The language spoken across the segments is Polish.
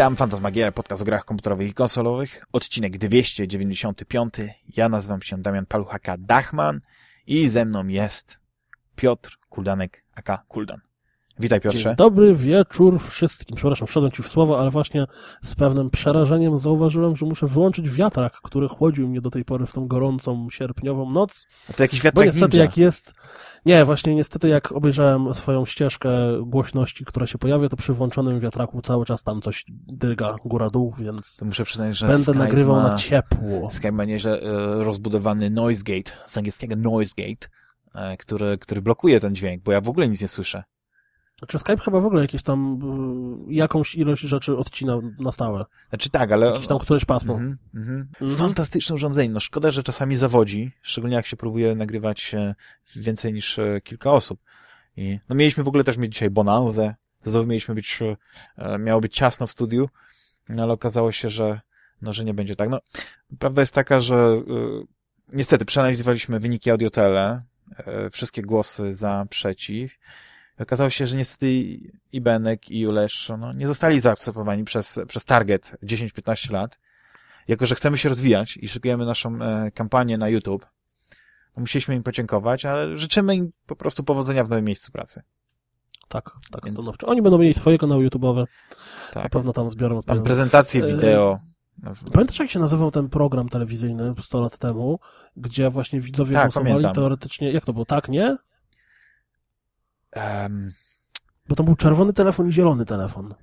Witam, Fantasmagieria, podcast o grach komputerowych i konsolowych, odcinek 295. Ja nazywam się Damian Paluchaka Dachman i ze mną jest Piotr Kuldanek, aka Kuldan. Witaj Piotrze. Dzień dobry wieczór wszystkim. Przepraszam, wszedłem Ci w słowo, ale właśnie z pewnym przerażeniem zauważyłem, że muszę wyłączyć wiatrak, który chłodził mnie do tej pory w tą gorącą, sierpniową noc. A to jakiś Bo wiatrak niestety ninja. jak jest... Nie, właśnie niestety jak obejrzałem swoją ścieżkę głośności, która się pojawia, to przy włączonym wiatraku cały czas tam coś dyga góra-dół, więc To muszę przyznać, że będę Skype nagrywał ma, na ciepło. Skype ma nieźle e, rozbudowany noise gate, z angielskiego noise gate, e, który, który blokuje ten dźwięk, bo ja w ogóle nic nie słyszę. Znaczy Skype chyba w ogóle jakieś tam y, jakąś ilość rzeczy odcina na stałe. Znaczy tak, ale... Jakieś tam któreś pasmo. Mhm, mhm. Mhm. Fantastyczne urządzenie. No szkoda, że czasami zawodzi, szczególnie jak się próbuje nagrywać e, więcej niż e, kilka osób. I, no mieliśmy w ogóle też mieć dzisiaj bonanzę. Znowu mieliśmy być, e, miało być ciasno w studiu, no ale okazało się, że, no, że nie będzie tak. No, prawda jest taka, że niestety przeanalizowaliśmy wyniki audiotele, wszystkie głosy za, przeciw. Okazało się, że niestety i- i Benek, i Julesz no, nie zostali zaakceptowani przez, przez target 10-15 lat jako że chcemy się rozwijać i szykujemy naszą e, kampanię na YouTube, to musieliśmy im podziękować, ale życzymy im po prostu powodzenia w nowym miejscu pracy. Tak, tak, Więc- stanowczo. Oni będą mieli swoje kanały YouTube'owe, na Tak. pewno tam zbiorą Tam prezentacje E, wideo. No, Pamiętasz, jak się nazywał ten program telewizyjny 100 lat temu, gdzie właśnie widzowie Tak, głosowali pamiętam. teoretycznie, jak to było, tak, nie? Em, Bo to był czerwony telefon i zielony telefon.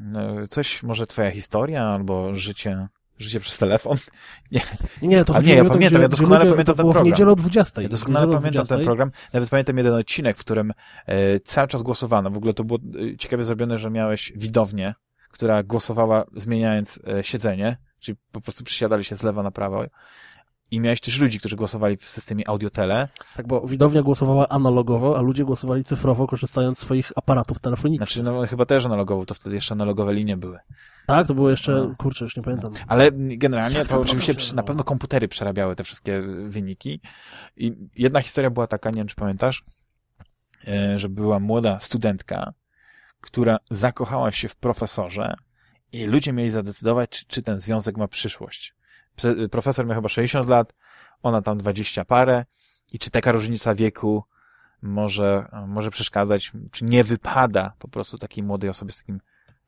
no, coś, może twoja historia, albo życie, życie przez telefon. Nie, nie, to nie, ja to, pamiętam, ja doskonale ludzie- pamiętam to ten program. w niedzielę o 20. Ja doskonale pamiętam ten 20. program. Nawet pamiętam jeden odcinek, w którym e, cały czas głosowano. W ogóle to było e, ciekawie zrobione, że miałeś widownię, która głosowała zmieniając e, siedzenie, czyli po prostu przysiadali się z lewa na prawo. I miałeś też ludzi, którzy głosowali w systemie audiotele. Tak, bo widownia głosowała analogowo, a ludzie głosowali cyfrowo, korzystając z swoich aparatów telefonicznych. Znaczy, no chyba też analogowo, to wtedy jeszcze analogowe linie były. Tak, to było jeszcze, No. kurczę, już nie pamiętam. Ale generalnie Jak to oczywiście na nazywał? pewno komputery przerabiały te wszystkie wyniki. I jedna historia była taka, nie wiem czy pamiętasz, e, że była młoda studentka, która zakochała się w profesorze i ludzie mieli zadecydować, czy, czy ten związek ma przyszłość. Profesor miał chyba 60 lat, ona tam 20 parę i czy taka różnica wieku może, może przeszkadzać, czy nie wypada po prostu takiej młodej osobie z takim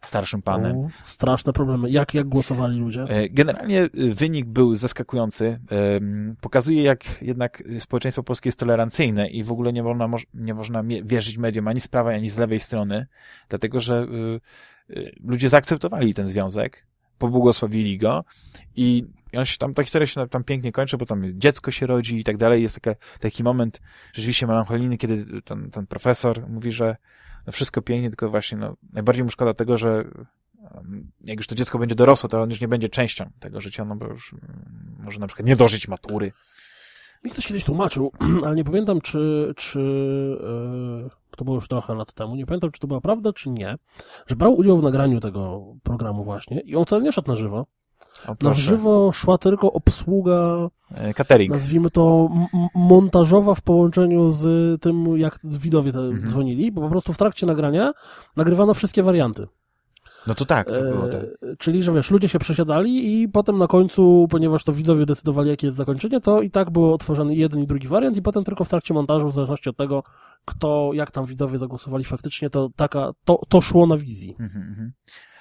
starszym panem. U, straszne problemy. Jak, jak głosowali ludzie? E, Generalnie y, wynik był zaskakujący. Em, Pokazuje, jak jednak społeczeństwo polskie jest tolerancyjne i w ogóle nie można, moż- nie można wierzyć mediom ani z prawej, ani z lewej strony, dlatego że ludzie zaakceptowali ten związek, pobłogosławili go i on się tam, ta historia się tam pięknie kończy, bo tam dziecko się rodzi i tak dalej. Jest taka, taki moment rzeczywiście melancholijny, kiedy ten, ten profesor mówi, że no wszystko pięknie, tylko właśnie no, najbardziej mu szkoda tego, że jak już to dziecko będzie dorosłe, to on już nie będzie częścią tego życia, no bo już mm, może na przykład nie dożyć matury. Mi ktoś kiedyś tłumaczył, ale nie pamiętam, czy, czy yy, to było już trochę lat temu, nie pamiętam, czy to była prawda, czy nie, że brał udział w nagraniu tego programu właśnie i on wcale nie szedł na żywo. Na żywo szła tylko obsługa, E, Catering. nazwijmy to montażowa w połączeniu z tym, jak widowie te Mhm. dzwonili, bo po prostu w trakcie nagrania nagrywano wszystkie warianty. No to tak, to było tak. E, Czyli, że wiesz, ludzie się przesiadali i potem na końcu, ponieważ to widzowie decydowali, jakie jest zakończenie, to i tak było otworzony jeden i drugi wariant i potem tylko w trakcie montażu, w zależności od tego, kto, jak tam widzowie zagłosowali faktycznie, to taka, to, to szło na wizji. Mhm, mhm.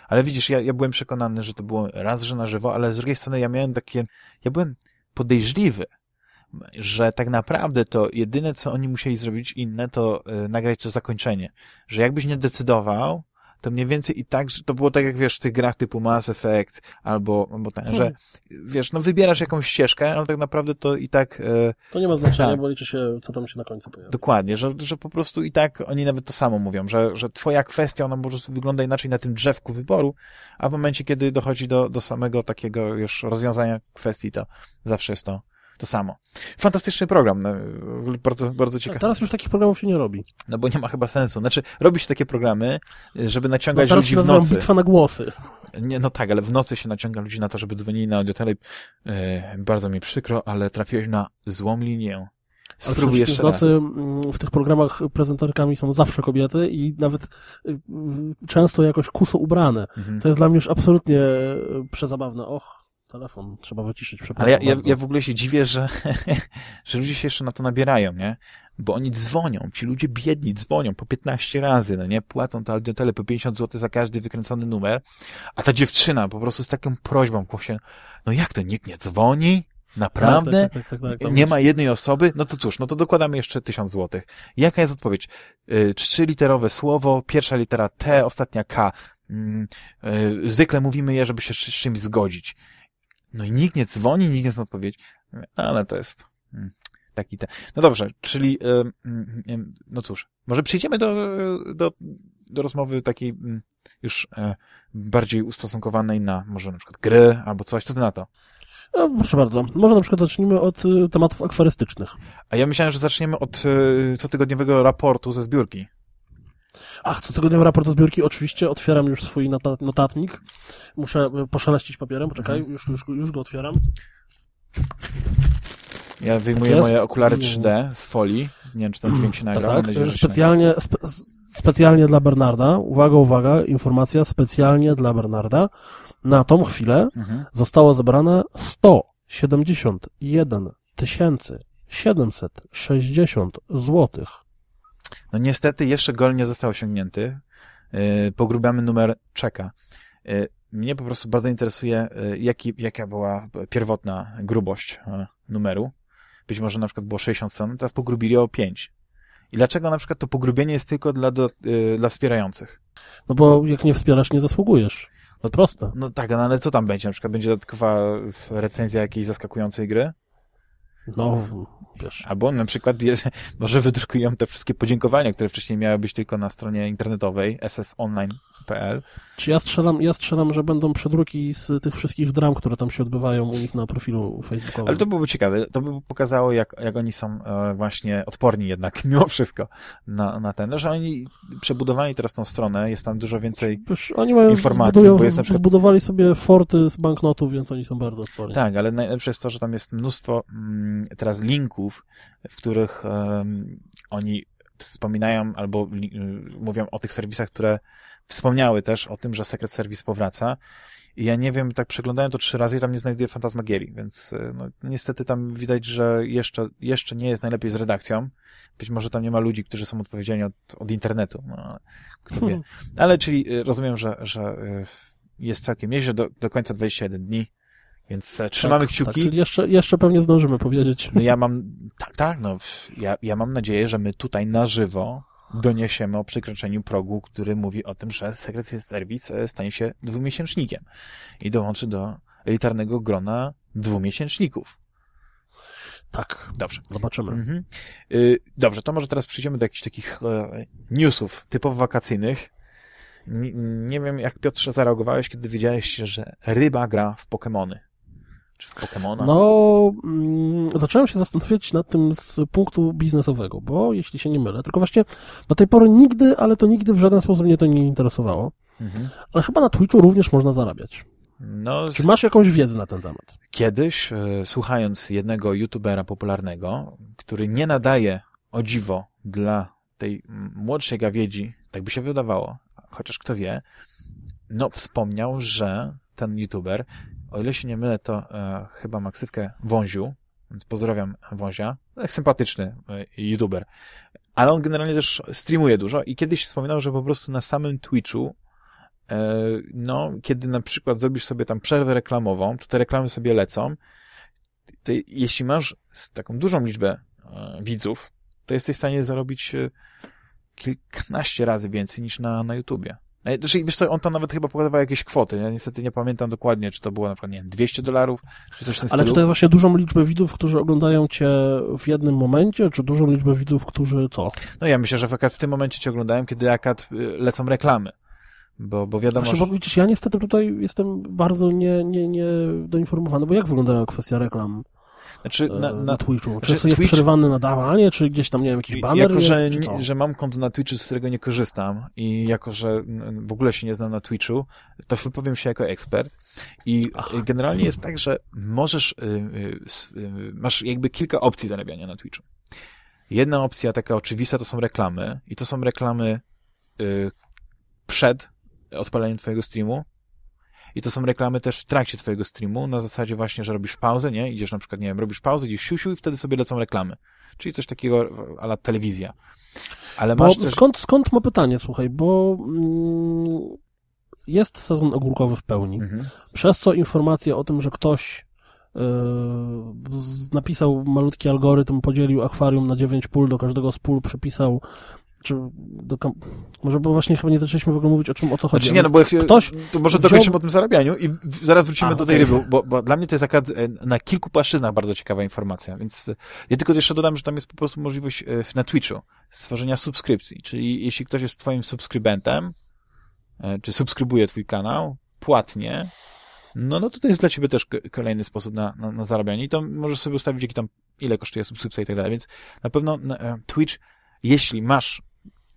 Ale widzisz, ja, ja byłem przekonany, że to było raz, że na żywo, ale z drugiej strony ja miałem takie, ja byłem podejrzliwy, że tak naprawdę to jedyne, co oni musieli zrobić inne, to y, nagrać to zakończenie. Że jakbyś nie decydował, to mniej więcej i tak, że to było tak jak wiesz w tych grach typu Mass Effect albo, albo tak, że wiesz, no wybierasz jakąś ścieżkę, ale tak naprawdę to i tak y, To nie ma znaczenia, Tak. bo liczy się, co tam się na końcu pojawia. Dokładnie, że, że po prostu i tak oni nawet to samo mówią, że, że twoja kwestia, ona po prostu wygląda inaczej na tym drzewku wyboru, a w momencie, kiedy dochodzi do, do samego takiego już rozwiązania kwestii, to zawsze jest to to samo. Fantastyczny program, no, bardzo, bardzo ciekawy. teraz już takich programów się nie robi. No bo nie ma chyba sensu. Znaczy, robi się takie programy, żeby No, naciągać teraz ludzi w nocy. bitwa na głosy. Nie, no tak, ale w nocy się naciąga ludzi na to, żeby dzwonili na audiotele. E, bardzo mi przykro, ale trafiłeś na złą linię. Spróbuj jeszcze w raz. nocy mm, w tych programach prezenterkami są zawsze kobiety i nawet y, y, często jakoś kuso ubrane. Mhm. To jest dla mnie już absolutnie y, przezabawne. Och, telefon, trzeba wyciszyć, przepraszam Ale ja, ja, ja w ogóle się dziwię, że, że ludzie się jeszcze na to nabierają, nie? Bo oni dzwonią, ci ludzie biedni dzwonią po 15 razy, no nie? Płacą to audiotele po 50 zł za każdy wykręcony numer, a ta dziewczyna po prostu z taką prośbą głosie, no jak to, nikt nie dzwoni? Naprawdę? Tak, tak, tak, tak, tak, tam- Nie ma jednej osoby? No to cóż, no to dokładamy jeszcze 1000 zł. Jaka jest odpowiedź? Y, Trzyliterowe słowo, pierwsza litera T, ostatnia K. Mm, y, Zwykle mówimy je, żeby się z czymś zgodzić. No i nikt nie dzwoni, nikt nie zna odpowiedzi. Ale to jest mm, taki te. No dobrze, czyli, y, mm, no cóż, może przejdziemy do, do, do rozmowy takiej mm, już e, bardziej ustosunkowanej na może na przykład gry albo coś. Co ty na to? No, proszę bardzo. Może na przykład zacznijmy od y, tematów akwarystycznych. A ja myślałem, że zaczniemy od y, cotygodniowego raportu ze zbiórki. Ach, co tygodniowy raport o zbiórki. Oczywiście otwieram już swój nota- notatnik. Muszę y, poszeleścić papierem. Poczekaj, Mhm. już, już, go- już go otwieram. Ja wyjmuję jest? moje okulary Mm. 3D z folii. Nie wiem, czy ten dźwięk się Tak, nagra. Mam tak. się Specjalnie, spe, specjalnie dla Bernarda. Uwaga, uwaga. Informacja specjalnie dla Bernarda. Na tą chwilę. Mhm. zostało zebrane 171 760 złotych. No niestety jeszcze gol nie został osiągnięty. Yy, pogrubiamy numer czeka. Yy, mnie po prostu bardzo interesuje, yy, jaki, jaka była pierwotna grubość yy, numeru. Być może na przykład było 60 stron, teraz pogrubili o 5. I dlaczego na przykład to pogrubienie jest tylko dla, do, dla wspierających? No bo jak nie wspierasz, nie zasługujesz. No proste. No tak, no ale co tam będzie? Na przykład będzie dodatkowa recenzja jakiejś zaskakującej gry? No, wiesz. Albo na przykład je- może wydrukują te wszystkie podziękowania, które wcześniej miały być tylko na stronie internetowej ssonline.pl. Czy ja strzelam, ja strzelam, że będą przedruki z tych wszystkich dram, które tam się odbywają u nich na profilu facebookowym. Ale to byłoby ciekawe. To by pokazało, jak, jak oni są e, właśnie odporni jednak, mimo wszystko, na, na ten, że oni przebudowali teraz tą stronę, jest tam dużo więcej... Wiesz, oni mają, informacji, zbudują, bo jest na przykład- zbudowali sobie forty z banknotów, więc oni są bardzo odporni. Tak, ale najlepsze jest to, że tam jest mnóstwo mm, teraz linków, w których oni wspominają albo y, mówią o tych serwisach, które wspomniały też o tym, że Secret Service powraca. I ja nie wiem, tak przeglądałem to trzy razy i tam nie znajduję Fantasmagierii, więc y, no, niestety tam widać, że jeszcze, jeszcze nie jest najlepiej z redakcją. Być może tam nie ma ludzi, którzy są odpowiedzialni od, od internetu. No, ale kto wie. Ale czyli y, rozumiem, że, że jest całkiem nieźle do, do końca 21 dni, więc e, trzymamy tak, kciuki. Tak, czyli jeszcze, jeszcze pewnie zdążymy powiedzieć. No ja mam, tak, tak, no, ja, ja mam nadzieję, że my tutaj na żywo doniesiemy o przekroczeniu progu, który mówi o tym, że Secret Service e, stanie się dwumiesięcznikiem i dołączy do elitarnego grona dwumiesięczników. Tak, Dobrze. zobaczymy. Mhm. Y, Dobrze, to może teraz przejdziemy do jakichś takich e, newsów typowo wakacyjnych. Nie, nie wiem, jak Piotrze zareagowałeś, kiedy wiedziałeś, że ryba gra w Pokemony. Czy w Pokemona? No, mm, zacząłem się zastanawiać nad tym z punktu biznesowego, bo jeśli się nie mylę, tylko właśnie do tej pory nigdy, ale to nigdy w żaden sposób mnie to nie interesowało, Mhm. ale chyba na Twitchu również można zarabiać. No, z... Czy masz jakąś wiedzę na ten temat? Kiedyś, e, słuchając jednego youtubera popularnego, który nie nadaje o dziwo dla tej młodszej gawiedzi, tak by się wydawało, chociaż kto wie, no wspomniał, że ten youtuber, o ile się nie mylę, to e, chyba ma ksywkę Wąziu, więc pozdrawiam Wązia, tak sympatyczny e, youtuber, ale on generalnie też streamuje dużo i kiedyś wspominał, że po prostu na samym Twitchu e, no, kiedy na przykład zrobisz sobie tam przerwę reklamową, to te reklamy sobie lecą, to jeśli masz taką dużą liczbę e, widzów, to jesteś w stanie zarobić e, kilkanaście razy więcej niż na, na YouTubie. Znaczy, wiesz co, on tam nawet chyba podawał jakieś kwoty. Ja niestety nie pamiętam dokładnie, czy to było na przykład, nie wiem, 200 dolarów, czy coś w tym Ale czy stylu. to jest właśnie dużą liczbę widzów, którzy oglądają cię w jednym momencie, czy dużą liczbę widzów, którzy co? No ja myślę, że w, akad w tym momencie cię oglądałem, kiedy akad y, lecą reklamy. Bo, bo wiadomo, Właśnie, że... bo widzisz, ja niestety tutaj jestem bardzo nie, nie, nie doinformowany, bo jak wyglądają kwestia reklam Znaczy, e, na, na, Twitchu? Czy znaczy, jest Twitch- przerywane nadawanie, czy gdzieś tam, nie wiem, jakiś baner jako, jest, że, co? że mam konto na Twitchu, z którego nie korzystam i jako, że w ogóle się nie znam na Twitchu, to wypowiem się jako ekspert i Aha. generalnie jest tak, że możesz, y, y, y, masz jakby kilka opcji zarabiania na Twitchu. Jedna opcja taka oczywista to są reklamy i to są reklamy przed odpaleniem twojego streamu i to są reklamy też w trakcie twojego streamu, na zasadzie właśnie, że robisz pauzę, nie? Idziesz na przykład, nie wiem, robisz pauzę, idziesz siusiu i wtedy sobie lecą reklamy. Czyli coś takiego ala telewizja. Ale Bo masz też... skąd, skąd ma pytanie, słuchaj, bo mm, jest sezon ogórkowy w pełni, Mhm. przez co informacja o tym, że ktoś z- napisał malutki algorytm, podzielił akwarium na 9 pól, do każdego z pól przypisał czy do kam- może bo właśnie chyba nie zaczęliśmy w ogóle mówić o czym, o co chodzi. Znaczy nie, no bo jak się, ktoś to może wziął- dokończymy o tym zarabianiu i zaraz wrócimy A, do tej okej. ryby, bo, bo dla mnie to jest taka e, na kilku płaszczyznach bardzo ciekawa informacja, więc e, ja tylko jeszcze dodam, że tam jest po prostu możliwość e, na Twitchu stworzenia subskrypcji, czyli jeśli ktoś jest twoim subskrybentem, czy subskrybuje twój kanał płatnie, no, no to to jest dla ciebie też kolejny sposób na, na, na zarabianie i to możesz sobie ustawić, jaki tam, ile kosztuje subskrypcja i tak dalej, więc na pewno Twitch, jeśli masz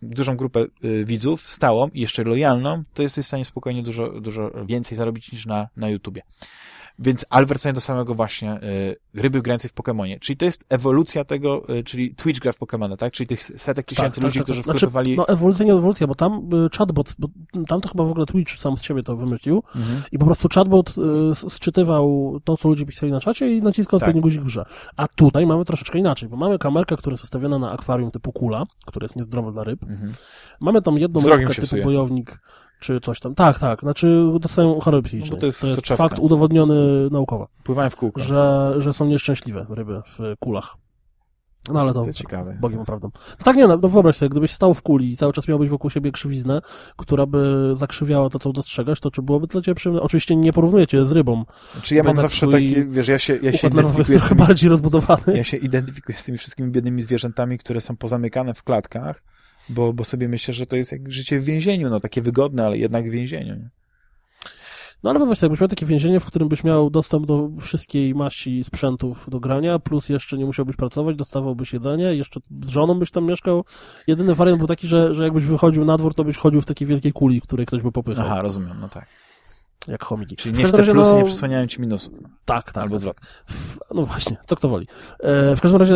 dużą grupę y, widzów, stałą i jeszcze lojalną, to jesteś w stanie spokojnie dużo, dużo więcej zarobić niż na, na YouTubie. Więc, ale wracając do samego właśnie y, ryby grającej w Pokemonie. Czyli to jest ewolucja tego, y, czyli Twitch gra w Pokemona, tak? Czyli tych setek tysięcy ludzi, którzy Znaczy, wklepywali... No ewolucja, nie ewolucja, bo tam y, chatbot, bo tam to chyba w ogóle Twitch sam z siebie to wymyślił Mhm. i po prostu chatbot y, sczytywał to, co ludzie pisali na czacie i naciskał Tak. odpowiedni guzik w grze. A tutaj mamy troszeczkę inaczej, bo mamy kamerkę, która jest ustawiona na akwarium typu kula, które jest niezdrowe dla ryb. Mhm. Mamy tam jedną rybkę typu psuje. bojownik, czy coś tam. Tak, tak, znaczy dostają choroby psychiczne. No to jest soczewka. fakt udowodniony naukowo, Pływałem w kółko. że, że są nieszczęśliwe ryby w kulach. No ale to To ciekawe. Bogiem prawdą. No tak nie, no, no wyobraź sobie, gdybyś stał w kuli i cały czas miałbyś wokół siebie krzywiznę, która by zakrzywiała to, co dostrzegasz, to czy byłoby dla ciebie przyjemne? Oczywiście nie porównuję cię z rybą. Czy ja mam zawsze takie, wiesz, ja się, ja się jest identyfikuję z tymi, bardziej rozbudowany. ja się identyfikuję z tymi wszystkimi biednymi zwierzętami, które są pozamykane w klatkach, bo, bo sobie myślę, że to jest jak życie w więzieniu, no takie wygodne, ale jednak w więzieniu. Nie? No ale wyobraź sobie, jakbyś miał takie więzienie, w którym byś miał dostęp do wszystkiej maści sprzętów do grania, plus jeszcze nie musiałbyś pracować, dostawałbyś jedzenie, jeszcze z żoną byś tam mieszkał. Jedyny wariant był taki, że, że jakbyś wychodził na dwór, to byś chodził w takiej wielkiej kuli, której ktoś by popychał, Aha, rozumiem, no tak. Jak chomiki. Czyli niech te plusy no, nie przysłaniają ci minusów. Tak, tak. Albo tak. zwrot. No właśnie, to kto woli. E, w każdym razie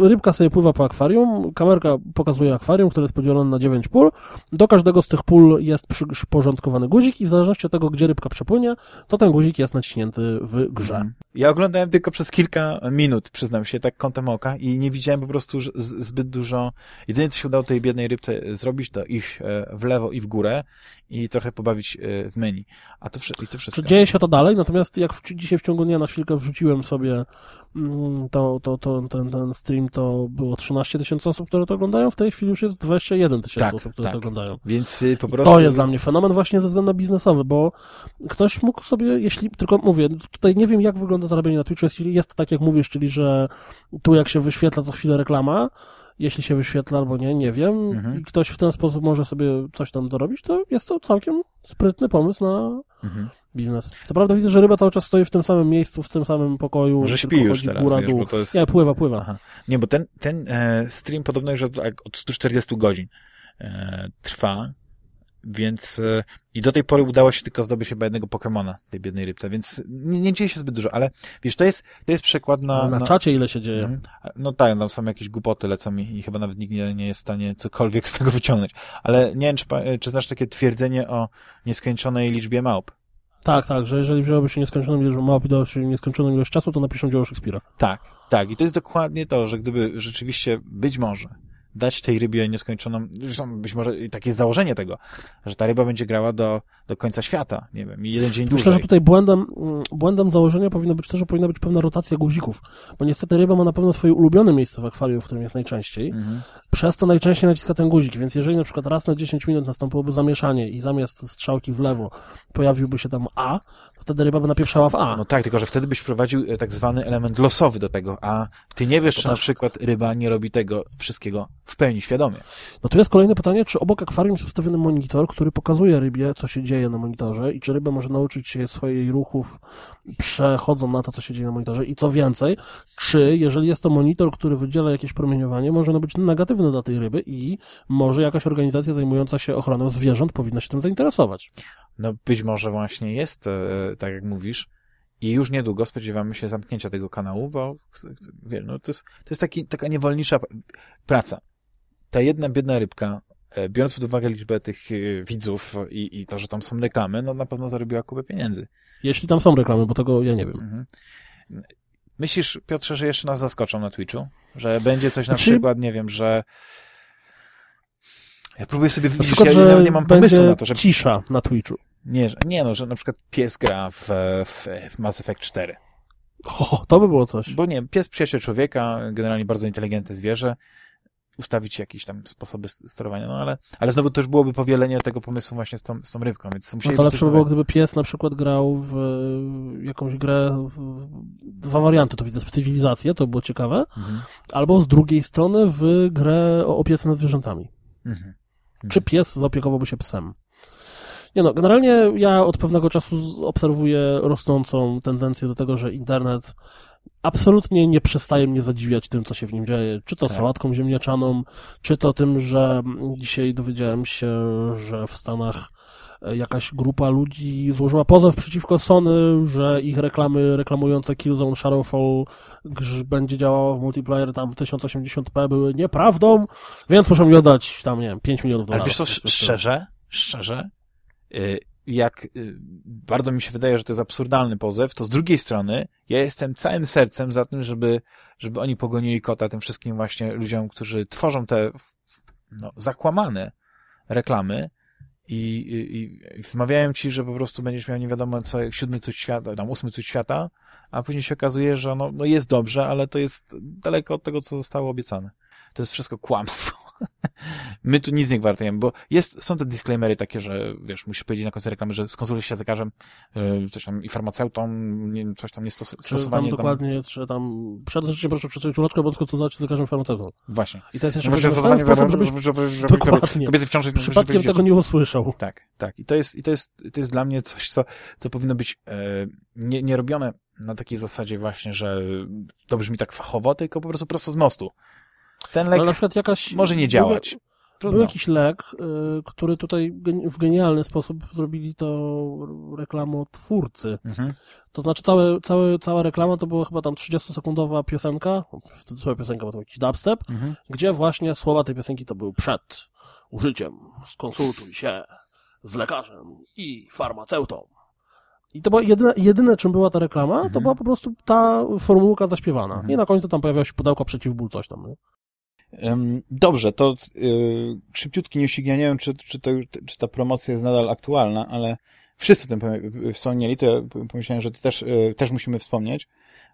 rybka sobie pływa po akwarium, kamerka pokazuje akwarium, które jest podzielone na 9 pól. Do każdego z tych pól jest przyporządkowany guzik i w zależności od tego, gdzie rybka przepłynie, to ten guzik jest naciśnięty w grze. Mhm. Ja oglądałem tylko przez kilka minut, przyznam się, tak kątem oka i nie widziałem po prostu zbyt dużo. Jedyne, co się udało tej biednej rybce zrobić, to iść e, w lewo i w górę i trochę pobawić e, w menu. A to, wszy- i to wszystko. Dzieje się to dalej, natomiast jak w, dzisiaj w ciągu dnia na chwilkę wrzuciłem sobie mm, to, to, to, ten, ten stream, to było 13 tysięcy osób, które to oglądają, w tej chwili już jest 21 tysięcy Tak, osób, które tak. to oglądają. Więc y, po prostu... To jest dla mnie fenomen właśnie ze względu biznesowy, bo ktoś mógł sobie, jeśli, tylko mówię, tutaj nie wiem jak wygląda zarabianie na Twitchu, jeśli jest tak jak mówisz, czyli że tu jak się wyświetla co chwilę reklama, jeśli się wyświetla albo nie, nie wiem, Mhm. i ktoś w ten sposób może sobie coś tam dorobić, to jest to całkiem sprytny pomysł na Mhm. biznes. Co prawda widzę, że ryba cały czas stoi w tym samym miejscu, w tym samym pokoju. Tylko śpi już teraz, góra, wiesz, bo to jest... Nie, pływa, pływa. Aha. Nie, bo ten, ten e, stream podobno już od, od 140 godzin e, trwa, więc e, i do tej pory udało się tylko zdobyć chyba jednego Pokemona, tej biednej rybce, więc nie, nie dzieje się zbyt dużo, ale wiesz, to jest, to jest przykład na... Na, na czacie ile się dzieje. Mhm. No tak, tam są jakieś głupoty lecą i, i chyba nawet nikt nie, nie jest w stanie cokolwiek z tego wyciągnąć. Ale nie wiem, czy, pa- czy znasz takie twierdzenie o nieskończonej liczbie małp. Tak, tak, że jeżeli wzięłoby się nieskończoną ilość, małpi dało się nieskończoną ilość czasu, to napiszą dzieło Szekspira. Tak, tak. I to jest dokładnie to, że gdyby rzeczywiście, być może, dać tej rybie nieskończoną, zresztą być może takie jest założenie tego, że ta ryba będzie grała do, do końca świata, nie wiem, i jeden dzień Myślę, dłużej. że tutaj błędem, mm, błędem założenia powinno być to, że powinna być pewna rotacja guzików, bo niestety ryba ma na pewno swoje ulubione miejsce w akwarium, w którym jest najczęściej, Mhm. przez to najczęściej naciska ten guzik, więc jeżeli na przykład raz na 10 minut nastąpiłoby zamieszanie i zamiast strzałki w lewo pojawiłby się tam A, wtedy ryba by napieprzała w A. No tak, tylko że wtedy byś wprowadził e, tak zwany element losowy do tego, a ty nie wiesz, czy na przykład ryba nie robi tego wszystkiego w pełni świadomie. No tu jest kolejne pytanie, czy obok akwarium jest wstawiony monitor, który pokazuje rybie, co się dzieje na monitorze i czy ryba może nauczyć się swoich ruchów przechodzą na to, co się dzieje na monitorze i co więcej, czy jeżeli jest to monitor, który wydziela jakieś promieniowanie, może ono być negatywne dla tej ryby i może jakaś organizacja zajmująca się ochroną zwierząt powinna się tym zainteresować. No być może właśnie jest, e, tak jak mówisz, I już niedługo spodziewamy się zamknięcia tego kanału, bo no to jest, to jest taki, taka niewolnicza praca. Ta jedna biedna rybka, biorąc pod uwagę liczbę tych e, widzów i, i to, że tam są reklamy, no na pewno zarobiła kupę pieniędzy. Jeśli tam są reklamy, bo tego ja nie wiem. Mhm. Myślisz, Piotrze, że jeszcze nas zaskoczą na Twitchu? Że będzie coś na znaczy... przykład, nie wiem, że ja próbuję sobie, przykład, ja nawet nie mam pomysłu na to, że... cisza na Twitchu. Nie, nie no, że na przykład pies gra w, w, w Mass Effect 4. O, to by było coś. Bo nie, pies przyjaciel człowieka, generalnie bardzo inteligentne zwierzę, ustawić jakieś tam sposoby sterowania, no ale, ale znowu to już byłoby powielenie tego pomysłu właśnie z tą, z tą rybką, więc musieli... No to lepsze by było, gdyby pies na przykład grał w jakąś grę, dwa warianty to widzę, w cywilizację, to było ciekawe, mhm. albo z drugiej strony w grę o opiece nad zwierzętami. Mhm. Czy pies zaopiekowałby się psem? Nie no, generalnie ja od pewnego czasu obserwuję rosnącą tendencję do tego, że internet absolutnie nie przestaje mnie zadziwiać tym, co się w nim dzieje. Czy to tak. sałatką ziemniaczaną, czy to tym, że dzisiaj dowiedziałem się, że w Stanach e, jakaś grupa ludzi złożyła pozew przeciwko Sony, że ich reklamy reklamujące Killzone Shadowfall będzie działało w multiplayer tam 1080p były nieprawdą, więc muszę mi oddać tam, nie wiem, 5 milionów dolarów. Ale wiesz co, szczerze, szczerze, Y, jak y, bardzo mi się wydaje, że to jest absurdalny pozew, to z drugiej strony ja jestem całym sercem za tym, żeby, żeby oni pogonili kota tym wszystkim właśnie ludziom, którzy tworzą te no, zakłamane reklamy i, i, i wmawiają ci, że po prostu będziesz miał nie wiadomo co, siódmy cud świata, tam ósmy cud świata, a później się okazuje, że no, no jest dobrze, ale to jest daleko od tego, co zostało obiecane. To jest wszystko kłamstwo. My tu nic nie gwarantujemy, bo jest, są te disclaimery takie, że wiesz, musisz powiedzieć na końcu reklamy, że skonsultuj się z lekarzem, yy, coś tam i farmaceutą, nie, coś tam nie stos stosowanie. Tam dokładnie, tam... czy tam przed życiem proszę przedstawić ulotkę, bo skonsultować się z lekarzem farmaceutą. Właśnie. I to jest jeszcze no, stosowanie sposób, żebyś... żeby, żeby, dokładnie. kobiety w ciąży... Przypadkiem tego nie usłyszał. Tak, tak. I to jest, i to jest, to jest dla mnie coś, co, co powinno być e, nie, nie robione na takiej zasadzie właśnie, że to brzmi tak fachowo, tylko po prostu prosto z mostu. Ten lek na przykład jakaś, może nie działać. Był, był jakiś lek, y, który tutaj w genialny sposób zrobili to reklamotwórcy. Mhm. To znaczy całe, całe, cała reklama to była chyba tam 30-sekundowa piosenka, cudzysłowie piosenka, bo to jakiś dubstep, mhm. gdzie właśnie słowa tej piosenki to był przed użyciem, skonsultuj się z lekarzem i farmaceutą. I to było jedyne, jedyne czym była ta reklama, mhm. to była po prostu ta formułka zaśpiewana. Mhm. I na końcu tam pojawiało się pudełko przeciwból, coś tam. Nie? Dobrze, to yy, szybciutki newsik, ja nie wiem, czy, czy, to, czy ta promocja jest nadal aktualna, ale wszyscy o tym wspomnieli, to ja pomyślałem, że to też, yy, też musimy wspomnieć.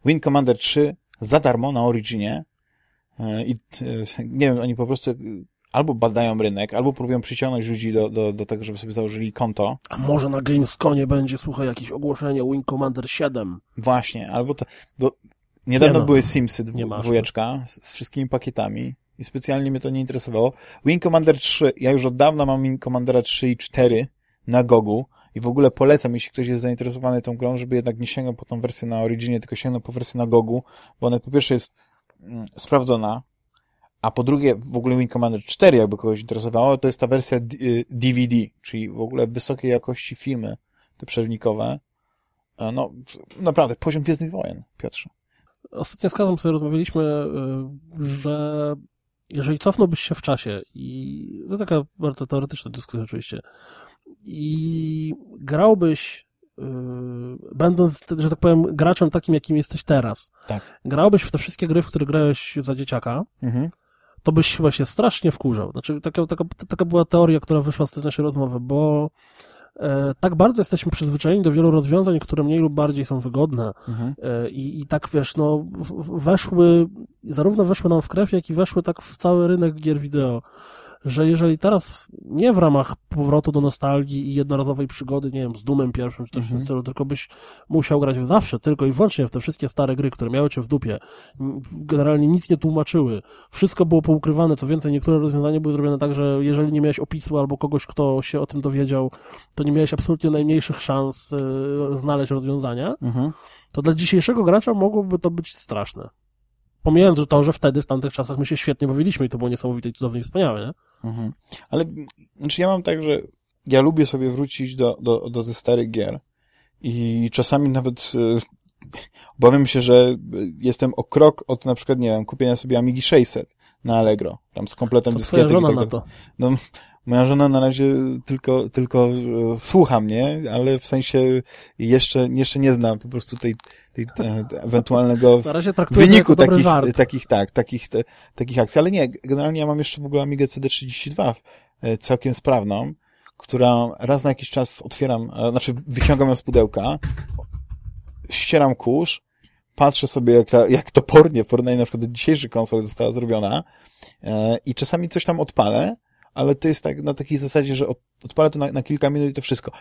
Wing Commander 3 za darmo na Originie yy, i yy, nie wiem, oni po prostu albo badają rynek, albo próbują przyciągnąć ludzi do, do, do tego, żeby sobie założyli konto. A może na Gamesconie będzie, słuchaj, jakieś ogłoszenie Wing Commander 7? Właśnie, albo to, bo niedawno nie no, były Simsy dwójeczka z, z wszystkimi pakietami i specjalnie mnie to nie interesowało. Wing Commander 3, ja już od dawna mam Wing Commandera 3 i 4 na Gogu i w ogóle polecam, jeśli ktoś jest zainteresowany tą grą, żeby jednak nie sięgnął po tą wersję na Originie, tylko sięgnął po wersję na Gogu, bo ona po pierwsze jest mm, sprawdzona, a po drugie w ogóle Wing Commander 4, jakby kogoś interesowało, to jest ta wersja DVD, y, czyli w ogóle wysokiej jakości filmy te przewnikowe. No, naprawdę, poziom Gwiezdnych Wojen, Piotrze. Ostatnio z Kazem sobie rozmawialiśmy, y, że jeżeli cofnąłbyś się w czasie i to taka bardzo teoretyczna dyskusja oczywiście i grałbyś yy, będąc, że tak powiem, graczem takim, jakim jesteś teraz, tak. grałbyś w te wszystkie gry, w które grałeś za dzieciaka, mhm. To byś chyba się strasznie wkurzał. Znaczy, taka, taka, taka była teoria, która wyszła z tej naszej rozmowy, bo E, tak bardzo jesteśmy przyzwyczajeni do wielu rozwiązań, które mniej lub bardziej są wygodne mhm. E, I, i tak, wiesz, no, weszły, zarówno weszły nam w krew, jak i weszły tak w cały rynek gier wideo że jeżeli teraz nie w ramach powrotu do nostalgii i jednorazowej przygody, nie wiem, z Dumem pierwszym czy coś w tym mhm. stylu, tylko byś musiał grać zawsze, tylko i wyłącznie w te wszystkie stare gry, które miały cię w dupie, generalnie nic nie tłumaczyły, wszystko było poukrywane, co więcej, niektóre rozwiązania były zrobione tak, że jeżeli nie miałeś opisu albo kogoś, kto się o tym dowiedział, to nie miałeś absolutnie najmniejszych szans yy, znaleźć rozwiązania, mhm. to dla dzisiejszego gracza mogłoby to być straszne. Pomijając to, że wtedy, w tamtych czasach my się świetnie bawiliśmy i to było niesamowite i cudownie i wspaniałe, nie? Mhm. Ale, znaczy ja mam tak, że ja lubię sobie wrócić do, do, do ze starych gier i czasami nawet e, obawiam się, że jestem o krok od na przykład, nie wiem, kupienia sobie Amigi 600 na Allegro, tam z kompletem Co twoja dyskiety. i tak na to? No, moja żona na razie tylko, tylko e, słucha mnie, ale w sensie jeszcze, jeszcze nie zna po prostu tej, tej e, ewentualnego to wyniku takich, żart. takich, tak, takich, te, takich akcji. Ale nie, generalnie ja mam jeszcze w ogóle Amigę CD32 e, całkiem sprawną, która raz na jakiś czas otwieram, e, znaczy wyciągam ją z pudełka, ścieram kurz, patrzę sobie, jak, ta, jak topornie w porównaniu na przykład do dzisiejszych konsol została zrobiona e, i czasami coś tam odpalę, ale to jest tak na takiej zasadzie, że od, odpalę to na, na kilka minut i to wszystko.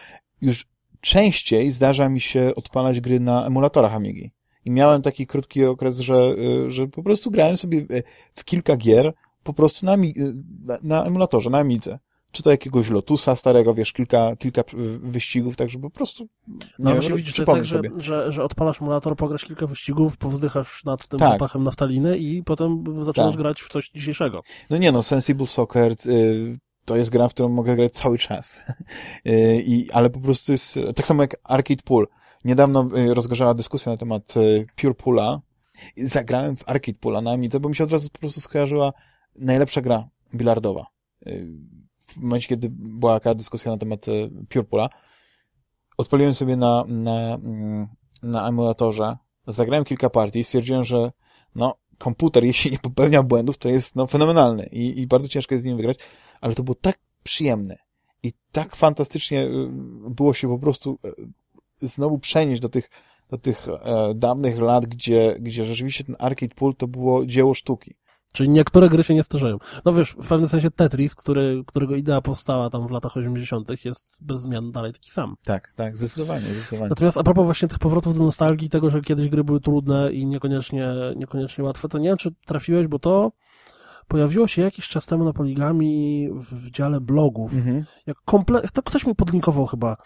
Już częściej zdarza mi się odpalać gry na emulatorach Amigi. I miałem taki krótki okres, że, y, że po prostu grałem sobie w kilka gier po prostu na, y, na, na emulatorze, na Amidze. Czy to jakiegoś Lotusa starego, wiesz, kilka, kilka wyścigów, tak, żeby po prostu nie No wiem, właśnie widzisz, tak, przypomnieć że, sobie. że, że odpalasz emulator, pograsz kilka wyścigów, powzdychasz nad tym Tak. zapachem naftaliny i potem zaczynasz Tak. grać w coś dzisiejszego. No nie no, Sensible Soccer y, to jest gra, w którą mogę grać cały czas. Y, I, ale po prostu jest, tak samo jak Arcade Pool. Niedawno y, rozgorzała dyskusja na temat y, Pure Poola. Zagrałem w Arcade Poola na to bo mi się od razu po prostu skojarzyła najlepsza gra bilardowa. W momencie, kiedy była taka dyskusja na temat Pure Poola, odpaliłem sobie na, na, mm, na emulatorze, zagrałem kilka partii i stwierdziłem, że no, komputer, jeśli nie popełnia błędów, to jest no, fenomenalny i, i bardzo ciężko jest z nim wygrać, ale to było tak przyjemne i tak fantastycznie y, było się po prostu y, znowu przenieść do tych, do tych e, dawnych lat, gdzie, gdzie rzeczywiście ten arcade pool to było dzieło sztuki. Czyli niektóre gry się nie starzeją. No wiesz, w pewnym sensie Tetris, który, którego idea powstała tam w latach 80., jest bez zmian dalej taki sam. Tak, tak, zdecydowanie, zdecydowanie. Natomiast a propos właśnie tych powrotów do nostalgii, tego, że kiedyś gry były trudne i niekoniecznie, niekoniecznie łatwe, to nie wiem, czy trafiłeś, bo to pojawiło się jakiś czas temu na Poligami w, dziale blogów. Mhm. Jak komple... To ktoś mi podlinkował chyba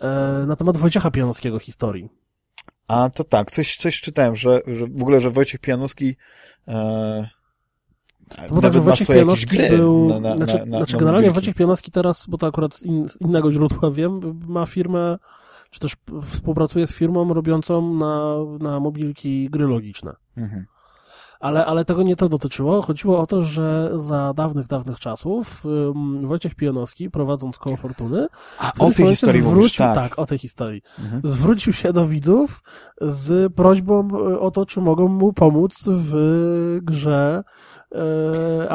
e, na temat Wojciecha Pijanowskiego historii. A to tak, coś, coś czytałem, że, że w ogóle, że Wojciech Pijanowski e, Tak, że nawet ma Wojciech swoje jakieś gry był... na, na, znaczy, na, na, znaczy na generalnie. Wojciech Pijanowski teraz, bo to akurat z, in, z innego źródła wiem, ma firmę, czy też współpracuje z firmą robiącą na, na mobilki gry logiczne. Mhm. Ale, ale tego nie to dotyczyło. Chodziło o to, że za dawnych, dawnych czasów ym, Wojciech Pijanowski, prowadząc koło Fortuny, A o tej historii mówisz, zwrócił, tak. tak, o tej historii. Mhm. Zwrócił się do widzów z prośbą y, o to, czy mogą mu pomóc w grze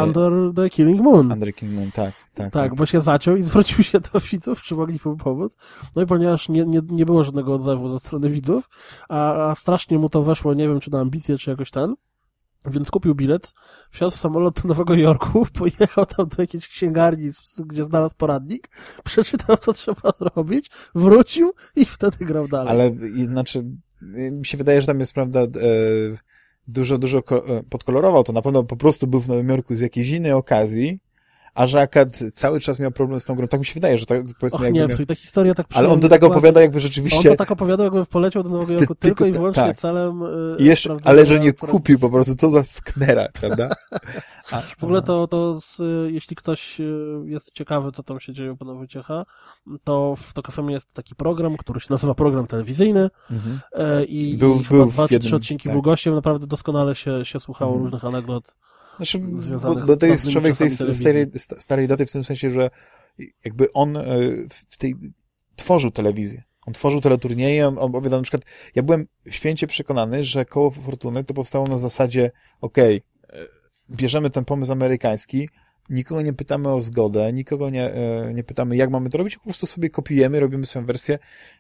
Under the Killing Moon. Andre King Moon, tak, tak, Tak, bo się zaciął i zwrócił się do widzów, czy mogli mu pomóc. No i ponieważ nie, nie, nie było żadnego odzewu ze strony widzów, a, a strasznie mu to weszło, nie wiem, czy na ambicje, czy jakoś ten, więc kupił bilet, wsiadł w samolot do Nowego Jorku, pojechał tam do jakiejś księgarni, gdzie znalazł poradnik, przeczytał, co trzeba zrobić, wrócił i wtedy grał dalej. Ale znaczy, mi się wydaje, że tam jest, prawda, e, dużo, dużo e, podkolorował to. Na pewno po prostu był w Nowym Jorku z jakiejś innej okazji, a że akad cały czas miał problem z tą grą. Tak mi się wydaje, że tak, powiedzmy Och jakby nie, miał... ta historia tak Ale on to tak opowiada, jakby On rzeczywiście... to tak opowiadał, jakby poleciał do Nowego Jorku tylko i wyłącznie tak. celem... y, I jeszcze, ale że nie kupił po prostu, co za sknera, prawda? A, W ogóle to, to z, jeśli ktoś y, jest ciekawy, co tam się dzieje u pana Wojciecha, to w Tokafemie jest taki program, który się nazywa program telewizyjny Mhm. e, i, Był- i był w dwa trzy odcinki tak. był gościem, naprawdę doskonale się, się słuchało Mhm. różnych anegdot. Znaczy, bo, bo to jest człowiek tej starej, starej daty w tym sensie, że jakby on e, w tej, tworzył telewizję. On tworzył teleturnieje, on opowiada na przykład, ja byłem święcie przekonany, że koło Fortuny to powstało na zasadzie, okej, e, bierzemy ten pomysł amerykański, nikogo nie pytamy o zgodę, nikogo nie, e, nie pytamy, jak mamy to robić, po prostu sobie kopiujemy, robimy swoją wersję,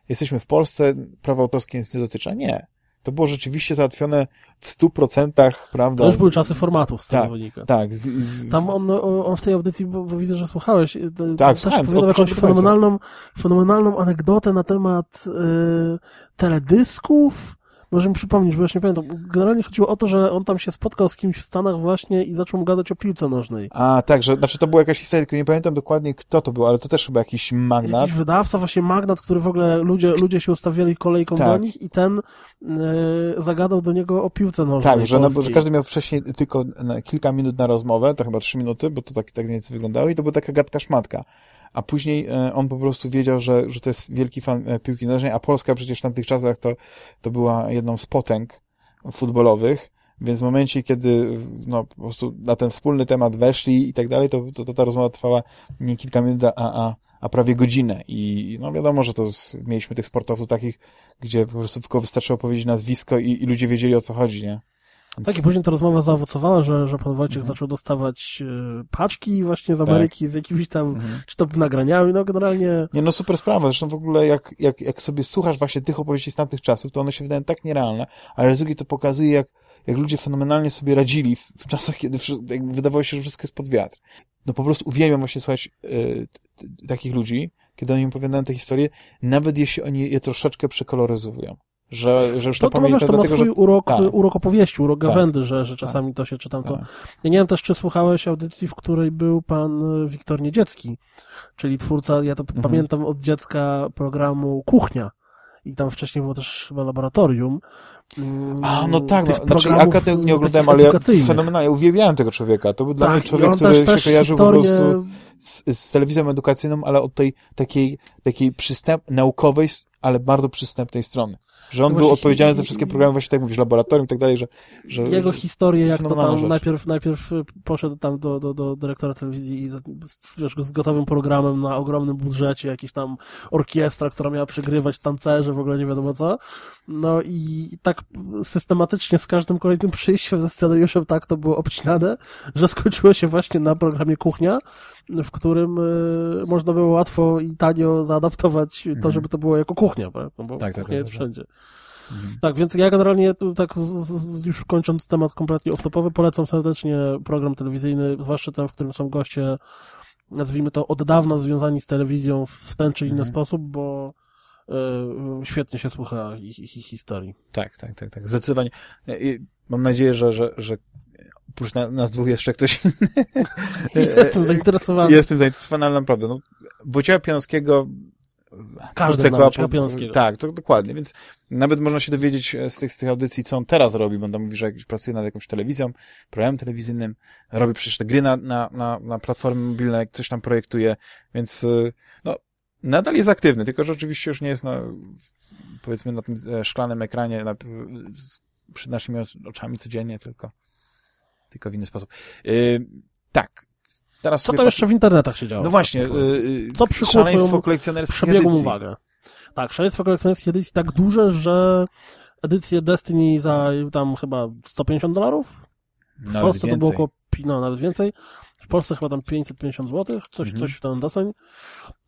jesteśmy w Polsce, prawo autorskie nic nie dotyczy. Nie. To było rzeczywiście załatwione w stu procentach, prawda? To już były czasy formatów z tego tak, wynika. Tak. Z, z, Tam on, on w tej audycji, bo, bo widzę, że słuchałeś, to- Tak, też opowiadał jakąś fenomenalną, fenomenalną anegdotę na temat y, teledysków. Może mi przypomnieć, bo już nie pamiętam. Generalnie chodziło o to, że on tam się spotkał z kimś w Stanach właśnie i zaczął mu gadać o piłce nożnej. A, tak, że, znaczy to była jakaś historia, tylko nie pamiętam dokładnie kto to był, ale to też chyba jakiś magnat. Jakiś wydawca, właśnie magnat, który w ogóle ludzie, ludzie się ustawiali kolejką Tak. do nich i ten y, zagadał do niego o piłce nożnej. Tak, że, no, bo, że każdy miał wcześniej tylko kilka minut na rozmowę, to chyba trzy minuty, bo to tak, tak mniej więcej wyglądało i to była taka gadka szmatka. A później e, on po prostu wiedział, że, że to jest wielki fan e, piłki nożnej, a Polska przecież w tamtych czasach to, to była jedną z potęg futbolowych, więc w momencie, kiedy no, po prostu na ten wspólny temat weszli i tak dalej, to, to, to ta rozmowa trwała nie kilka minut, a, a, a prawie godzinę. I no wiadomo, że to z, mieliśmy tych sportowców takich, gdzie po prostu tylko wystarczyło powiedzieć nazwisko i, i ludzie wiedzieli o co chodzi, nie? Więc... Tak, i później ta rozmowa zaowocowała, że, że pan Wojciech mhm. zaczął dostawać e, paczki właśnie z Ameryki, tak. z jakimiś tam, mhm. czy to nagraniami, no generalnie... Nie, no super sprawa, zresztą w ogóle jak, jak, jak sobie słuchasz właśnie tych opowieści z tamtych czasów, to one się wydają tak nierealne, ale z drugiej to pokazuje, jak, jak ludzie fenomenalnie sobie radzili w, w czasach, kiedy wydawało się, że wszystko jest pod wiatr. No po prostu uwielbiam właśnie słuchać y, takich ludzi, kiedy oni opowiadają te historie, nawet jeśli oni je troszeczkę przekoloryzowują że, że już to, to pamiętam. To, to ma swój że... urok, tak. urok opowieści, urok tak. gawędy, że, że czasami tak. to się czytam. To... Tak. Ja nie wiem też, czy słuchałeś audycji, w której był pan e, Wiktor Niedziecki, czyli twórca, ja to mhm. pamiętam od dziecka programu Kuchnia i tam wcześniej było też chyba laboratorium. A, no tak, no, znaczy ja nie oglądałem, ale ja fenomenalnie, uwielbiałem tego człowieka. To był dla tak, mnie człowiek, który się kojarzył historię... po prostu z, z telewizją edukacyjną, ale od tej takiej, takiej przystęp, naukowej, ale bardzo przystępnej strony. Że on no był odpowiedzialny za wszystkie programy, właśnie tak mówisz, laboratorium i tak dalej, że... że jego historię, jak to tam najpierw, najpierw poszedł tam do, do, do dyrektora telewizji i z, wiesz, z gotowym programem na ogromnym budżecie, jakiś tam orkiestra, która miała przegrywać tancerze, w ogóle nie wiadomo co. No i tak systematycznie z każdym kolejnym przyjściem ze scenariuszem tak to było obcinane, że skończyło się właśnie na programie Kuchnia, w którym y, można było łatwo i tanio zaadaptować to, mhm. żeby to było jako kuchnia, no bo tak, tak, kuchnia tak, jest tak, wszędzie. Mhm. Tak, więc ja generalnie tak już kończąc temat kompletnie off-topowy, polecam serdecznie program telewizyjny, zwłaszcza ten, w którym są goście, nazwijmy to od dawna związani z telewizją w ten czy inny mhm. sposób, bo y, świetnie się słucha ich, ich, ich historii. Tak, tak, tak, tak. Zdecydowanie. I mam nadzieję, że, że, że oprócz na, nas dwóch jeszcze ktoś inny. Jestem zainteresowany. Jestem zainteresowany, ale naprawdę, no, Wojciecha Piąskiego każdy zna Piąskiego. Tak, to dokładnie, więc nawet można się dowiedzieć z tych, z tych audycji, co on teraz robi, bo on tam mówi, że jakiś pracuje nad jakąś telewizją, programem telewizyjnym, robi przecież te gry na, na, na, na platformy mobilne, coś tam projektuje, więc no, nadal jest aktywny, tylko że oczywiście już nie jest na, powiedzmy na tym e, szklanym ekranie na, przed naszymi oczami codziennie, tylko tylko w inny sposób. Yy, tak. Teraz Co tam jeszcze w internetach się działo? No właśnie, yy, Co szaleństwo kolekcjonerskich edycji. uwagę. Tak, szaleństwo kolekcjonerskich edycji tak duże, że edycję Destiny za tam chyba 150 dolarów? W nawet Polsce więcej. to było około, no nawet więcej. W Polsce chyba tam 550 zł, coś, mhm. coś w ten deseń.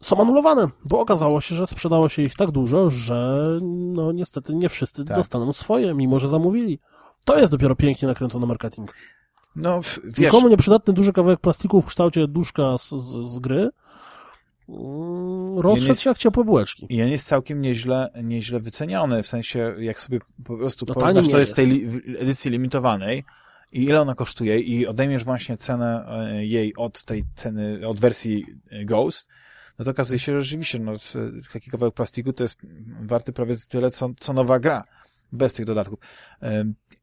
Są anulowane, bo okazało się, że sprzedało się ich tak dużo, że no niestety nie wszyscy tak. dostaną swoje, mimo że zamówili. To jest dopiero pięknie nakręcony marketing. No, wiesz... Nikomu nieprzydatny duży kawałek plastiku w kształcie duszka z, z, z gry mm, rozszedł się jak ciepłe bułeczki. I on jest całkiem nieźle, nieźle wyceniony, w sensie jak sobie po prostu no porównasz, to jest tej edycji limitowanej i ile ona kosztuje i odejmiesz właśnie cenę e, jej od tej ceny, od wersji e, Ghost, no to okazuje się, że rzeczywiście no, taki kawałek plastiku to jest warty prawie tyle, co, co nowa gra bez tych dodatków.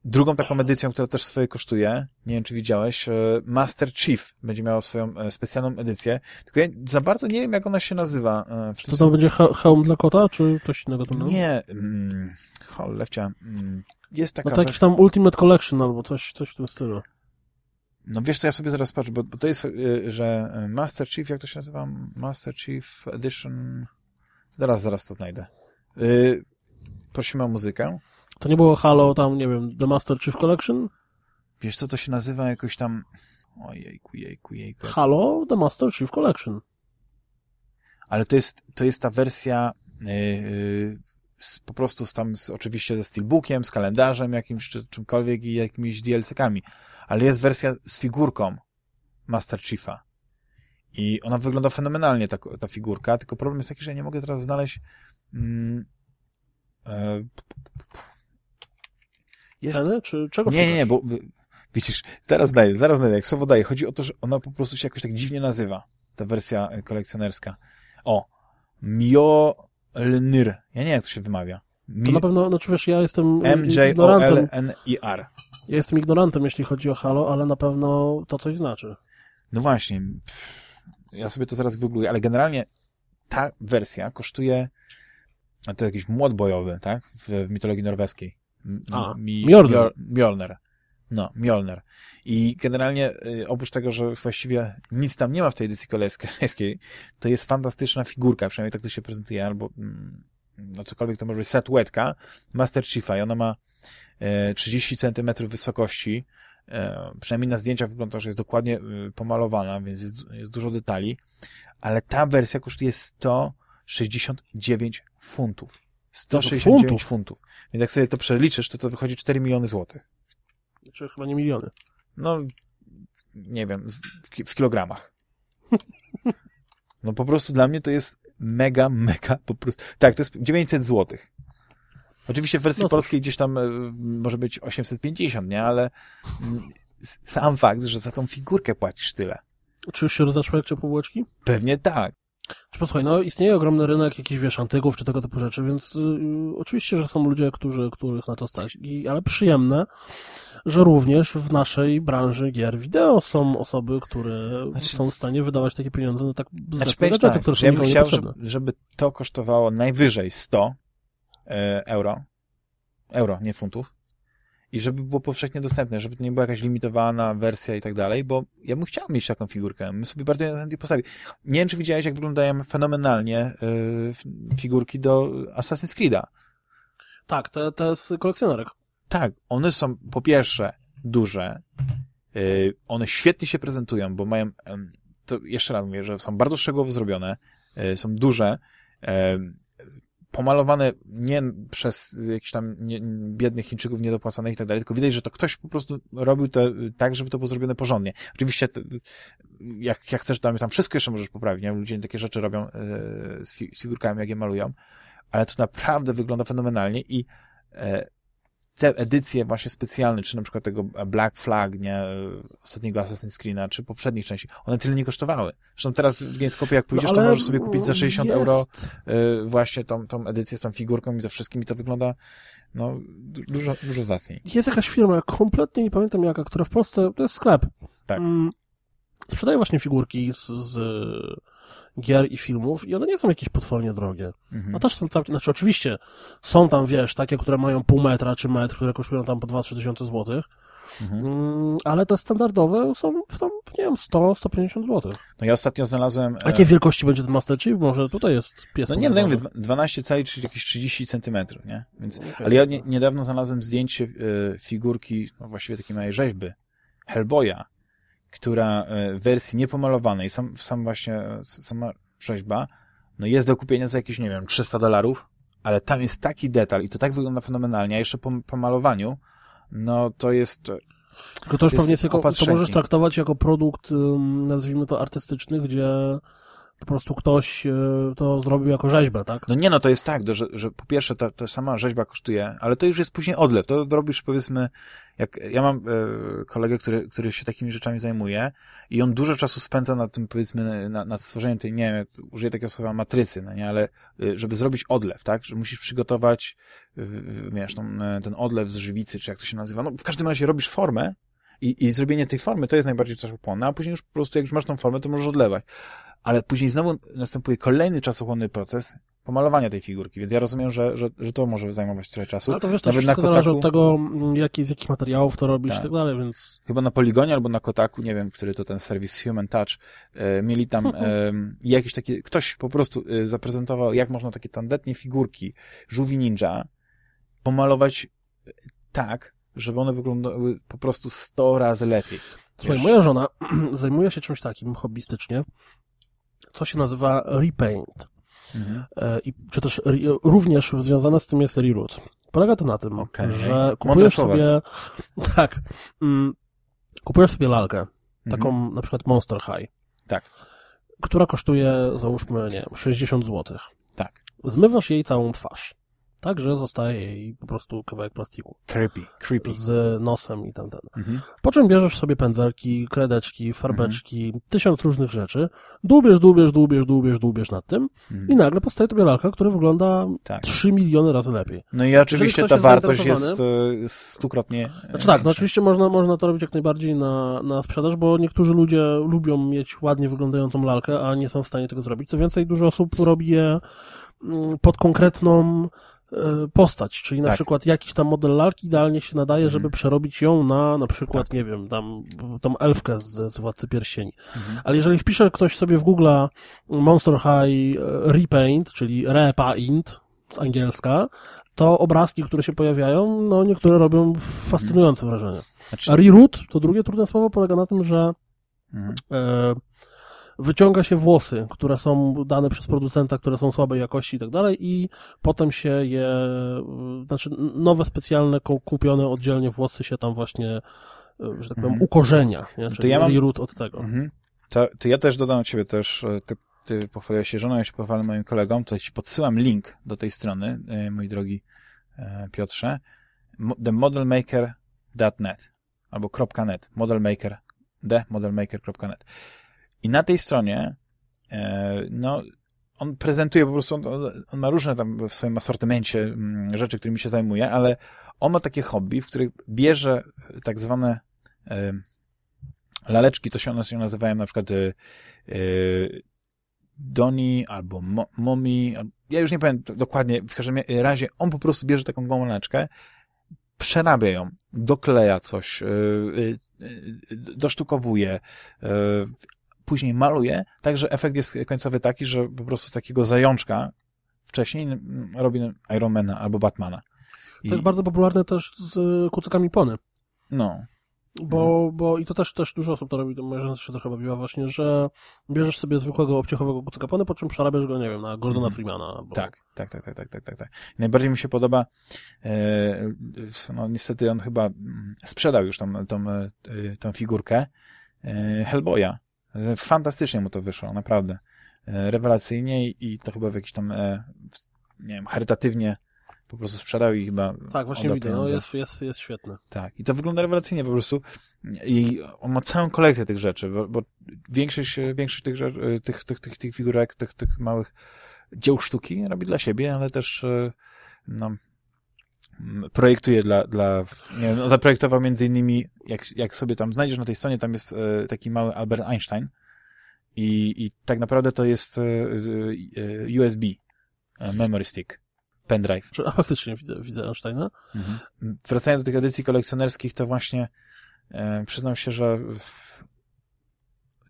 Drugą taką edycją, która też swoje kosztuje, nie wiem czy widziałeś, e, Master Chief będzie miała swoją e, specjalną edycję, tylko ja za bardzo nie wiem jak ona się nazywa. E, to to będzie hełm dla kota, czy coś innego? Tam nie, mm, cholewcia, mm, jest taka... No to jakiś tam Ultimate Collection albo coś, coś w tym stylu. No wiesz co, ja sobie zaraz patrzę, bo, bo to jest, że Master Chief, jak to się nazywa? Master Chief Edition... Zaraz, zaraz to znajdę. prosimy o muzykę. To nie było Halo tam, nie wiem, The Master Chief Collection? Wiesz co, to się nazywa jakoś tam... Ojejku, jejku, jejku. Halo The Master Chief Collection. Ale to jest, to jest ta wersja yy, yy, z, po prostu z tam, z, oczywiście ze steelbookiem, z kalendarzem jakimś, czy czymkolwiek i jakimiś DLC-kami. Ale jest wersja z figurką Master Chiefa. I ona wygląda fenomenalnie, ta, ta figurka, tylko problem jest taki, że ja nie mogę teraz znaleźć mm, e, jest... Czy czego Nie, nie, nie, bo widzisz, zaraz daję, zaraz daję, jak słowo daję. Chodzi o to, że ona po prostu się jakoś tak dziwnie nazywa, ta wersja e, kolekcjonerska. O, Mjolnir. Ja nie wiem, jak to się wymawia. Mi... To na pewno, znaczy wiesz, ja jestem M-J-O-L-N-I-R. Ja jestem ignorantem, jeśli chodzi o Halo, ale na pewno to coś znaczy. No właśnie. ja sobie to zaraz wygoogluję, ale generalnie ta wersja kosztuje, a to jakiś młot bojowy, tak? W, w mitologii norweskiej. A, mi, Mjolnir. Mjol- Mjolnir. No, Mjolnir. I generalnie, y, oprócz tego, że właściwie nic tam nie ma w tej edycji kolejskiej, to jest fantastyczna figurka, przynajmniej tak to się prezentuje, albo mm, no cokolwiek to może być, statuetka Master Chiefa i ona ma e, 30 centymetrów wysokości, e, przynajmniej na zdjęciach wygląda, że jest dokładnie e, pomalowana, więc jest, jest dużo detali, ale ta wersja kosztuje 169 funtów. 169 funtów? funtów. Więc jak sobie to przeliczysz, to to wychodzi 4 miliony złotych. Czy chyba nie miliony. No, nie wiem, w, ki- w kilogramach. No po prostu dla mnie to jest mega, mega po prostu. Tak, to jest 900 złotych. Oczywiście w wersji No polskiej gdzieś tam e, może być 850, nie? Ale mm, sam fakt, że za tą figurkę płacisz tyle. Czy już się rozeszły jak ciepłe bułeczki? Pewnie tak. Czy posłuchaj, no istnieje ogromny rynek jakichś, wiesz, antyków czy tego typu rzeczy, więc y, oczywiście, że są ludzie, którzy, których na to stać. I, ale przyjemne, że również w naszej branży gier wideo są osoby, które Znaczy- są w stanie wydawać takie pieniądze na tak Znaczy, gadżety, tak, które są ja bym chciał, żeby, żeby to kosztowało najwyżej 100 e, euro. Euro, nie funtów. I żeby było powszechnie dostępne, żeby to nie była jakaś limitowana wersja i tak dalej, bo ja bym chciał mieć taką figurkę. My sobie bardzo chętnie postawić. Nie wiem, czy widziałeś, jak wyglądają fenomenalnie e, figurki do Assassin's Creed'a. Tak, te, te z kolekcjonerek. Tak, one są po pierwsze duże, y, one świetnie się prezentują, bo mają, to jeszcze raz mówię, że są bardzo szczegółowo zrobione, y, są duże, pomalowane nie przez jakichś tam nie, biednych Chińczyków niedopłacanych i tak dalej, tylko widać, że to ktoś po prostu robił to y, tak, żeby to było zrobione porządnie. Oczywiście t- jak, jak chcesz, tam, tam wszystko jeszcze możesz poprawić, nie? Ludzie takie rzeczy robią y, z figurkami, jak je malują, ale to naprawdę wygląda fenomenalnie i e, te edycje właśnie specjalne, czy na przykład tego Black Flag, nie, ostatniego Assassin's Creed'a, czy poprzednich części, one tyle nie kosztowały. Zresztą teraz w Gamescopie, jak pójdziesz, to No, ale możesz sobie kupić za 60 jest. euro y, właśnie tą, tą edycję z tą figurką i ze wszystkim i to wygląda no, du- dużo, dużo zacniej. Jest jakaś firma, ja kompletnie nie pamiętam jaka, która w Polsce, to jest sklep. Tak. Mm, sprzedaje właśnie figurki z, z gier i filmów i one nie są jakieś potwornie drogie. Mhm. No też są całkiem, znaczy oczywiście są tam, wiesz, takie, które mają pół metra czy metr, które kosztują tam po 2-3 tysiące złotych, Mhm. mm, ale te standardowe są w tam, nie wiem, 100-150 złotych. No ja ostatnio znalazłem... e, A jakiej wielkości będzie ten Master Chief? Może tutaj jest pies No nie, no pomalowy. mówię, 12 cali, czyli jakieś 30 centymetrów, nie? Więc, Okej. ale ja nie, niedawno znalazłem zdjęcie e, figurki, no właściwie takiej małej rzeźby, Hellboya, która e, w wersji niepomalowanej, sam, sam właśnie, e, sama rzeźba, no jest do kupienia za jakieś, nie wiem, 300 dolarów, ale tam jest taki detal i to tak wygląda fenomenalnie, a jeszcze po, po malowaniu, no to jest, e, Tylko to już pewnie jest jako, to możesz traktować jako produkt, nazwijmy to artystyczny, gdzie po prostu ktoś y, to zrobił jako rzeźbę, tak? No nie, no to jest tak, że, że po pierwsze ta, ta sama rzeźba kosztuje, ale to już jest później odlew. To robisz powiedzmy, jak ja mam e, kolegę, który, który się takimi rzeczami zajmuje i on dużo czasu spędza nad tym powiedzmy, na, nad stworzeniem tej, nie wiem, jak użyję takiego słowa matrycy, no nie, ale e, żeby zrobić odlew, tak, że musisz przygotować, wiesz, e, ten odlew z żywicy, czy jak to się nazywa. No w każdym razie robisz formę i, i zrobienie tej formy to jest najbardziej czasochłonne, a później już po prostu jak już masz tą formę, to możesz odlewać. Ale później znowu następuje kolejny czasochłonny proces pomalowania tej figurki, więc ja rozumiem, że, że, że to może zajmować trochę czasu. Ale to wiesz, to Nawet na wszystko zależy Kotaku- od tego, mm, jaki, z jakich materiałów to robisz Tak. i tak dalej, więc Chyba na Poligonie albo na Kotaku, nie wiem, który to ten serwis Human Touch, e, mieli tam e, jakieś takie, ktoś po prostu e, zaprezentował, jak można takie tandetnie figurki żółwi ninja pomalować e, tak, żeby one wyglądały po prostu 100 razy lepiej. Słuchaj, Wiesz? moja żona zajmuje się czymś takim hobbystycznie, co się nazywa repaint. Mhm. E, I, czy też również związane z tym jest reroot. Polega to na tym, Okej. że kupujesz sobie, tak, mm, kupujesz sobie lalkę, taką Mhm. na przykład Monster High, Tak, która kosztuje, załóżmy, nie wiem, 60 zł. tak. Zmywasz jej całą twarz. Tak, że zostaje jej po prostu kawałek plastiku. Creepy, creepy. Z nosem i tam ten. Mhm. Po czym bierzesz sobie pędzelki, kredeczki, farbeczki, tysiąc różnych rzeczy, dłubiesz, dłubiesz, dłubiesz, dłubiesz, dłubiesz nad tym Mhm. i nagle powstaje tobie lalka, która wygląda Tak. 3 miliony razy lepiej. No i oczywiście ta wartość jest e, stukrotnie e, Znaczy tak, no oczywiście można, można to robić jak najbardziej na, na sprzedaż, bo niektórzy ludzie lubią mieć ładnie wyglądającą lalkę, a nie są w stanie tego zrobić. Co więcej, dużo osób robi je mm, pod konkretną postać, czyli na Tak. przykład jakiś tam model lalki idealnie się nadaje, Mhm. żeby przerobić ją na na przykład, Tak. nie wiem, tam tą elfkę z, z Władcy Pierścieni. Mhm. Ale jeżeli wpisze ktoś sobie w Google Monster High e, Repaint, czyli Repaint z angielska, to obrazki, które się pojawiają, no niektóre robią fascynujące wrażenie. Znaczy, A reroot, to drugie trudne słowo, polega na tym, że mhm. e, wyciąga się włosy, które są dane przez producenta, które są słabej jakości i tak dalej i potem się je, e, znaczy nowe specjalne ku- kupione oddzielnie włosy się tam właśnie, e, że tak powiem, Mhm. ukorzenia, nie? czyli ja mam- reroot od tego. Mhm. To, to ja też dodam od ciebie też, e, ty, ty pochwaliłeś się żoną, ja się pochwalę moim kolegom, to ci podsyłam link do tej strony, e, mój drogi e, Piotrze, Mo- themodelmaker.net albo .net, modelmaker, themodelmaker.net. I na tej stronie, e, no, on prezentuje po prostu, on, on ma różne tam w swoim asortymencie mm, rzeczy, którymi się zajmuje, ale on ma takie hobby, w których bierze tak zwane e, laleczki, to się one się nazywają na przykład y, Doni albo Mo, Momi, ja już nie pamiętam dokładnie, w każdym razie on po prostu bierze taką gołą laleczkę, przerabia ją, dokleja coś, y, dosztukowuje, później maluje, tak że efekt jest końcowy taki, że po prostu z takiego zajączka wcześniej mm, robi Ironmana albo Batmana. I, To jest bardzo popularne też z kucykami pony. no, Bo, bo i to też, też dużo osób to robi, to moja żona się trochę bawiła właśnie, że bierzesz sobie zwykłego obciechowego kucyka pony, po czym przerabiasz go, nie wiem, na Gordona Mhm. Freemana. Bo... Tak, tak, tak, tak, tak, tak, tak, tak. Najbardziej mi się podoba, e, no niestety on chyba mm, sprzedał już tą, tą, e, tą figurkę e, Hellboya. Fantastycznie mu to wyszło, naprawdę. E, rewelacyjnie i, to chyba w jakiś tam, e, nie wiem, charytatywnie po prostu sprzedał i chyba Tak, właśnie widzę, no jest, jest, jest świetne. Tak, i to wygląda rewelacyjnie po prostu. I on ma całą kolekcję tych rzeczy, bo, bo większość, większość tych, rzeczy, tych, tych, tych, tych figurek, tych, tych małych dzieł sztuki robi dla siebie, ale też e, no, projektuje dla, dla nie wiem, no, zaprojektował między innymi, jak, jak sobie tam znajdziesz na tej stronie, tam jest e, taki mały Albert Einstein i, i tak naprawdę to jest e, e, USB, e, memory stick, pendrive. Czy, a faktycznie widzę, widzę Einsteina. Mhm. Wracając do tych edycji kolekcjonerskich, to właśnie e, przyznam się, że w-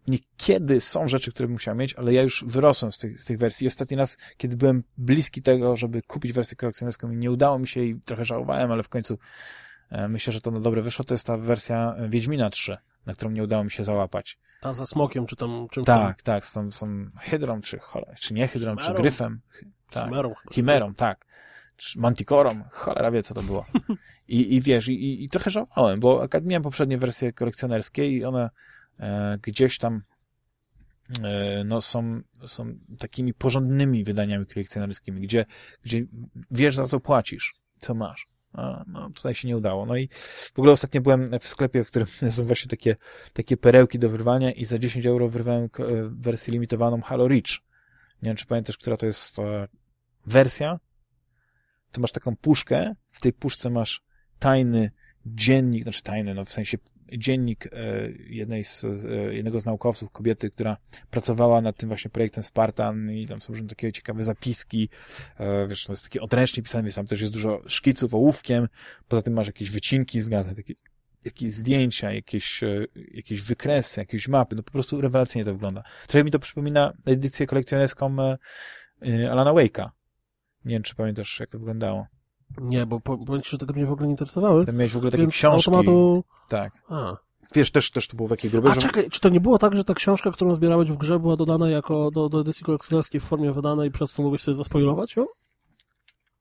niekiedy są rzeczy, które bym musiał mieć, ale ja już wyrosłem z tych, z tych wersji. Ostatni raz, kiedy byłem bliski tego, żeby kupić wersję kolekcjonerską i nie udało mi się i trochę żałowałem, ale w końcu e, myślę, że to na dobre wyszło, to jest ta wersja Wiedźmina 3, na którą nie udało mi się załapać. Ta ze smokiem, czy tam czymś tam. Tak, tak, z tą, z tą hydrą, czy, czy nie hydrą, czy Chimerą. gryfem. Tak. Chimerą. Chimerą, tak. Czy Manticorą, cholera wie, co to było. I, i wiesz, i, i, i trochę żałowałem, bo miałem poprzednie wersje kolekcjonerskie i one e, gdzieś tam e, no, są, są takimi porządnymi wydaniami kolekcjonerskimi, gdzie, gdzie wiesz, za co płacisz, co masz. A, no, tutaj się nie udało. No i w ogóle ostatnio byłem w sklepie, w którym są właśnie takie, takie perełki do wyrwania i za 10 euro wyrwałem e, wersję limitowaną Halo Reach. Nie wiem, czy pamiętasz, która to jest e, wersja. To masz taką puszkę, w tej puszce masz tajny dziennik, znaczy tajny, no w sensie dziennik e, jednej z, e, jednego z naukowców, kobiety, która pracowała nad tym właśnie projektem Spartan i tam są różne takie ciekawe zapiski, e, wiesz, to jest taki odręcznie pisane, więc tam też jest dużo szkiców ołówkiem, poza tym masz jakieś wycinki z gazet, takie, jakieś zdjęcia, jakieś, jakieś wykresy, jakieś mapy, no po prostu rewelacyjnie to wygląda. Trochę mi to przypomina edycję kolekcjonerską Alana Wake'a. Nie wiem, czy pamiętasz, jak to wyglądało. Nie, bo po- powiem ci, że tego mnie w ogóle nie interesowały. Tam miałeś w ogóle takie książki. automatu... Tak. A. Wiesz, też, też to było takie grube, A że... czekaj, czy to nie było tak, że ta książka, którą zbierałeś w grze, była dodana jako do, do edycji kolekcjonerskiej w formie wydanej i przez to mogłeś sobie zaspoilować ją?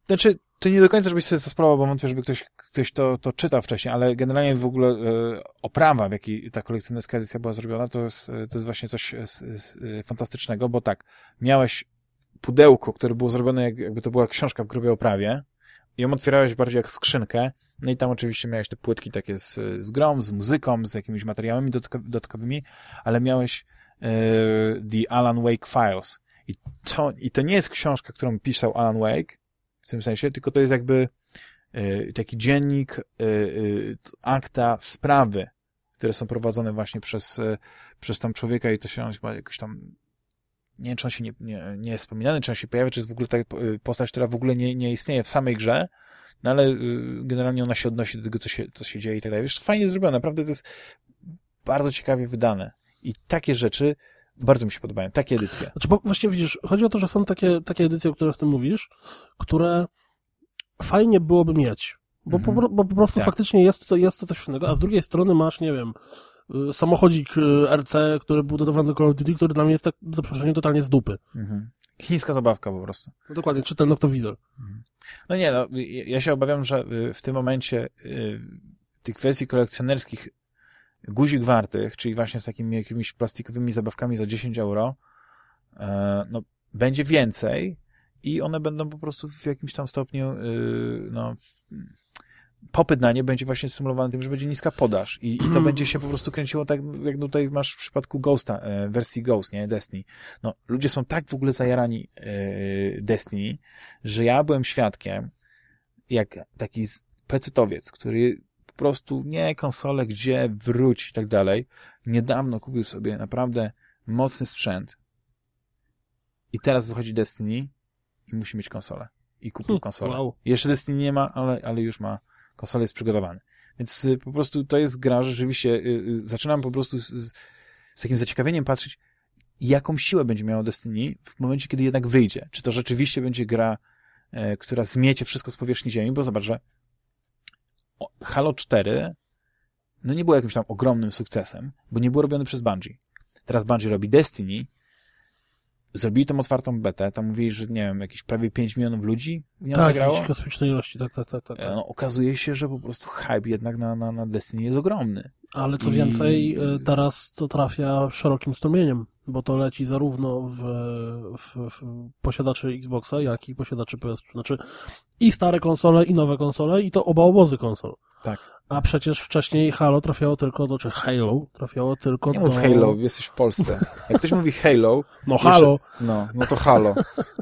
Znaczy, to nie do końca, żebyś sobie zasprawował, bo wątpię, żeby ktoś, ktoś to, to czytał wcześniej, ale generalnie w ogóle e, oprawa, w jakiej ta kolekcjonerska edycja była zrobiona, to jest, e, to jest właśnie coś e, s- s- e, fantastycznego, bo tak, miałeś pudełko, które było zrobione jak, jakby to była książka w grubej oprawie, ją otwierałeś bardziej jak skrzynkę, no i tam oczywiście miałeś te płytki takie z, z grą, z muzyką, z jakimiś materiałami dodatkowymi, ale miałeś e, The Alan Wake Files. I to, I to nie jest książka, którą pisał Alan Wake, w tym sensie, tylko to jest jakby e, taki dziennik, e, akta, sprawy, które są prowadzone właśnie przez, przez tam człowieka i to się chyba jakoś tam nie wiem, czy on się nie, nie, nie jest wspominany, czy on się pojawia, czy jest w ogóle ta postać, która w ogóle nie, nie istnieje w samej grze, no ale y, generalnie ona się odnosi do tego, co się, co się dzieje i tak dalej. Wiesz, fajnie zrobione, naprawdę to jest bardzo ciekawie wydane. I takie rzeczy bardzo mi się podobają, takie edycje. Znaczy, bo właśnie widzisz, chodzi o to, że są takie, takie edycje, o których ty mówisz, które fajnie byłoby mieć. Bo, mhm. po, bo po prostu tak. faktycznie jest to, jest to coś innego, a z drugiej strony masz, nie wiem, y, samochodzik y, RC, który był dodawany do Call of Duty, który dla mnie jest tak, za przeproszeniem, totalnie z dupy. Mhm. Chińska zabawka po prostu. No dokładnie, czy ten Octowizor. Mhm. No nie, no, ja się obawiam, że y, w tym momencie tych kwestii kolekcjonerskich guzik wartych, czyli właśnie z takimi jakimiś plastikowymi zabawkami za 10 euro, e, no, będzie więcej i one będą po prostu w jakimś tam stopniu, no, popyt na nie będzie właśnie stymulowany tym, że będzie niska podaż i, i to będzie się po prostu kręciło tak, jak tutaj masz w przypadku Ghosta, e, wersji Ghost, nie, Destiny. No, ludzie są tak w ogóle zajarani e, Destiny, że ja byłem świadkiem, jak taki pecetowiec, który po prostu nie konsole, gdzie wróć i tak dalej, niedawno kupił sobie naprawdę mocny sprzęt i teraz wychodzi Destiny i musi mieć konsolę. I kupił hm, konsolę. Wow. Jeszcze Destiny nie ma, ale, ale już ma konsol jest przygotowany. Więc y, po prostu to jest gra, rzeczywiście y, y, zaczynam po prostu z, z takim zaciekawieniem patrzeć, jaką siłę będzie miało Destiny w momencie, kiedy jednak wyjdzie. Czy to rzeczywiście będzie gra, e, która zmiecie wszystko z powierzchni ziemi, bo zobacz, że Halo 4 no nie było jakimś tam ogromnym sukcesem, bo nie było robione przez Bungie. Teraz Bungie robi Destiny, zrobili tą otwartą betę, tam mówili, że nie wiem, jakieś prawie 5 milionów ludzi w nią tak, zagrało. Tak, kosmicznej ilości, tak, tak, tak. tak. No, okazuje się, że po prostu hype jednak na, na, na Destiny jest ogromny. Ale co I... więcej, teraz to trafia szerokim strumieniem, bo to leci zarówno w, w, w posiadaczy Xboxa, jak i posiadaczy PS. Znaczy i stare konsole, i nowe konsole, i to oba obozy konsol. Tak. A przecież wcześniej Halo trafiało tylko do, czy Halo trafiało tylko Nie do... mów Halo, jesteś w Polsce. Jak ktoś mówi Halo... No jeszcze... Halo. No, no to Halo.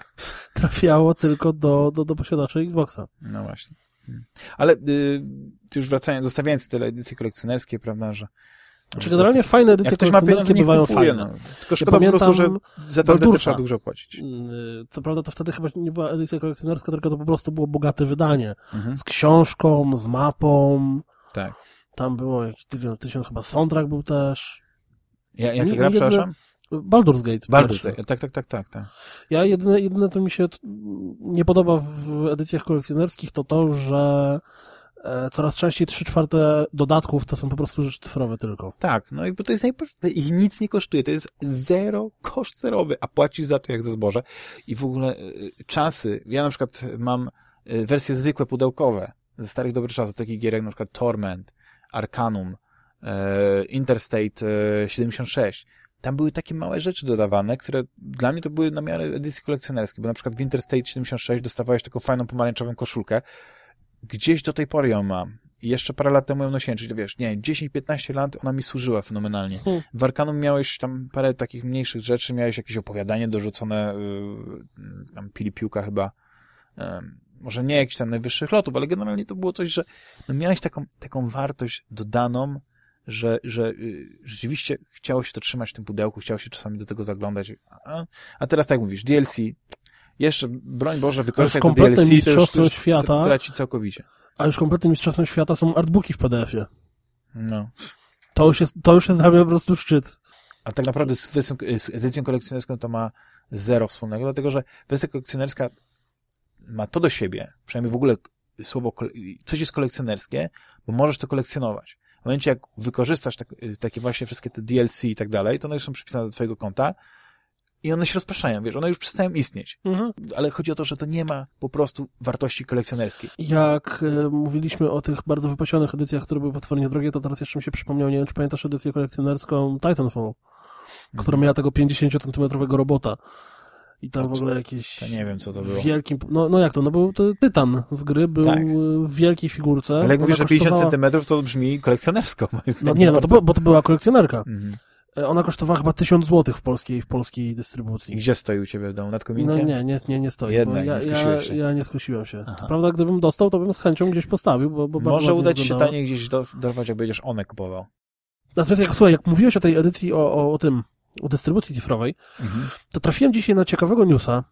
trafiało tylko do, do, do posiadaczy Xboxa. No właśnie. Ale y, już wracając, zostawiając te edycje kolekcjonerskie, prawda, że znaczy generalnie fajne edycje ktoś ma pieniądze, bywają kupuje, fajne. No. Tylko szkoda ja po prostu, że za tę edycję trzeba dużo płacić. Y, co prawda to wtedy chyba nie była edycja kolekcjonerska, tylko to po prostu było bogate wydanie. Mhm. Z książką, z mapą. Tak. Tam było jakiś tysiąc, chyba soundtrack był też. Ja, jaka gra, przepraszam? Baldur's Gate. Baldur's Gate, tak, tak, tak, tak, tak. Ja jedyne, jedyne, co mi się nie podoba w edycjach kolekcjonerskich, to to, że e, coraz częściej trzy czwarte dodatków to są po prostu rzeczy cyfrowe tylko. Tak, no i bo to jest najprościej, ich nic nie kosztuje, to jest zero, koszt zerowy, a płacisz za to jak za zboże. I w ogóle e, czasy, ja na przykład mam e, wersje zwykłe, pudełkowe, ze starych dobrych czasów, takich gier jak na przykład Torment, Arcanum, Interstate 76, tam były takie małe rzeczy dodawane, które dla mnie to były na miarę edycji kolekcjonerskie, bo na przykład w Interstate 76 dostawałeś taką fajną pomarańczową koszulkę, gdzieś do tej pory ją mam. I jeszcze parę lat temu ją nosiłem, czyli wiesz, nie, 10-15 lat ona mi służyła fenomenalnie. Hmm. W Arkanum miałeś tam parę takich mniejszych rzeczy, miałeś jakieś opowiadanie dorzucone, yy, tam Pili Piłka chyba, może nie jakichś tam najwyższych lotów, ale generalnie to było coś, że no miałeś taką, taką wartość dodaną, że, że y, rzeczywiście chciało się to trzymać w tym pudełku, chciało się czasami do tego zaglądać. A, a teraz tak mówisz, DLC, jeszcze, broń Boże, wykorzystać to DLC, to już, to już świata, traci całkowicie. A już kompletnym mistrzostwem świata są artbooki w PDF-ie. No. To już jest, to już jest dla mnie po prostu szczyt. A tak naprawdę z, z edycją kolekcjonerską to ma zero wspólnego, dlatego że wersja kolekcjonerska ma to do siebie, przynajmniej w ogóle słowo, coś jest kolekcjonerskie, bo możesz to kolekcjonować. W momencie, jak wykorzystasz tak, y, takie właśnie wszystkie te DLC i tak dalej, to one już są przypisane do twojego konta i one się rozpraszają, wiesz, one już przestają istnieć. Mhm. Ale chodzi o to, że to nie ma po prostu wartości kolekcjonerskiej. Jak y, mówiliśmy o tych bardzo wypasionych edycjach, które były potwornie drogie, to teraz jeszcze mi się przypomniał, nie wiem, czy pamiętasz edycję kolekcjonerską Titanfall, mhm. która miała tego 50-centymetrowego robota. I tam w ogóle jakieś... To nie wiem, co to było. Wielkim, no, no jak to, no był to Tytan z gry, był Tak. w wielkiej figurce. Ale jak mówisz, że 50 kosztowała- centymetrów, to brzmi kolekcjonersko. No nie, no to, bo, bo to była kolekcjonerka. Mhm. E, Ona kosztowała chyba 1000 złotych w polskiej, w polskiej I dystrybucji. gdzie stoi u ciebie w domu? Nad No kominkiem? nie, nie, nie, nie stoi. Jednak, ja, nie skusiłeś się. ja nie skusiłem się. Aha. Prawda, gdybym dostał, to bym z chęcią gdzieś postawił, bo, bo Może ładnie uda ci się taniej gdzieś do- dorwać, jak będziesz one kupował. Natomiast jak, słuchaj, jak mówiłeś o tej edycji, o, o, o tym, o dystrybucji cyfrowej, Mhm. to trafiłem dzisiaj na ciekawego newsa.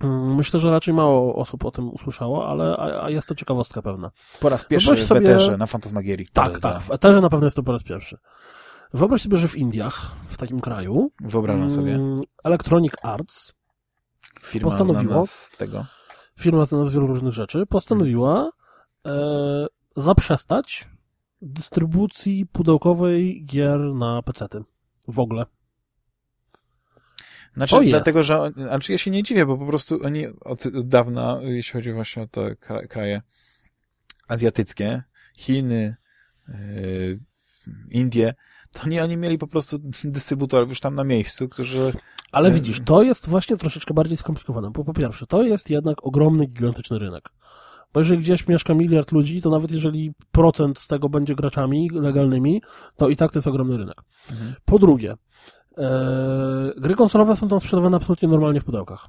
Mm, Myślę, że raczej mało osób o tym usłyszało, ale a, a jest to ciekawostka pewna. Po raz pierwszy Wyobraź w sobie- Eterze na Fantasmagierii. Tak, tak, w Eterze na pewno jest to po raz pierwszy. Wyobraź sobie, że w Indiach, w takim kraju, Wyobrażam sobie. mm, Electronic Arts, Firma postanowiło- z tego. firma znana z wielu różnych rzeczy, postanowiła e, zaprzestać dystrybucji pudełkowej gier na PC-ty. W ogóle. Znaczy, To jest. dlatego, że, on- znaczy ja się nie dziwię, bo po prostu oni od dawna, jeśli chodzi właśnie o te kra- kraje azjatyckie, Chiny, yy, Indie, to nie oni mieli po prostu dystrybutorów już tam na miejscu, którzy, Ale E, widzisz, to jest właśnie troszeczkę bardziej skomplikowane, bo po pierwsze, to jest jednak ogromny, gigantyczny rynek. Bo jeżeli gdzieś mieszka miliard ludzi, to nawet jeżeli procent z tego będzie graczami legalnymi, to i tak to jest ogromny rynek. Mhm. Po drugie, e, gry konsolowe są tam sprzedawane absolutnie normalnie w pudełkach.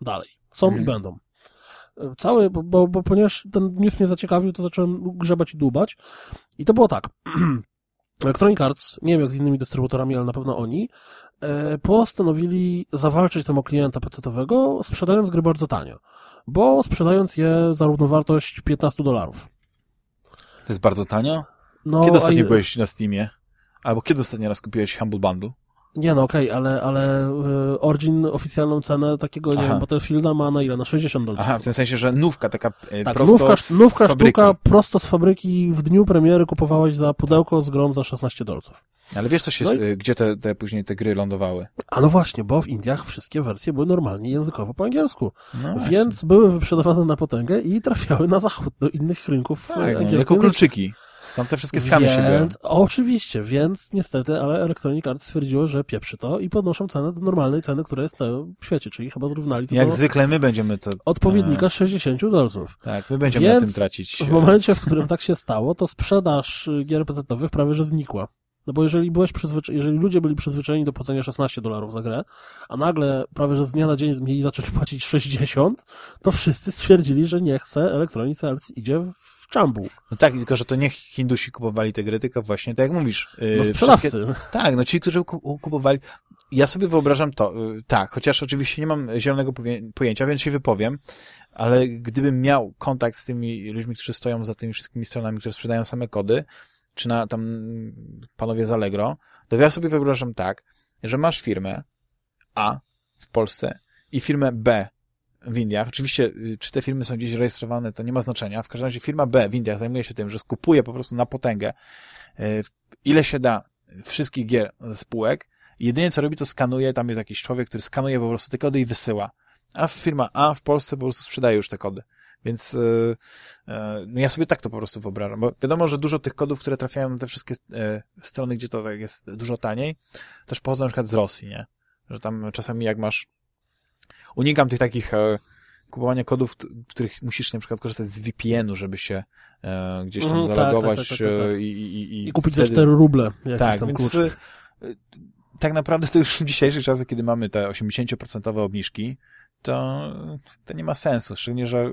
Dalej. Są Mhm. i będą. E, Cały, bo, bo, bo ponieważ ten news mnie zaciekawił, to zacząłem grzebać i dłubać. I to było tak. Electronic Arts, nie wiem jak z innymi dystrybutorami, ale na pewno oni, e, postanowili zawalczyć tam o klienta PC-owego, sprzedając gry bardzo tanio. Bo sprzedając je za równowartość 15 dolarów. to jest bardzo tanio. No, Kiedy ostatnio byłeś na Steamie? Albo kiedy ostatni raz kupiłeś Humble Bundle? Nie no, okej, ale, ale e, Origin oficjalną cenę takiego, nie Aha. wiem, Battlefielda ma na ile? Na 60 dolarów. Aha, w tym sensie, że nówka taka e, tak, prosto nówka, z, nówka fabryki. sztuka prosto z fabryki w dniu premiery kupowałeś za pudełko z grą za 16 dolców. Ale wiesz, co się, No i- e, gdzie te, te później te gry lądowały? A no właśnie, bo w Indiach wszystkie wersje były normalnie językowo po angielsku. No. Więc były wyprzedawane na potęgę i trafiały na zachód do innych rynków tak, jako kluczyki. Stąd te wszystkie skamy się biorą. Oczywiście, więc niestety, ale Electronic Arts stwierdziło, że pieprzy to i podnoszą cenę do normalnej ceny, która jest w świecie, czyli chyba zrównali to Jak do zwykle my będziemy to... odpowiednika 60 dolców. E, tak, my będziemy Więc na tym tracić. W momencie, w którym tak się stało, to sprzedaż y, gier PC-owych prawie że znikła. No bo jeżeli byłeś przyzwyczaj- jeżeli ludzie byli przyzwyczajeni do płacenia 16 dolarów za grę, a nagle prawie że z dnia na dzień mieli zacząć płacić 60, to wszyscy stwierdzili, że nie chce Electronic Arts idzie w No tak, tylko że to nie Hindusi kupowali te gry, tylko właśnie tak jak mówisz. yy, No sprzedawcy. Tak, no ci, którzy ku- kupowali. Ja sobie wyobrażam to, yy, tak, chociaż oczywiście nie mam zielonego pojęcia, więc się wypowiem, ale gdybym miał kontakt z tymi ludźmi, którzy stoją za tymi wszystkimi stronami, które sprzedają same kody, czy na tam panowie z Allegro, to ja sobie wyobrażam tak, że masz firmę A w Polsce i firmę B w Indiach. Oczywiście, y, czy te firmy są gdzieś rejestrowane, to nie ma znaczenia. W każdym razie firma B w Indiach zajmuje się tym, że skupuje po prostu na potęgę y, ile się da wszystkich gier spółek. Jedynie co robi, to skanuje, tam jest jakiś człowiek, który skanuje po prostu te kody i wysyła. A firma A w Polsce po prostu sprzedaje już te kody. Więc yy, yy, ja sobie tak to po prostu wyobrażam, bo wiadomo, że dużo tych kodów, które trafiają na te wszystkie yy, strony, gdzie to tak jest dużo taniej, też pochodzą na przykład z Rosji, nie? Że tam czasami jak masz unikam tych takich e, kupowania kodów, w których musisz na przykład korzystać z VPN-u, żeby się e, gdzieś tam tak, zalogować tak, tak, tak, tak. e, i, i, i, kupić wtedy... za 4 ruble Tak, tam więc klucz. e, tak naprawdę to już w dzisiejszych czasach, kiedy mamy te 80% obniżki, to, to nie ma sensu, szczególnie, że e,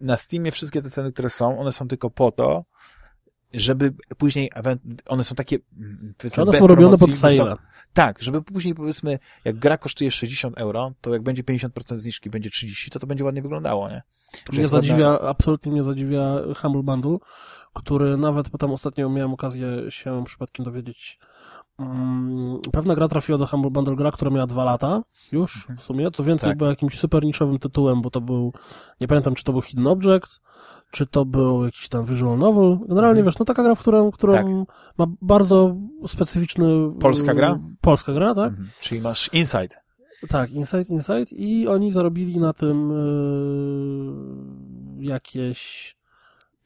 na Steamie wszystkie te ceny, które są, one są tylko po to, żeby później, one są takie, mm, powiedzmy, One bez są robione pod sale. tak, żeby później powiedzmy, jak gra kosztuje 60 euro, to jak będzie 50% zniżki, będzie 30, to to będzie ładnie wyglądało, nie? Że Mnie jest ładna- zadziwia, absolutnie mnie zadziwia Humble Bundle, który nawet, bo tam ostatnio miałem okazję się przypadkiem dowiedzieć, mm, pewna gra trafiła do Humble Bundle, gra, która miała dwa lata już w sumie, to więcej Tak. była jakimś super niszowym tytułem, bo to był, nie pamiętam, czy to był Hidden Object, czy to był jakiś tam visual novel. Generalnie Mhm. wiesz, no taka gra, w którą, którą Tak. ma bardzo specyficzny... Polska gra? Polska gra, tak? Mhm. Czyli masz Insight. Tak, Insight, Insight i oni zarobili na tym yy, jakieś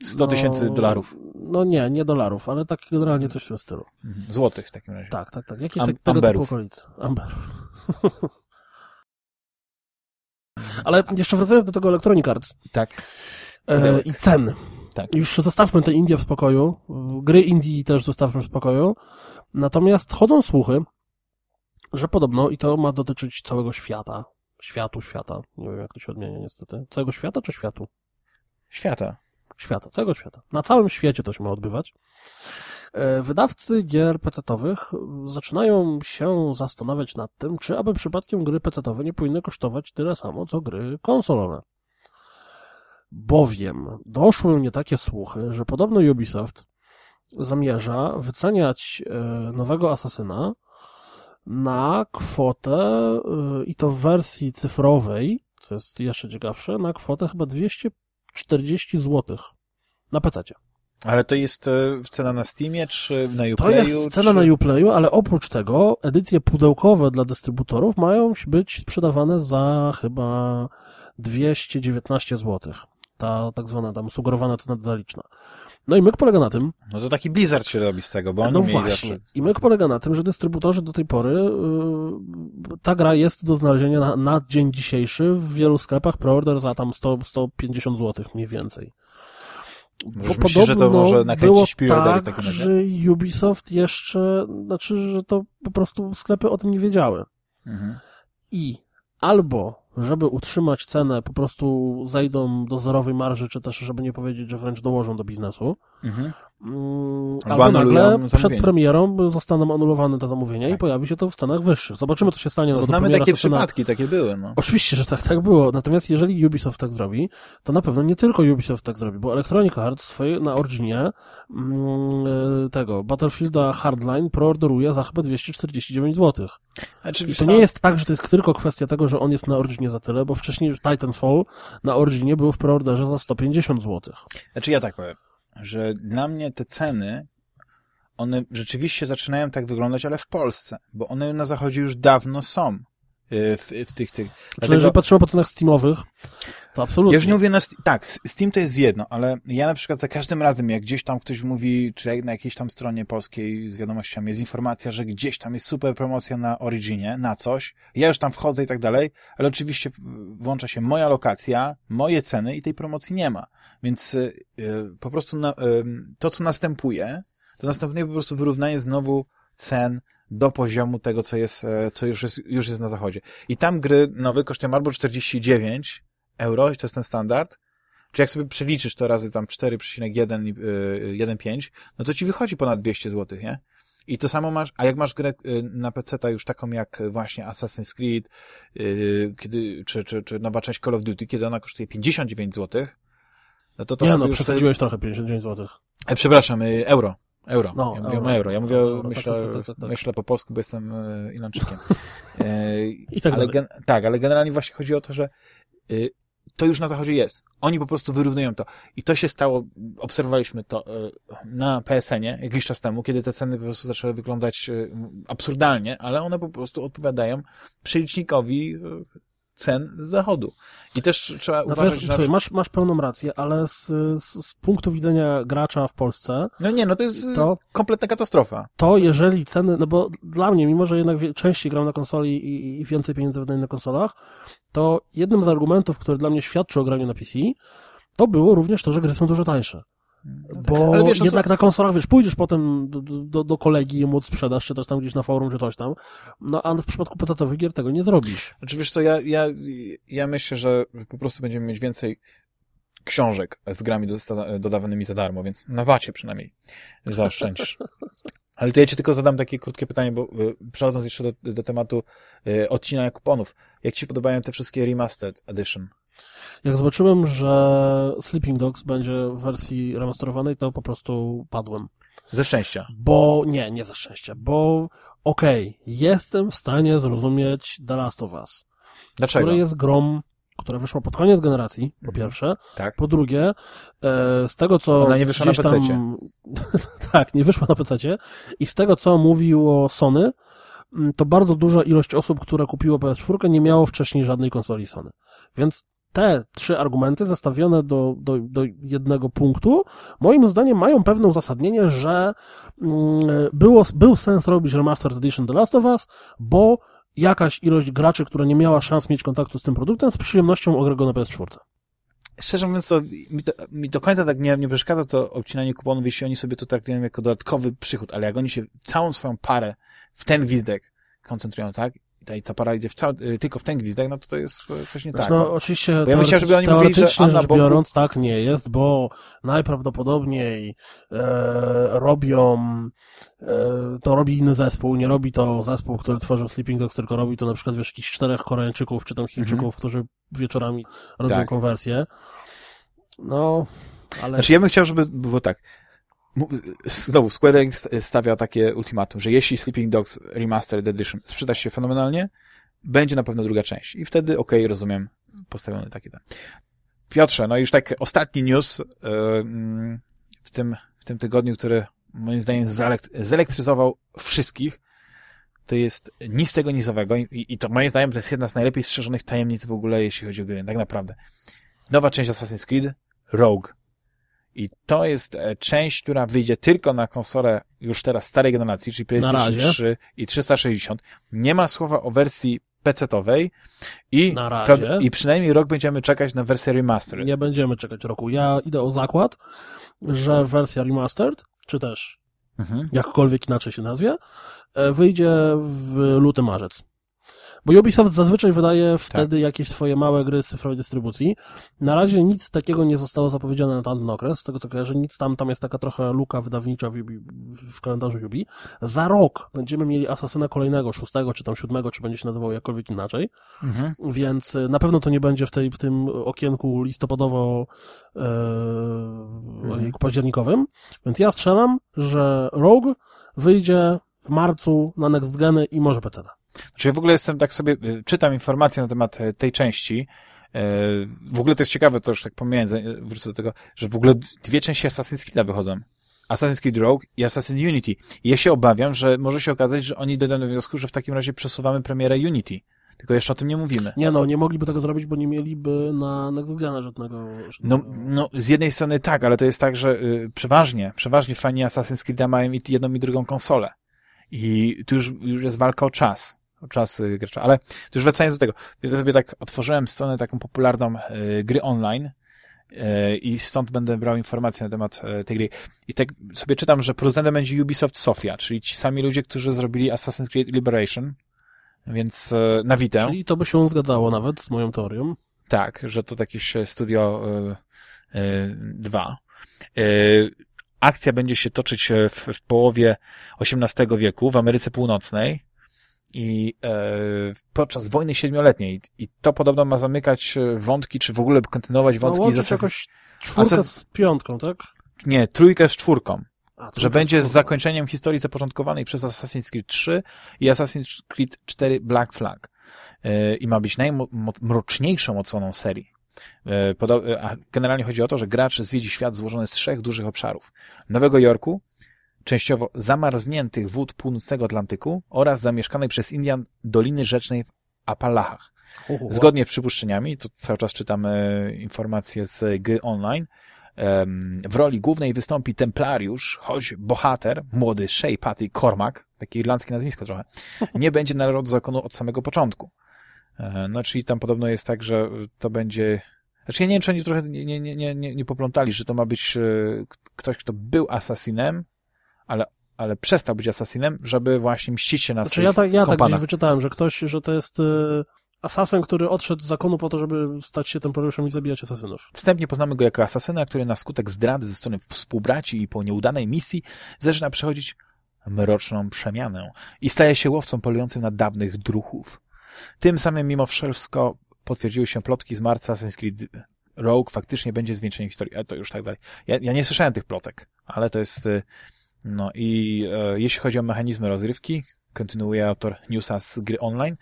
100 tysięcy dolarów. No nie, nie dolarów, ale tak generalnie coś w tym stylu. Mhm. Złotych w takim razie. Tak, tak, tak. Jakieś Am- tak, tego amberów. okolice. Amberów. Ale jeszcze wracając do tego Electronic Arts Tak. E, i cen. Tak. Już zostawmy te Indie w spokoju. Gry Indii też zostawmy w spokoju. Natomiast chodzą słuchy, że podobno, i to ma dotyczyć całego świata, światu, świata, nie wiem jak to się odmienia niestety, całego świata czy światu? Świata. Świata, całego świata. Na całym świecie to się ma odbywać. E, Wydawcy gier PC-owych zaczynają się zastanawiać nad tym, czy aby przypadkiem gry PC-owe nie powinny kosztować tyle samo, co gry konsolowe. Bowiem doszły mnie takie słuchy, że podobno Ubisoft zamierza wyceniać e, nowego Asasyna na kwotę, e, i to w wersji cyfrowej, co jest jeszcze ciekawsze, na kwotę chyba 240 zł na PC. Ale to jest e, cena na Steamie, czy na To Uplayu? jest cena czy... na Uplayu, ale oprócz tego edycje pudełkowe dla dystrybutorów mają być sprzedawane za chyba 219 zł. Ta tak zwana tam sugerowana cena detaliczna. No i myk polega na tym, No to taki Blizzard się robi z tego, bo oni no właśnie, zawsze... i myk polega na tym, że dystrybutorzy do tej pory, yy, ta gra jest do znalezienia na, na dzień dzisiejszy w wielu sklepach preorder za tam 100, 150 zł mniej więcej. Może myślisz, że to może nakręcić było tak, razie? że Ubisoft jeszcze, znaczy, że to po prostu sklepy o tym nie wiedziały. Mhm. I albo, żeby utrzymać cenę, po prostu zejdą do zerowej marży, czy też, żeby nie powiedzieć, że wręcz dołożą do biznesu. Mhm. Mm, Albo nagle przed premierą zostaną anulowane te zamówienia i Tak. pojawi się to w cenach wyższych. Zobaczymy, co się stanie. No, znamy takie przypadki, takie były, no. Oczywiście, że tak, tak było. Natomiast jeżeli Ubisoft tak zrobi, to na pewno nie tylko Ubisoft tak zrobi, bo Electronic Arts swoje, na Originie mm, e, tego Battlefielda Hardline preorderuje za chyba 249 zł. Znaczy, I to nie jest tak, że to jest tylko kwestia tego, że on jest na Originie za tyle, bo wcześniej Titanfall na Originie był w preorderze za 150 zł. Znaczy ja tak powiem, że dla mnie te ceny, one rzeczywiście zaczynają tak wyglądać, ale w Polsce, bo one na zachodzie już dawno są w, w tych, tych. Czyli jeżeli patrzymy po cenach Steamowych, to absolutnie. Ja już nie mówię na, tak, Steam to jest jedno, ale ja na przykład za każdym razem, jak gdzieś tam ktoś mówi, czy na jakiejś tam stronie polskiej z wiadomościami jest informacja, że gdzieś tam jest super promocja na Originie, na coś, ja już tam wchodzę i tak dalej, ale oczywiście włącza się moja lokacja, moje ceny i tej promocji nie ma. Więc y, y, po prostu na, to, co następuje, to następuje po prostu wyrównanie znowu cen do poziomu tego, co jest, e, co już jest, już jest na zachodzie. I tam gry nowe kosztują albo 49 euro, i to jest ten standard, czy jak sobie przeliczysz to razy tam 4,1 i y, 1,5, no to ci wychodzi ponad 200 zł, nie? I to samo masz, a jak masz grę y, na PC już taką jak właśnie Assassin's Creed, kiedy, czy, czy, czy nowa część Call of Duty, kiedy ona kosztuje 59 zł, no to to nie sobie no, już wtedy, przesadziłeś trochę, 59 zł. e, przepraszam, euro. Euro. No, ja mówię euro. euro. Ja mówię, Euro, tak, myślę, tak, tak, tak, tak. myślę po polsku, bo jestem y, Irlandczykiem. E, I tak ale gen, tak, ale generalnie właśnie chodzi o to, że y, to już na zachodzie jest. Oni po prostu wyrównują to. I to się stało, obserwowaliśmy to y, na PSN-ie jakiś czas temu, kiedy te ceny po prostu zaczęły wyglądać y, absurdalnie, ale one po prostu odpowiadają przelicznikowi cen z zachodu. I też trzeba Natomiast uważać, że... słuchaj, masz, masz pełną rację, ale z, z, z punktu widzenia gracza w Polsce, No nie, no to jest To- kompletna katastrofa. to jeżeli ceny, no bo dla mnie, mimo że jednak częściej gram na konsoli i, i więcej pieniędzy wydaję na konsolach, to jednym z argumentów, który dla mnie świadczy o graniu na PC, to było również to, że gry są dużo tańsze. Bo Ale wiesz, no to- jednak na konsolach, wiesz, pójdziesz potem do, do, do kolegi i mu sprzedasz, czy też tam gdzieś na forum, czy coś tam, no a w przypadku PC-owych gier tego nie zrobisz. Znaczy wiesz co, ja, ja, ja myślę, że po prostu będziemy mieć więcej książek z grami dodawanymi za darmo, więc na wacie przynajmniej zaoszczędzisz. Ale to ja ci tylko zadam takie krótkie pytanie, bo y, przechodząc jeszcze do, do tematu y, odcinania kuponów. Jak ci się podobają te wszystkie Remastered Edition? Jak zobaczyłem, że Sleeping Dogs będzie w wersji remasterowanej, to po prostu padłem. Ze szczęścia. Bo, nie, nie ze szczęścia, bo okej, jestem w stanie zrozumieć The Last of Us, Dlaczego? które jest grą, która wyszła pod koniec generacji, po pierwsze, Tak. po drugie, e, z tego co Ona nie wyszła na gdzieś tam... tak, nie wyszła na PC i z tego co mówiło Sony, m, to bardzo duża ilość osób, które kupiło PS4 nie miało wcześniej żadnej konsoli Sony. Więc te trzy argumenty zestawione do, do, do jednego punktu, moim zdaniem mają pewne uzasadnienie, że mm, było, był sens robić Remastered Edition The Last of Us, bo jakaś ilość graczy, która nie miała szans mieć kontaktu z tym produktem, z przyjemnością ogra na PS4. Szczerze mówiąc, to mi, to, mi do końca tak nie, nie przeszkadza to obcinanie kuponów, jeśli oni sobie to traktują jako dodatkowy przychód, ale jak oni się całą swoją parę w ten gwizdek koncentrują, tak? I ta para idzie w cały, y, tylko w ten gwizdek, no to to jest coś nie Znaczy, tak. no, oczywiście Bo ja myślałem, żeby oni mówili, że Anna rzecz Bogu- biorąc, tak nie jest, bo najprawdopodobniej e, robią e, to robi inny zespół, nie robi to zespół, który tworzył Sleeping Dogs, tylko robi to na przykład wiesz, jakichś czterech Koreańczyków, czy tam Chińczyków, którzy wieczorami robią Mhm. Tak. konwersję. No, ale Znaczy ja bym chciał, żeby było tak. Znowu, Square Enix stawia takie ultimatum, że jeśli Sleeping Dogs Remastered Edition sprzeda się fenomenalnie, będzie na pewno druga część. I wtedy, okej, rozumiem, postawiony taki ten. Piotrze, no już tak ostatni news yy, w tym, w tym tygodniu, który moim zdaniem zelekt- zelektryzował wszystkich, to jest nic tego nizowego i, i to moim zdaniem to jest jedna z najlepiej strzeżonych tajemnic w ogóle, jeśli chodzi o gry. Tak naprawdę. Nowa część Assassin's Creed, Rogue. I to jest e, część, która wyjdzie tylko na konsolę już teraz starej generacji, czyli PlayStation razie. 3 i 360. Nie ma słowa o wersji PC-towej i, prawda- i przynajmniej rok będziemy czekać na wersję remastered. nie będziemy czekać roku. Ja idę o zakład, że wersja remastered, czy też Mhm. jakkolwiek inaczej się nazwie, e, wyjdzie w luty, marzec. Bo Ubisoft zazwyczaj wydaje wtedy jakieś swoje małe gry z cyfrowej dystrybucji. Na razie nic takiego nie zostało zapowiedziane na tamten okres, z tego co kojarzę, nic tam, tam jest taka trochę luka wydawnicza w, Ubi, w kalendarzu Ubi. Za rok będziemy mieli Asasyna kolejnego, szóstego, czy tam siódmego, czy będzie się nazywał jakkolwiek inaczej, Mhm. więc y, na pewno to nie będzie w, tej, w tym okienku listopadowo e, Mhm. październikowym, więc ja strzelam, że Rogue wyjdzie w marcu na Next Geny i może PC. Znaczy ja w ogóle jestem tak sobie, y, czytam informacje na temat e, tej części. E, W ogóle to jest ciekawe, to już tak pomijając, e, wrócę do tego, że w ogóle dwie części Assassin's Creed'a wychodzą. Assassin's Creed Rogue i Assassin's Unity. I ja się obawiam, że może się okazać, że oni dojdą do wniosku, że w takim razie przesuwamy premierę Unity. Tylko jeszcze o tym nie mówimy. Nie no, nie mogliby tego zrobić, bo nie mieliby na Next żadnego... No, no, z jednej strony tak, ale to jest tak, że y, przeważnie, przeważnie fani Assassin's Creed'a mają i jedną i drugą konsolę. I tu już, już jest walka o czas. Czas gracza. Ale już wracając do tego. Więc ja sobie tak otworzyłem stronę taką popularną y, gry online y, i stąd będę brał informacje na temat y, tej gry. I tak sobie czytam, że producentem będzie Ubisoft Sofia, czyli ci sami ludzie, którzy zrobili Assassin's Creed Liberation. Więc na Vita. Czyli to by się zgadzało nawet z moją teorią. Tak, że to jakieś Studio 2. Y, akcja będzie się toczyć w, w połowie XVIII wieku w Ameryce Północnej i e, podczas wojny siedmioletniej. I to podobno ma zamykać e, wątki, czy w ogóle kontynuować No, wątki z łączyć Assassin's... jakoś czwórkę z piątką, tak? Nie, trójkę z czwórką. A, Że będzie z zakończeniem historii zapoczątkowanej przez Assassin's Creed 3 i Assassin's Creed 4 Black Flag. Yy, I ma być najmroczniejszą odsłoną serii. Podo- yy, A generalnie chodzi o to, że gracz zwiedzi świat złożony z trzech dużych obszarów. Nowego Jorku, częściowo zamarzniętych wód północnego Atlantyku oraz zamieszkanej przez Indian Doliny Rzecznej w Apalachach. Zgodnie z przypuszczeniami, to cały czas czytam e, informacje z gry online, em, w roli głównej wystąpi Templariusz, choć bohater, młody Shay Patty Cormac, takie irlandzkie nazwisko trochę, nie będzie należał do zakonu od samego początku. E, No, czyli tam podobno jest tak, że to będzie... Znaczy ja nie wiem, czy oni trochę nie, nie, nie, nie, nie poplątali, że to ma być e, ktoś, kto był asasinem, ale, ale przestał być asasinem, żeby właśnie mścić się na Znaczy swoich ja tak, ja tak gdzieś wyczytałem, że ktoś, że to jest y, asasyn, który odszedł z zakonu po to, żeby stać się templariuszem i zabijać asasynów. Wstępnie poznamy go jako asasyna, który na skutek zdrady ze strony współbraci i po nieudanej misji zaczyna przechodzić mroczną przemianę i staje się łowcą polującym na dawnych druchów. Tym samym mimo wszystko potwierdziły się plotki z marca Assassin's Creed Rogue faktycznie będzie zwieńczeniem historii, ale to już tak dalej. Ja, ja nie słyszałem tych plotek, ale to jest y, no i e, jeśli chodzi o mechanizmy rozrywki, kontynuuje autor newsa z gry online,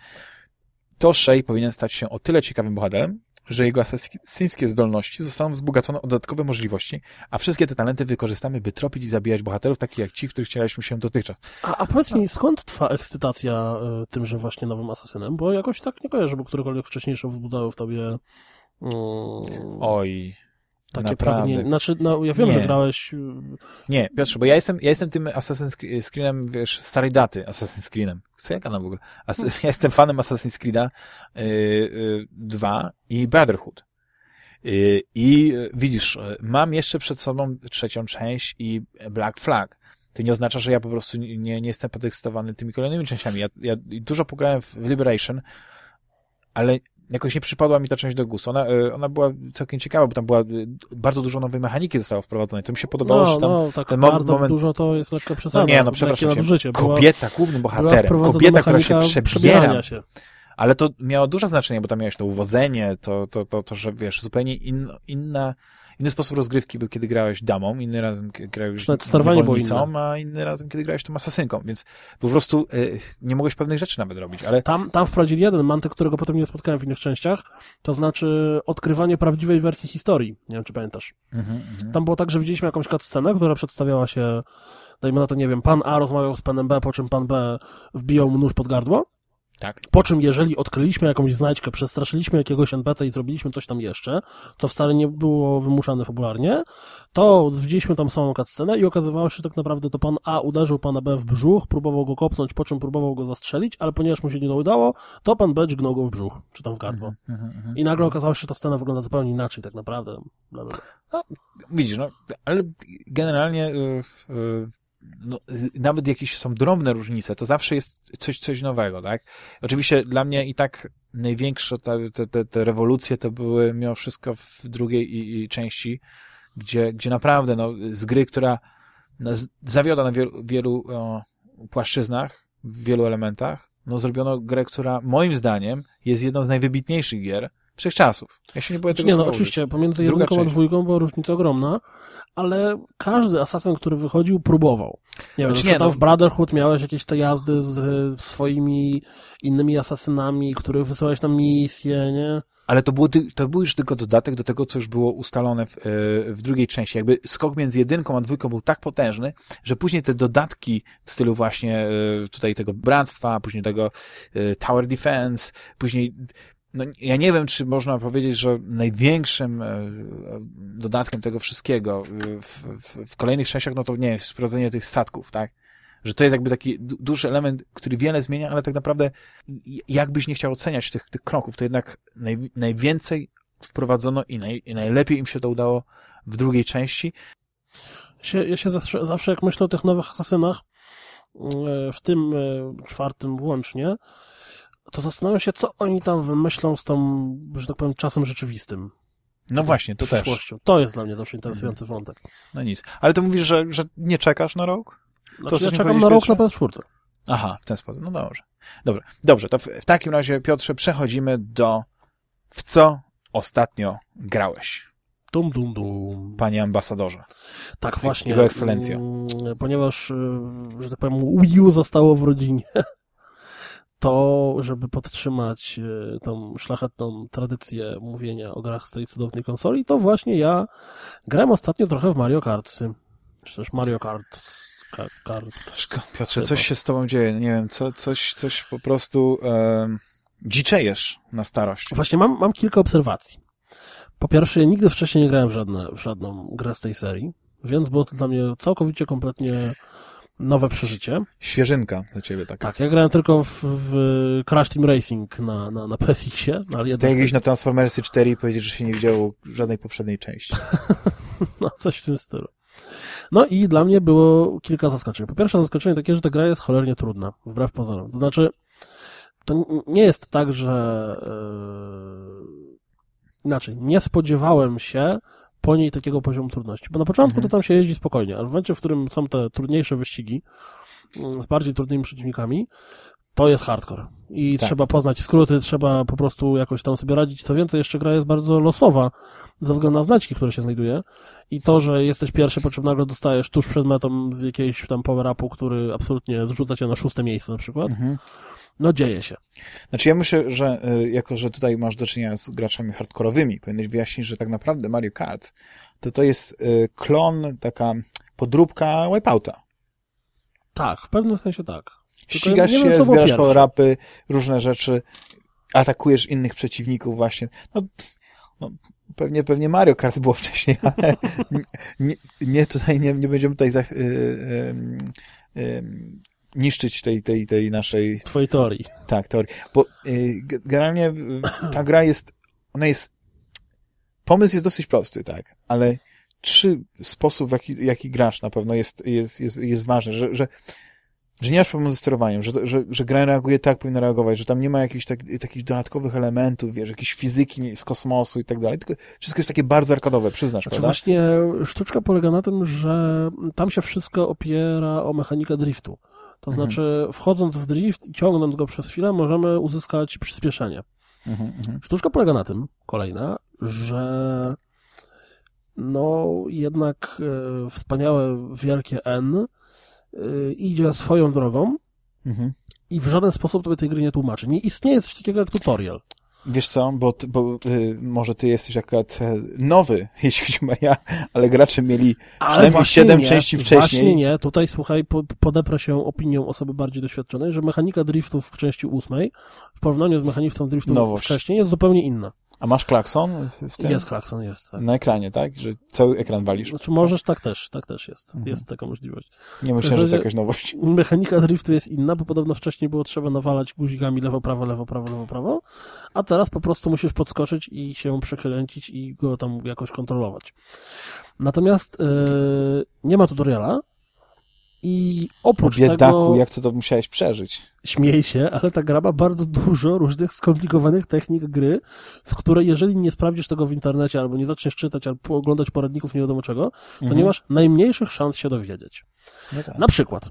to Shay powinien stać się o tyle ciekawym bohaterem, że jego asesyńskie zdolności zostaną wzbogacone o dodatkowe możliwości, a wszystkie te talenty wykorzystamy, by tropić i zabijać bohaterów, takich jak ci, w których chcieliśmy się dotychczas. A, a powiedz mi, skąd trwa ekscytacja y, tymże właśnie nowym asasynem? Bo jakoś tak nie kojarzę, żeby którekolwiek wcześniejsze wzbudzały w tobie... Mm, Oj, Takie Naprawdę. pragnienie. Znaczy, no, ja wiem, Nie. że grałeś... y, Nie, Piotrze, bo ja jestem, ja jestem tym Assassin's Screenem, wiesz, starej daty, Assassin's Screenem. Co ja gadam w ogóle? As ja jestem fanem Assassin's Creed'a y, y, 2 i Brotherhood. Y, I y, widzisz, y, mam jeszcze przed sobą trzecią część i Black Flag. To nie oznacza, że ja po prostu nie, nie nie jestem podekscytowany tymi kolejnymi częściami. Ja, ja dużo pograłem w Liberation, ale jakoś nie przypadła mi ta część do gustu. Ona, y, ona była całkiem ciekawa, bo tam była y, bardzo dużo nowej mechaniki zostało wprowadzone. To mi się podobało, No, że tam no, tak ten mo- bardzo moment- dużo to jest lekka przesada. no nie, no przepraszam nadużycie. Była- Kobieta głównym bohaterem. Kobieta, która się przebiera. się. Ale to miało duże znaczenie, bo tam miałeś to uwodzenie, to, to, to, to że wiesz, zupełnie in, inna, inny sposób rozgrywki był, kiedy grałeś damą, inny razem grałeś niewolnicą, a inny razem, kiedy grałeś tą asasynką, więc po prostu y, nie mogłeś pewnych rzeczy nawet robić, ale Tam, tam wprowadzili jeden mantyk, którego potem nie spotkałem w innych częściach, to znaczy odkrywanie prawdziwej wersji historii. Nie wiem, czy pamiętasz. mhm, mhm. Tam było tak, że widzieliśmy jakąś scenę, która przedstawiała się, dajmy na to, nie wiem, pan A rozmawiał z panem B, po czym pan B wbijał mu nóż pod gardło, tak. po czym jeżeli odkryliśmy jakąś znajdźkę, przestraszyliśmy jakiegoś NPC i zrobiliśmy coś tam jeszcze, co wcale nie było wymuszane fabularnie, to widzieliśmy tam samą cutscenę i okazywało się, że tak naprawdę to pan A uderzył pana B w brzuch, próbował go kopnąć, po czym próbował go zastrzelić, ale ponieważ mu się nie udało, to pan B dźgnął go w brzuch, czy tam w gardło. Mhm, mhm. I nagle okazało się, że ta scena wygląda zupełnie inaczej, tak naprawdę. Bla. Widzisz, no, ale generalnie y, y, no, nawet jakieś są drobne różnice, to zawsze jest coś, coś nowego, tak? Oczywiście dla mnie i tak największe te, te, te, te rewolucje to były mimo wszystko w drugiej i, i części, gdzie, gdzie naprawdę no, z gry, która nas zawiodła na wielu, wielu o, płaszczyznach, w wielu elementach, no zrobiono grę, która moim zdaniem jest jedną z najwybitniejszych gier wszechczasów. Ja się nie boję tego Nie, no oczywiście, pomiędzy jedynką a dwójką była różnica ogromna, ale każdy asasyn, który wychodził, próbował. Nie wiem, Znaczy na nie, no- w Brotherhood miałeś jakieś te jazdy z e, swoimi innymi asasynami, których wysyłałeś na misje, nie? Ale to, było, to był już tylko dodatek do tego, co już było ustalone w, e, w drugiej części. Jakby skok między jedynką a dwójką był tak potężny, że później te dodatki w stylu właśnie e, tutaj tego bractwa, później tego Tower Defense, później no, ja nie wiem, czy można powiedzieć, że największym e, e, dodatkiem tego wszystkiego e, w, w, w kolejnych częściach, no to nie jest wprowadzenie tych statków, tak? Że to jest jakby taki du- duży element, który wiele zmienia, ale tak naprawdę jakbyś nie chciał oceniać tych, tych kroków, to jednak naj, najwięcej wprowadzono i, naj, i najlepiej im się to udało w drugiej części. Ja się, ja się zawsze, zawsze jak myślę o tych nowych asasynach, w tym czwartym włącznie, to zastanawiam się, co oni tam wymyślą z tą, że tak powiem, czasem rzeczywistym. No właśnie, to też. przyszłością. To jest dla mnie zawsze interesujący wątek. No nic. Ale to mówisz, że, że nie czekasz na rok? Znaczy, ja czekam na rok na PS4. Aha, w ten sposób. No dobrze. Dobrze, dobrze to w, w takim razie, Piotrze, przechodzimy do w co ostatnio grałeś, Dum, dum, dum. panie ambasadorze. Tak, właśnie. Jego ekscelencjo. Mm, Ponieważ, y, że tak powiem, Wii U zostało w rodzinie, to, żeby podtrzymać y, tą szlachetną tradycję mówienia o grach z tej cudownej konsoli, to właśnie ja grałem ostatnio trochę w Mario Kartsy. Czy też Mario Kart. Ka, kart. Piotrze, coś się z tobą dzieje, nie wiem, co, coś, coś po prostu um, dziczejesz na starość. Właśnie mam, mam kilka obserwacji. Po pierwsze, ja nigdy wcześniej nie grałem w, żadne, w żadną grę z tej serii, więc było to dla mnie całkowicie, kompletnie nowe przeżycie. Świeżynka dla ciebie taka. Tak, ja grałem tylko w, w Crash Team Racing na, na, na PSX-ie, no, ale jednak, iść na Transformersy 4 i powiedzieć, że się nie widziało żadnej poprzedniej części. no, coś w tym stylu. No i dla mnie było kilka zaskoczeń. Po pierwsze zaskoczenie takie, że ta gra jest cholernie trudna, wbrew pozorom. To znaczy, to nie jest tak, że yy, inaczej, nie spodziewałem się po niej takiego poziomu trudności, bo na początku Mhm. to tam się jeździ spokojnie, ale w momencie, w którym są te trudniejsze wyścigi mm, z bardziej trudnymi przeciwnikami, to jest hardcore. I Tak. trzeba poznać skróty, trzeba po prostu jakoś tam sobie radzić. Co więcej, jeszcze gra jest bardzo losowa ze względu na znaczki, które się znajduje. I to, że jesteś pierwszy, po czym nagle dostajesz tuż przed metą z jakiegoś tam power-upu, który absolutnie zrzuca cię na szóste miejsce na przykład, Mhm. No dzieje się. Znaczy ja myślę, że y, jako, że tutaj masz do czynienia z graczami hardkorowymi, powinieneś wyjaśnić, że tak naprawdę Mario Kart to to jest y, klon, taka podróbka Wipeouta. Tak, w pewnym sensie tak. Tylko Ścigasz wiem, się, zbierasz power-upy, różne rzeczy, atakujesz innych przeciwników właśnie. No, no, pewnie, pewnie Mario Kart było wcześniej, ale nie, nie tutaj nie, nie będziemy tutaj za, y, y, y, niszczyć tej, tej, tej naszej... Twojej teorii. Tak, teorii. Bo y, generalnie ta gra jest, ona jest, pomysł jest dosyć prosty, tak, ale czy sposób, w jaki, jaki grasz na pewno jest, jest, jest, jest ważny, że, że, że nie masz problemu ze sterowaniem, że, że, że gra reaguje tak, powinna reagować, że tam nie ma jakichś tak, takich dodatkowych elementów, wiesz, jakiejś fizyki z kosmosu i tak dalej, tylko wszystko jest takie bardzo arkadowe, przyznasz, Znaczy prawda? właśnie sztuczka polega na tym, że tam się wszystko opiera o mechanikę driftu. To Mhm. znaczy, wchodząc w drift i ciągnąc go przez chwilę, możemy uzyskać przyspieszenie. Mhm, mhm. Sztuczka polega na tym, kolejna, że no jednak e, wspaniałe, wielkie N e, idzie swoją drogą Mhm. i w żaden sposób tobie tej gry nie tłumaczy. Nie istnieje coś takiego jak tutorial. Wiesz co, bo, bo y, może ty jesteś akurat e, nowy, jeśli chodzi o ja, ale gracze mieli przynajmniej właśnie siedem nie, części Właśnie wcześniej. nie, tutaj słuchaj, po, się opinią osoby bardziej doświadczonej, że mechanika driftów w części ósmej w porównaniu z mechaniką driftów Nowość. wcześniej jest zupełnie inna. A masz klakson w- tym? Jest klakson, jest. Tak. Na ekranie, tak? Że cały ekran walisz. Znaczy możesz, tak też, tak też jest. Mhm. Jest taka możliwość. Nie myślę, że to jakaś nowość. Mechanika driftu jest inna, bo podobno wcześniej było trzeba nawalać guzikami lewo, prawo, lewo, prawo, lewo, prawo, a teraz po prostu musisz podskoczyć i się przekręcić i go tam jakoś kontrolować. Natomiast yy, nie ma tutoriala i oprócz biedaku, tego jak ty to musiałeś przeżyć? śmiej się, ale ta gra ma bardzo dużo różnych skomplikowanych technik gry, z której jeżeli nie sprawdzisz tego w internecie, albo nie zaczniesz czytać, albo oglądać poradników nie wiadomo czego, to Mhm. nie masz najmniejszych szans się dowiedzieć. No tak. Na przykład,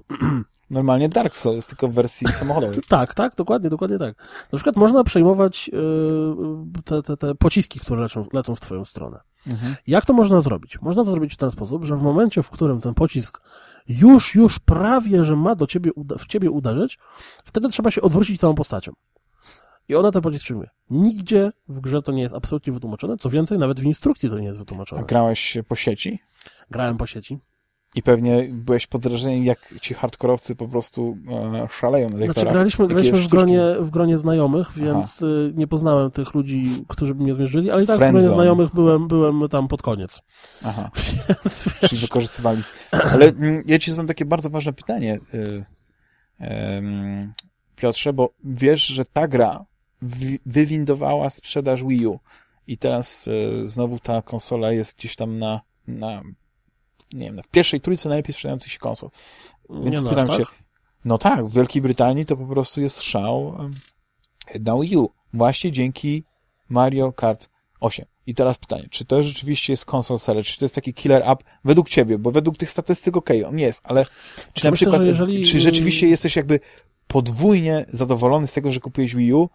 Normalnie Dark Souls, tylko w wersji samochodowej. tak, tak, dokładnie, dokładnie tak. Na przykład można przejmować yy, te, te, te pociski, które lecą, lecą w twoją stronę. Mhm. Jak to można zrobić? Można to zrobić w ten sposób, że w momencie, w którym ten pocisk już, już prawie, że ma do ciebie, w ciebie uderzyć, wtedy trzeba się odwrócić całą postacią. I ona ten pocisk przyjmuje. Nigdzie w grze to nie jest absolutnie wytłumaczone, co więcej, nawet w instrukcji to nie jest A wytłumaczone. grałeś po sieci Grałem po sieci. I pewnie byłeś pod wrażeniem, jak ci hardkorowcy po prostu e, szaleją na tych Znaczy, graliśmy, graliśmy w, gronie, w gronie znajomych, więc y, nie poznałem tych ludzi, którzy by mnie zmierzyli, ale i tak w gronie Friendzone. znajomych byłem, byłem tam pod koniec. Aha, Więc, czyli wykorzystywali. Ale mm, ja ci zadam takie bardzo ważne pytanie, y, Piotrze, bo wiesz, że ta gra wi- wywindowała sprzedaż Wii U i teraz y, znowu ta konsola jest gdzieś tam na, na nie wiem, w pierwszej trójce najlepiej sprzedających się konsol. Więc nie no, pytam aż się, tak? no tak, w Wielkiej Brytanii to po prostu jest szał na Wii U. Właśnie dzięki Mario Kart 8. I teraz pytanie, czy to rzeczywiście jest console seller, czy to jest taki killer app według ciebie, bo według tych statystyk okej, on jest, ale czy Ja na myślę, przykład, że jeżeli- czy rzeczywiście jesteś jakby podwójnie zadowolony z tego, że kupiłeś Wii U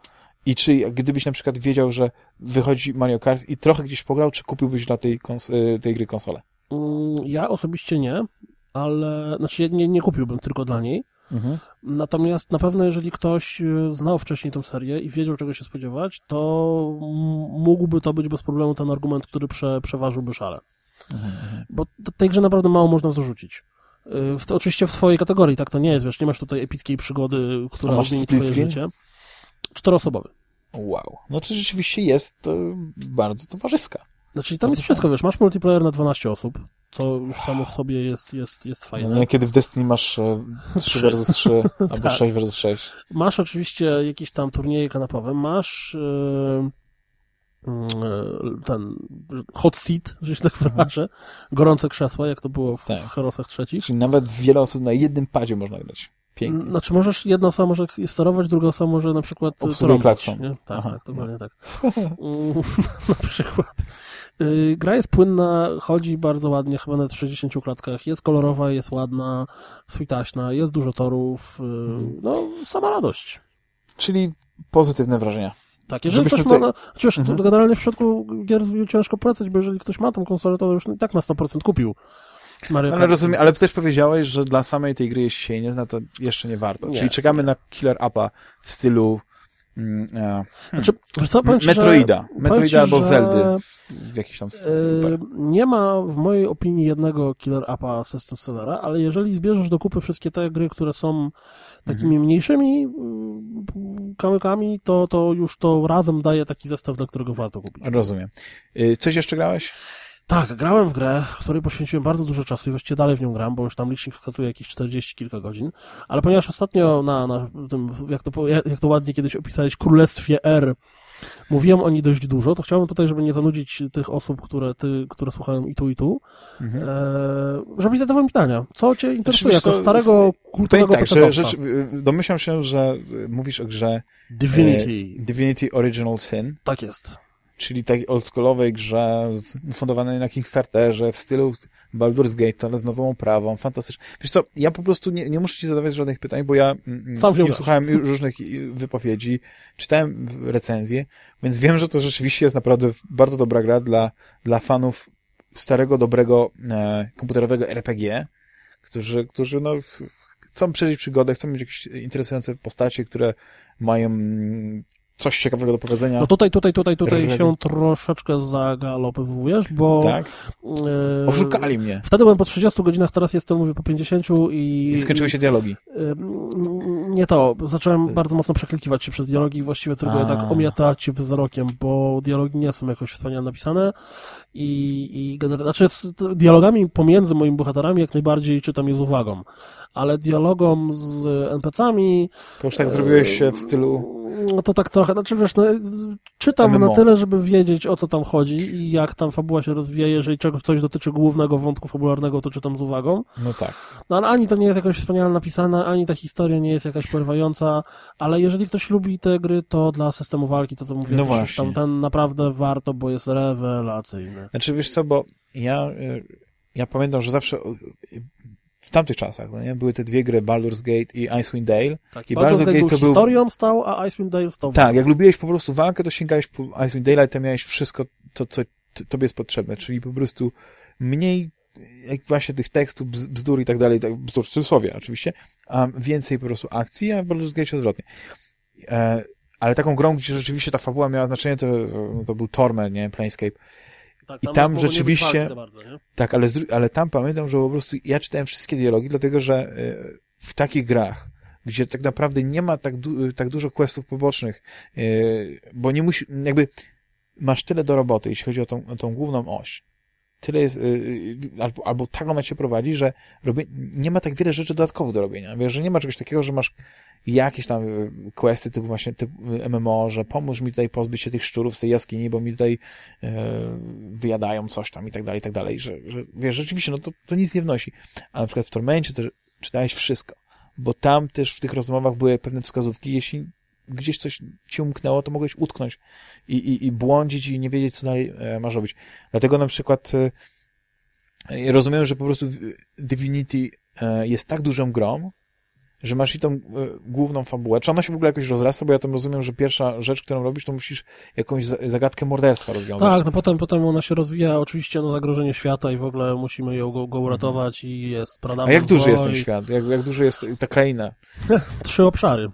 i czy gdybyś na przykład wiedział, że wychodzi Mario Kart i trochę gdzieś pograł, czy kupiłbyś dla tej, y, tej gry konsolę? Mm, Ja osobiście nie, ale, znaczy nie, nie kupiłbym tylko dla niej. Mhm. Natomiast na pewno, jeżeli ktoś y, znał wcześniej tę serię i wiedział, czego się spodziewać, to mógłby to być bez problemu ten argument, który prze, przeważyłby szale. Mhm. Bo t- tej grze naprawdę mało można zarzucić. Y, W, to, oczywiście w twojej kategorii, tak to nie jest, wiesz, nie masz tutaj epickiej przygody, która zmieni twoje życie. Czteroosobowy. Wow. No to rzeczywiście jest e, bardzo towarzyska. Znaczy tam No jest wszystko, wiesz, masz multiplayer na 12 osób, co już samo w sobie jest, jest, jest No fajne. nie, kiedy w Destiny masz e, 3 Trzy. versus 3 albo Tak. 6 versus 6. Masz oczywiście jakieś tam turnieje kanapowe, masz yy, yy, ten hot seat, że się tak wyrażę, gorące krzesła, jak to było w, Tak. w Herosach trzecich. Czyli nawet wiele osób na jednym padzie można grać. Pięknie. Znaczy możesz, jedna osoba może sterować, druga osoba może na przykład Obsługuje trąbić? Tak, Aha. tak, dokładnie tak. Mm, na przykład. Yy, Gra jest płynna, chodzi bardzo ładnie, chyba nawet w 60 klatkach, jest kolorowa, jest ładna, switaśna, jest dużo torów, yy, no sama radość. Czyli pozytywne wrażenia. Tak, jeżeli Żebyśmy ktoś ma, tutaj- na, chociaż Mhm. generalnie w przypadku gier ciężko polecać, bo jeżeli ktoś ma tą konsolę, to już i tak na 100% kupił Mario Ale rozumiem, ale też powiedziałeś, że dla samej tej gry, jeśli się jej nie zna, to jeszcze nie warto. Nie, Czyli czekamy na killer appa w stylu mm, e, Znaczy, co, powiem ci, że- Metroida. powiem Metroida albo że, Zeldy w, jakiś tam super. e, Nie ma w mojej opinii jednego killer appa system sellera, ale jeżeli zbierzesz do kupy wszystkie te gry, które są takimi Mhm. mniejszymi mm, kamykami, to, to już to razem daje taki zestaw, dla którego warto kupić. Rozumiem. Y, Coś jeszcze grałeś? Tak, grałem w grę, której poświęciłem bardzo dużo czasu i właściwie dalej w nią gram, bo już tam licznik wskazuje jakieś 40 kilka godzin, ale ponieważ ostatnio na, na tym, jak to, jak to ładnie kiedyś opisałeś, Królestwie R, mówiłem o niej dość dużo, to chciałbym tutaj, żeby nie zanudzić tych osób, które, ty, które słuchają i tu, i tu, Mhm. e, żebyś zadawał pytania. Co cię interesuje wiesz jako co, starego, kultowego tak, że rzecz, y, domyślam się, że y, mówisz o grze Divinity. e, Divinity Original Sin, Tak jest. Czyli takiej oldschoolowej grze ufundowanej na Kickstarterze w stylu Baldur's Gate, ale z nową oprawą, fantastycznie. Wiesz co, ja po prostu nie, nie muszę ci zadawać żadnych pytań, bo ja mm, Sam w nią nie słuchałem różnych wypowiedzi, czytałem recenzje, więc wiem, że to rzeczywiście jest naprawdę bardzo dobra gra dla, dla fanów starego, dobrego e, komputerowego RPG, którzy, którzy no, ch- chcą przeżyć przygodę, chcą mieć jakieś interesujące postacie, które mają mm, coś ciekawego do powiedzenia. No tutaj, tutaj, tutaj, tutaj się troszeczkę zagalopowujesz, bo... tak? e, Oszukali mnie. Wtedy byłem po 30 godzinach, teraz jestem, mówię, po 50 i... I skończyły się dialogi. Ym, Nie to. Zacząłem bardzo mocno przeklikiwać się przez dialogi i właściwie tylko tak omiatać wzrokiem, bo dialogi nie są jakoś wspaniale napisane i, i znaczy z dialogami pomiędzy moimi bohaterami jak najbardziej czytam je z uwagą, ale dialogom z NPC-ami To już tak zrobiłeś się w stylu... no to tak trochę, znaczy wiesz, no, czytam MMO. na tyle, żeby wiedzieć o co tam chodzi i jak tam fabuła się rozwija, jeżeli czegoś coś dotyczy głównego wątku fabularnego, to czytam z uwagą. No tak. No ale ani to nie jest jakoś wspaniale napisane, ani ta historia nie jest jakaś porywająca, ale jeżeli ktoś lubi te gry, to dla systemu walki, to to mówię, No właśnie. tam ten naprawdę warto, bo jest rewelacyjny. Znaczy, wiesz co, bo ja, y, ja pamiętam, że zawsze y, w tamtych czasach, no nie, były te dwie gry, Baldur's Gate i Icewind Dale. Tak, I Baldur's Baldur's Gate Gate to był- historią stał, a Icewind Dale stał Tak, jak lubiłeś po prostu walkę, to sięgałeś po Icewind Dale, to miałeś wszystko to, co tobie jest potrzebne, czyli po prostu mniej jak właśnie tych tekstów, bz- bzdur i tak dalej, tak, bzdur w cudzysłowie oczywiście, a więcej po prostu akcji, a w Baldur's Gate odwrotnie. E, ale taką grą, gdzie rzeczywiście ta fabuła miała znaczenie, to, to był Torment, nie, Planescape. tak, i tam nie być rzeczywiście- bardzo? Tak, ale, ale tam pamiętam, że po prostu ja czytałem wszystkie dialogi, dlatego że e, w takich grach, gdzie tak naprawdę nie ma tak, du tak dużo questów pobocznych, e, bo nie musi, jakby masz tyle do roboty, jeśli chodzi o tą, o tą główną oś. Tyle jest, e, albo, albo tak ona cię prowadzi, że robię, nie ma tak wiele rzeczy dodatkowych do robienia. Wiesz, że nie ma czegoś takiego, że masz jakieś tam e, questy typu właśnie typu MMO, że pomóż mi tutaj pozbyć się tych szczurów z tej jaskini, bo mi tutaj e, wyjadają coś tam i tak dalej, i tak dalej, że, że wiesz, rzeczywiście, no to, to nic nie wnosi. A na przykład w Tormencie to czytałeś wszystko, bo tam też w tych rozmowach były pewne wskazówki, jeśli gdzieś coś ci umknęło, to mogłeś utknąć i, i, i błądzić i nie wiedzieć, co dalej e, masz robić. Dlatego na przykład e, rozumiem, że po prostu Divinity e, jest tak dużą grą, że masz i tą główną fabułę. Czy ona się w ogóle jakoś rozrasta? Bo ja tam rozumiem, że pierwsza rzecz, którą robisz, to musisz jakąś za- zagadkę morderstwa rozwiązać. Tak, no potem, potem ona się rozwija oczywiście na zagrożenie świata i w ogóle musimy ją go, go uratować i jest pradawny Mhm. A jak duży jest ten świat? Jak, jak duży jest ta kraina? Trzy obszary.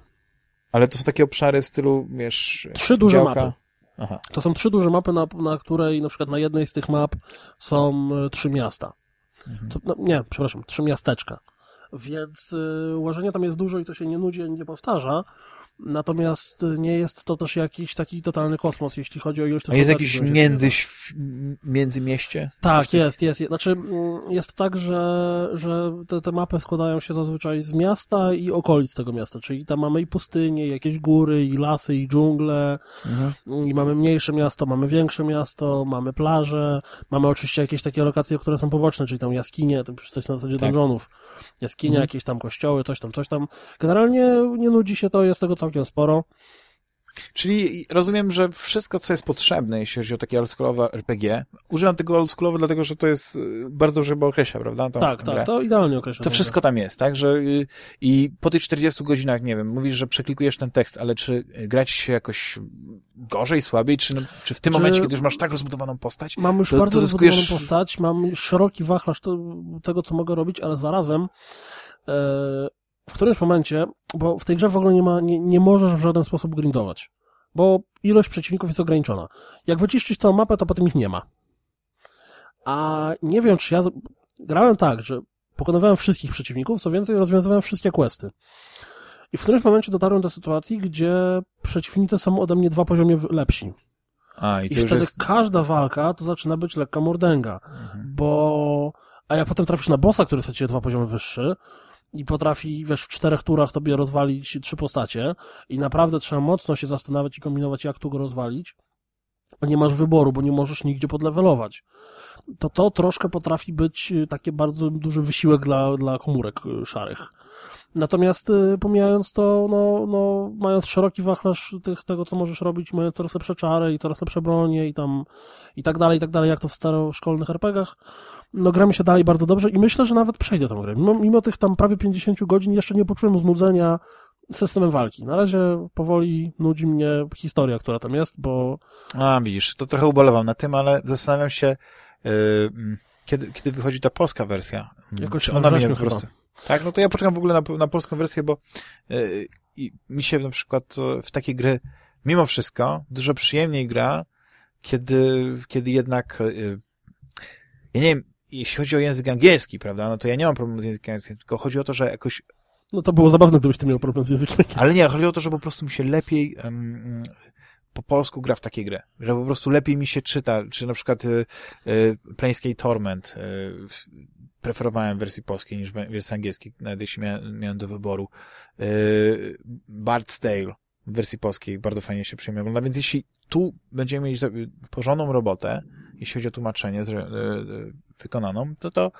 Ale to są takie obszary w stylu, wiesz... Trzy duże działka. mapy. Aha. To są trzy duże mapy, na, na której na przykład na jednej z tych map są e, trzy miasta. Mhm. To, no, nie, przepraszam, trzy miasteczka. Więc y, ułożenia tam jest dużo i to się nie nudzi, nie powtarza. Natomiast nie jest to też jakiś taki totalny kosmos, jeśli chodzi o ilość A jest jakiś między, międzymieście? Tak, jest, jest. Znaczy, jest tak, że, że te, te mapy składają się zazwyczaj z miasta i okolic tego miasta, czyli tam mamy i pustynie, i jakieś góry, i lasy, i dżungle, Mhm. i mamy mniejsze miasto, mamy większe miasto, mamy plaże, mamy oczywiście jakieś takie lokacje, które są poboczne, czyli tam jaskinie, to coś na zasadzie Tak. dungeonów. Jaskinie, Mhm. jakieś tam kościoły, coś tam, coś tam. Generalnie nie nudzi się to, jest tego całkiem sporo. Czyli rozumiem, że wszystko, co jest potrzebne, jeśli chodzi o takie oldschoolowe RPG, używam tego oldschoolowe, dlatego, że to jest y, bardzo dobrze chyba określa, prawda? Tą tak, grę. tak, to idealnie określa. To wszystko tam jest, tak? Że, y, I po tych 40 godzinach, nie wiem, mówisz, że przeklikujesz ten tekst, ale czy grać się jakoś gorzej, słabiej, czy, no, czy w tym Czy- momencie, kiedy już masz tak rozbudowaną postać, Mam już to- bardzo to rozbudowaną zyskujesz- postać, mam szeroki wachlarz to, tego, co mogę robić, ale zarazem e, w którymś momencie, bo w tej grze w ogóle nie ma, nie, nie możesz w żaden sposób grindować, bo ilość przeciwników jest ograniczona. Jak wyciszczyć całą mapę, to potem ich nie ma. A nie wiem, czy ja grałem tak, że pokonywałem wszystkich przeciwników, co więcej, rozwiązywałem wszystkie questy. I w którymś momencie dotarłem do sytuacji, gdzie przeciwnicy są ode mnie dwa poziomy lepsi. A, i I wtedy jest... każda walka to zaczyna być lekka mordęga, Mhm. bo... A jak potem trafisz na bossa, który jest od ciebie dwa poziomy wyższy i potrafi, wiesz, w czterech turach tobie rozwalić trzy postacie i naprawdę trzeba mocno się zastanawiać i kombinować, jak tu go rozwalić, nie masz wyboru, bo nie możesz nigdzie podlewelować. To to troszkę potrafi być y, takie bardzo duży wysiłek dla, dla komórek y, szarych. Natomiast y, pomijając to, no, no, mając szeroki wachlarz tych, tego, co możesz robić, mając coraz lepsze czary i coraz lepsze bronie i tam i tak dalej, i tak dalej, jak to w staroszkolnych RPGach, no gra mi się dalej bardzo dobrze i myślę, że nawet przejdę tę grę. Mimo, mimo tych tam prawie 50 godzin jeszcze nie poczułem znudzenia systemem walki. Na razie powoli nudzi mnie historia, która tam jest, bo A, widzisz, to trochę ubolewam na tym, ale zastanawiam się, yy, kiedy, kiedy wychodzi ta polska wersja. Jakoś Czy ona mnie po prostu... Tak, no to ja poczekam w ogóle na, na polską wersję, bo yy, mi się na przykład e, w takie gry, mimo wszystko, dużo przyjemniej gra, kiedy, kiedy jednak, yy, ja nie wiem, jeśli chodzi o język angielski, prawda, no to ja nie mam problemu z językiem angielskim, tylko chodzi o to, że jakoś no to było zabawne, gdybyś ty miał problem z językiem. ale nie, chodzi o to, że po prostu mi się lepiej po polsku gra w takie gry. Że po prostu lepiej mi się czyta, czy na przykład y, y, Planescape Torment y, preferowałem wersji polskiej niż wersji angielskiej, nawet jeśli miałem, miałem do wyboru. Y, Bard's Tale w wersji polskiej bardzo fajnie się przyjemnie ogląda, więc jeśli tu będziemy mieć porządną robotę, jeśli chodzi o tłumaczenie zre- y, y, wykonaną, to to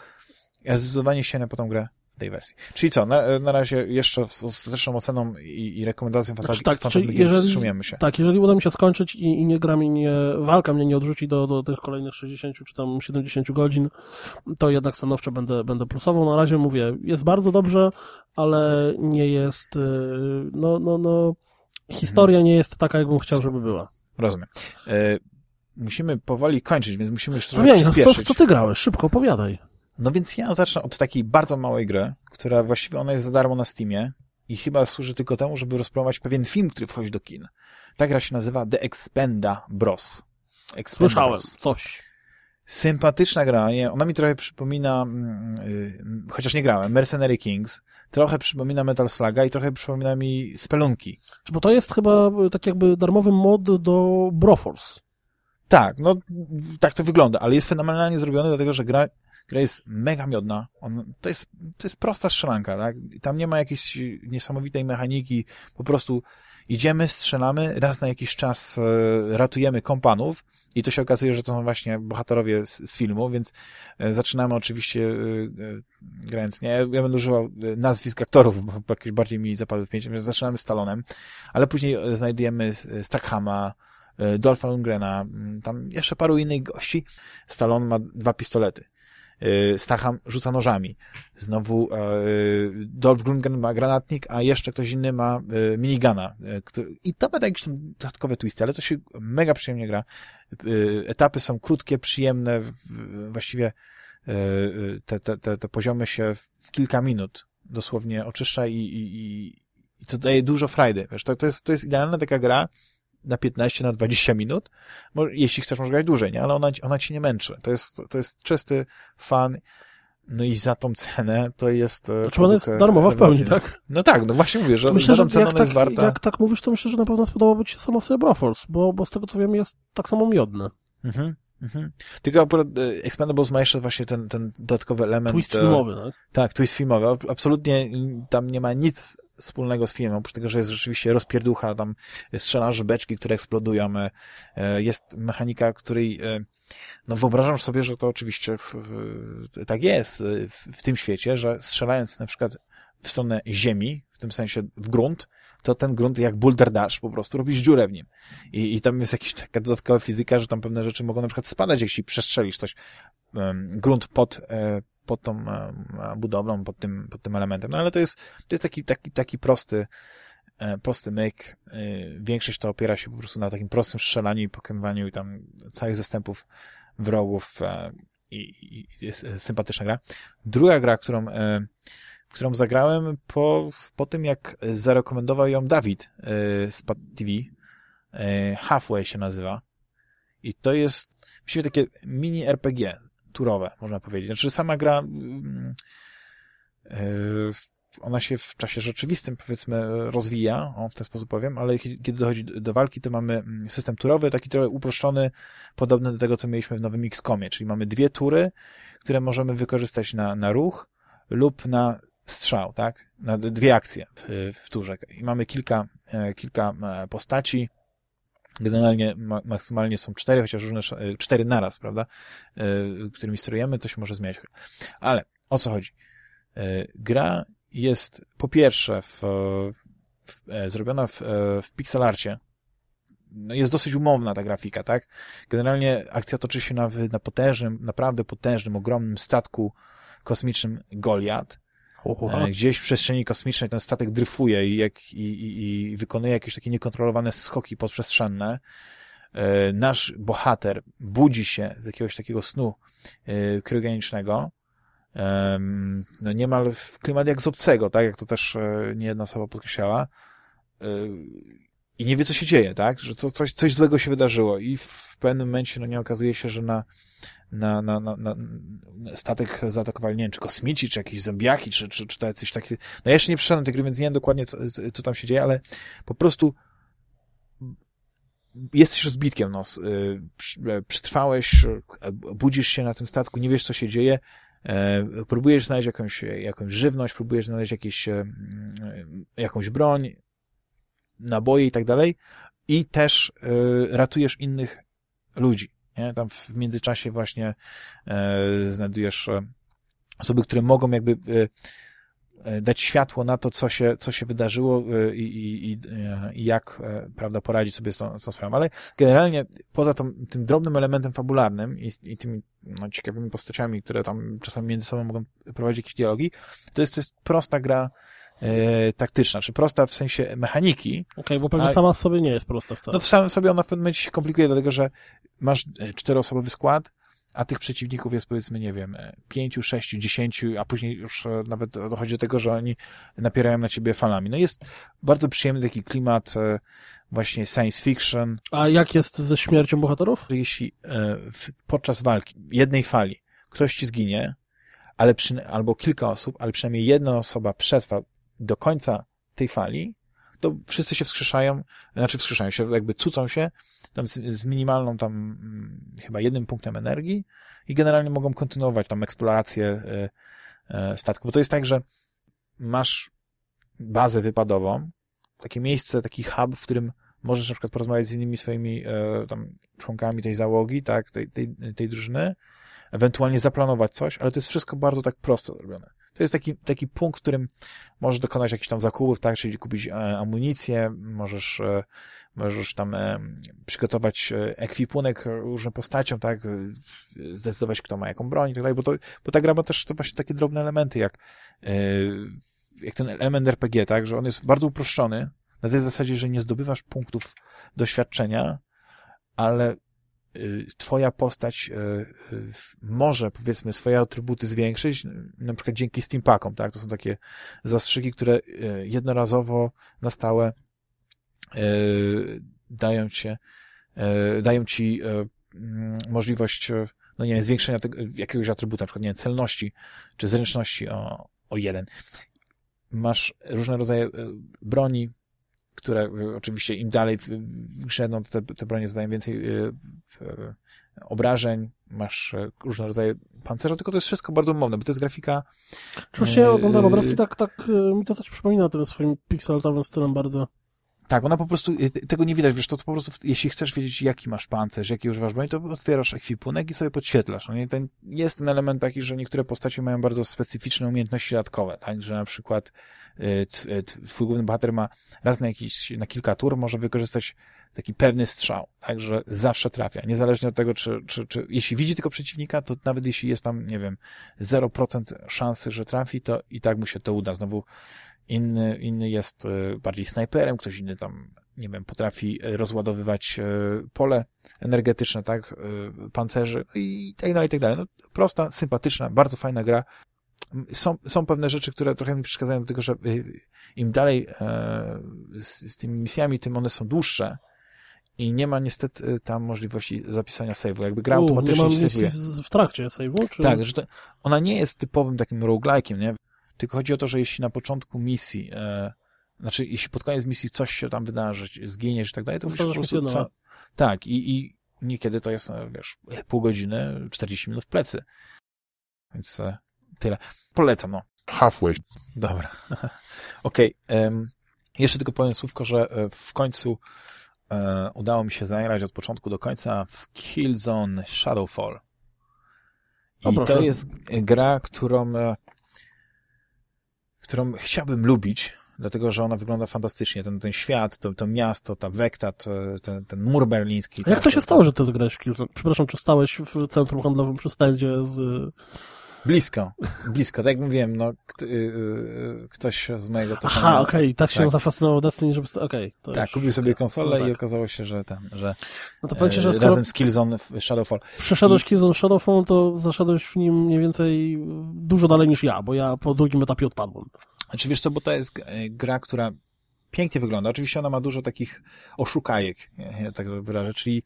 ja zdecydowanie sięgnę po tą grę w tej wersji. Czyli co, na, na razie jeszcze z ostateczną oceną i, i rekomendacją Znaczy tak, czyli jeżeli- się. Tak, jeżeli uda mi się skończyć i, i nie gra mi nie, walka mnie nie odrzuci do, do tych kolejnych 60 czy tam 70 godzin, to jednak stanowczo będę, będę plusował. Na razie mówię, jest bardzo dobrze, ale nie jest, y, no, no, no, historia nie jest taka, jakbym chciał, żeby była. Rozumiem. E, musimy powoli kończyć, więc musimy już trochę no, to, przyspieszyć. co ty grałeś? Szybko, opowiadaj. No więc ja zacznę od takiej bardzo małej gry, która właściwie ona jest za darmo na Steamie i chyba służy tylko temu, żeby rozpromować pewien film, który wchodzi do kin. Ta gra się nazywa The Expenda Bros. Expenda Słyszałem Bros. coś. Sympatyczna gra, nie? Ona mi trochę przypomina, mm, y, chociaż nie grałem, Mercenary Kings, trochę przypomina Metal Sluga i trochę przypomina mi Spelunki. Bo to jest chyba y, tak jakby darmowy mod do Broforce. Tak, no tak to wygląda, ale jest fenomenalnie zrobiony, dlatego że gra, gra jest mega miodna. On, to, jest, to jest prosta strzelanka, tak? Tam nie ma jakiejś niesamowitej mechaniki, po prostu idziemy, strzelamy, raz na jakiś czas e, ratujemy kompanów i to się okazuje, że to są właśnie bohaterowie z, z filmu, więc e, zaczynamy oczywiście e, grając, nie, ja będę używał nazwisk aktorów, bo jakieś bardziej mi zapadły w pięć, więc zaczynamy z Stalonem, ale później znajdujemy Stackhama, Dolpha Lundgrena, m, tam jeszcze paru innych gości. Stallone ma dwa pistolety. E, Stacham rzuca nożami. Znowu e, Dolph Lundgren ma granatnik, a jeszcze ktoś inny ma e, minigana. E, I to będą jakieś dodatkowe twisty, ale to się mega przyjemnie gra. Etapy są krótkie, przyjemne, właściwie te, te, te, te poziomy się w kilka minut dosłownie oczyszcza i, i, i, i to daje dużo frajdy. Wiesz, to, to, jest, to jest idealna taka gra, na 15, na 20 minut. Jeśli chcesz, możesz grać dłużej, nie? Ale ona, ona ci nie męczy. To jest, to jest czysty fan. No i za tą cenę to jest... e, Czy ona jest e, darmowa w pełni, tak? No tak, no właśnie mówię, że Myślę, za tą cenę ona jest tak, warta. jak tak mówisz, to myślę, że na pewno spodoba ci się samo sobie Broforce, bo, bo z tego co wiem jest tak samo miodne. Mhm, mhm. Tylko akurat e, Expendables ma jeszcze właśnie ten, ten dodatkowy element... Twist e, filmowy, tak? Tak, twist filmowy. Ab- Absolutnie tam nie ma nic wspólnego z filmem, oprócz tego, że jest rzeczywiście rozpierducha, tam strzelasz beczki, które eksplodują, e, jest mechanika, której, no wyobrażam sobie, że to oczywiście w, w, tak jest w, w tym świecie, że strzelając na przykład w stronę ziemi, w tym sensie w grunt, to ten grunt jak boulder dash, po prostu robisz dziurę w nim. I, i tam jest jakaś taka dodatkowa fizyka, że tam pewne rzeczy mogą na przykład spadać, jeśli przestrzelisz coś, em, grunt pod, e, pod tą e, budowlą, pod tym, pod tym elementem. No ale to jest, to jest taki, taki, taki prosty, e, prosty myk. E, Większość to opiera się po prostu na takim prostym strzelaniu i pokonywaniu i tam całych zastępów wrogów e, i, i, jest sympatyczna gra. Druga gra, którą, w którą zagrałem po, po tym, jak zarekomendował ją Dawid yy, z Pad TV. Yy, Halfway się nazywa. I to jest właściwie takie mini RPG turowe, można powiedzieć. Znaczy sama gra yy, ona się w czasie rzeczywistym, powiedzmy, rozwija, o, w ten sposób powiem, ale kiedy dochodzi do walki, to mamy mm, system turowy, taki trochę uproszczony, podobny do tego, co mieliśmy w nowym XCOMie, czyli mamy dwie tury, które możemy wykorzystać na, na ruch lub na strzał, tak? Na dwie akcje w, w turze. I mamy kilka, e, kilka e, postaci, Generalnie ma maksymalnie są cztery, chociaż różne, e, cztery naraz, prawda, którymi sterujemy, to się może zmieniać. Ale o co chodzi? Gra jest po pierwsze w, w, zrobiona w, w pixelarcie. No jest dosyć umowna ta grafika, tak? Generalnie akcja toczy się na, na potężnym, naprawdę potężnym, ogromnym statku kosmicznym Goliat. E, gdzieś w przestrzeni kosmicznej ten statek dryfuje i, jak, i, i, i wykonuje jakieś takie niekontrolowane skoki podprzestrzenne. Nasz bohater budzi się z jakiegoś takiego snu kryogenicznego. No niemal w klimat jak z obcego, tak, jak to też e, nie jedna osoba podkreślała, e, i nie wie, co się dzieje, tak, że co, coś, coś złego się wydarzyło i w pewnym momencie, no nie okazuje się, że na, na, na, na, na statek zaatakowali, nie wiem, czy kosmici, czy jakieś zombiaki, czy, czy, czy coś takiego. No ja jeszcze nie przeszedłem tej gry, więc nie wiem dokładnie, co, co tam się dzieje, ale po prostu jesteś rozbitkiem, no, e, przetrwałeś, budzisz się na tym statku, nie wiesz, co się dzieje, E, próbujesz znaleźć jakąś, jakąś żywność, próbujesz znaleźć jakieś, e, jakąś broń, naboje i tak dalej i też ratujesz innych ludzi. Nie? Tam w międzyczasie właśnie znajdujesz osoby, które mogą jakby E, dać światło na to, co się, co się wydarzyło e, i, i, i, i jak, e, prawda, poradzić sobie z tą, z tą sprawą. Ale generalnie poza tym, tym drobnym elementem fabularnym i, i tymi no, ciekawymi postaciami, które tam czasami między sobą mogą prowadzić jakieś dialogi, to jest, to jest prosta gra e, taktyczna, czy prosta w sensie mechaniki. Okej, okay, bo pewnie a, sama sobie nie jest prosta wcale. No w samym sobie ona w pewnym momencie się komplikuje, dlatego że masz czteroosobowy skład, a tych przeciwników jest powiedzmy, nie wiem, pięciu, sześciu, dziesięciu, a później już e, nawet dochodzi do tego, że oni napierają na ciebie falami. No jest bardzo przyjemny taki klimat e, właśnie science fiction. A jak jest ze śmiercią bohaterów? Jeśli e, podczas walki jednej fali ktoś ci zginie, ale przy, albo kilka osób, ale przynajmniej jedna osoba przetrwa do końca tej fali, to wszyscy się wskrzeszają, znaczy wskrzeszają się, jakby cucą się tam z, z minimalną tam mm, chyba jednym punktem energii i generalnie mogą kontynuować tam eksplorację y, y, statku. Bo to jest tak, że masz bazę wypadową, takie miejsce, taki hub, w którym możesz na przykład porozmawiać z innymi swoimi y, tam członkami tej załogi, tak, tej, tej, tej drużyny, ewentualnie zaplanować coś, ale to jest wszystko bardzo tak prosto zrobione. To jest taki, taki punkt, w którym możesz dokonać jakichś tam zakupów, tak, czyli kupić e, amunicję, możesz, e, możesz tam e, przygotować ekwipunek różnym postaciom, tak, zdecydować, kto ma jaką broń i tak dalej, bo, to, bo ta gra ma też to właśnie takie drobne elementy, jak, jak ten element RPG, tak, że on jest bardzo uproszczony, na tej zasadzie, że nie zdobywasz punktów doświadczenia, ale twoja postać y, y, może, powiedzmy, swoje atrybuty zwiększyć, na przykład dzięki steampakom, tak? To są takie zastrzyki, które jednorazowo na stałe dają ci, dają ci możliwość, no nie wiem, zwiększenia tego, jakiegoś atrybutu, na przykład, nie wiem, celności czy zręczności o, o jeden. Masz różne rodzaje broni, które oczywiście im dalej w, grze, no, te, te bronie zadają więcej y, y, obrażeń, masz różne rodzaje pancerza, tylko to jest wszystko bardzo umowne, bo to jest grafika... Oczywiście ja oglądam obrazki, tak, tak mi to coś przypomina tym swoim pixelowym stylem bardzo. Tak, ona po prostu, y, tego nie widać, wiesz, to, to po prostu, jeśli chcesz wiedzieć, jaki masz pancerz, jaki używasz broni, to otwierasz ekwipunek i sobie podświetlasz. No ten, jest ten element taki, że niektóre postacie mają bardzo specyficzne umiejętności dodatkowe, tak, że na przykład y, y, twój główny bohater ma raz na jakiś, na kilka tur może wykorzystać taki pewny strzał, tak, że zawsze trafia, niezależnie od tego, czy, czy, czy jeśli widzi tylko przeciwnika, to nawet jeśli jest tam, nie wiem, 0% szansy, że trafi, to i tak mu się to uda. Znowu inny, inny jest e, bardziej snajperem, ktoś inny tam, nie wiem, potrafi e, rozładowywać e, pole energetyczne, tak, pancerzy no i tak dalej, i tak dalej. No, prosta, sympatyczna, bardzo fajna gra. są, są pewne rzeczy, które trochę mi przeszkadzają, dlatego że im dalej z, z tymi misjami, tym one są dłuższe i nie ma niestety tam możliwości zapisania save'u. Jakby gra U, automatycznie nie mam save'uje. w trakcie save'u? Czy... Tak, że to, ona nie jest typowym takim roguelike'iem, nie? Tylko chodzi o to, że jeśli na początku misji, e, znaczy jeśli pod koniec misji coś się tam wydarzy, zginiesz i tak dalej, to musisz po prostu... no. Ca... Tak, i, i niekiedy to jest, e, wiesz, pół godziny, 40 minut w plecy. Więc e, tyle. Polecam, no. Halfway. Dobra. Okej. em, jeszcze tylko powiem słówko, że e, w końcu e, udało mi się zagrać od początku do końca w Killzone Shadowfall. I to jest gra, którą, e, którą chciałbym lubić, dlatego że ona wygląda fantastycznie. Ten, ten świat, to, to miasto, ta wekta, to, ten, ten mur berliński. A jak tak, to się stało, że ty zagrałeś w Killzone? Przepraszam, czy stałeś w centrum handlowym przy stędzie z... Blisko, blisko. Tak jak mówiłem, no, kt, y, y, ktoś z mojego Aha, otoczenia- okej, tak się tak. zafascynował Destiny, żeby... sta- Okej. to Tak, już- kupił sobie konsolę no tak. i okazało się, że ten, że, No to powiem ci, że skoro razem z Killzone w Shadowfall. przeszedłeś i- Killzone Shadowfall, to zaszedłeś w nim mniej więcej dużo dalej niż ja, bo ja po drugim etapie odpadłem. Znaczy wiesz co, bo to jest gra, która pięknie wygląda. Oczywiście ona ma dużo takich oszukajek, ja tak to wyrażę, czyli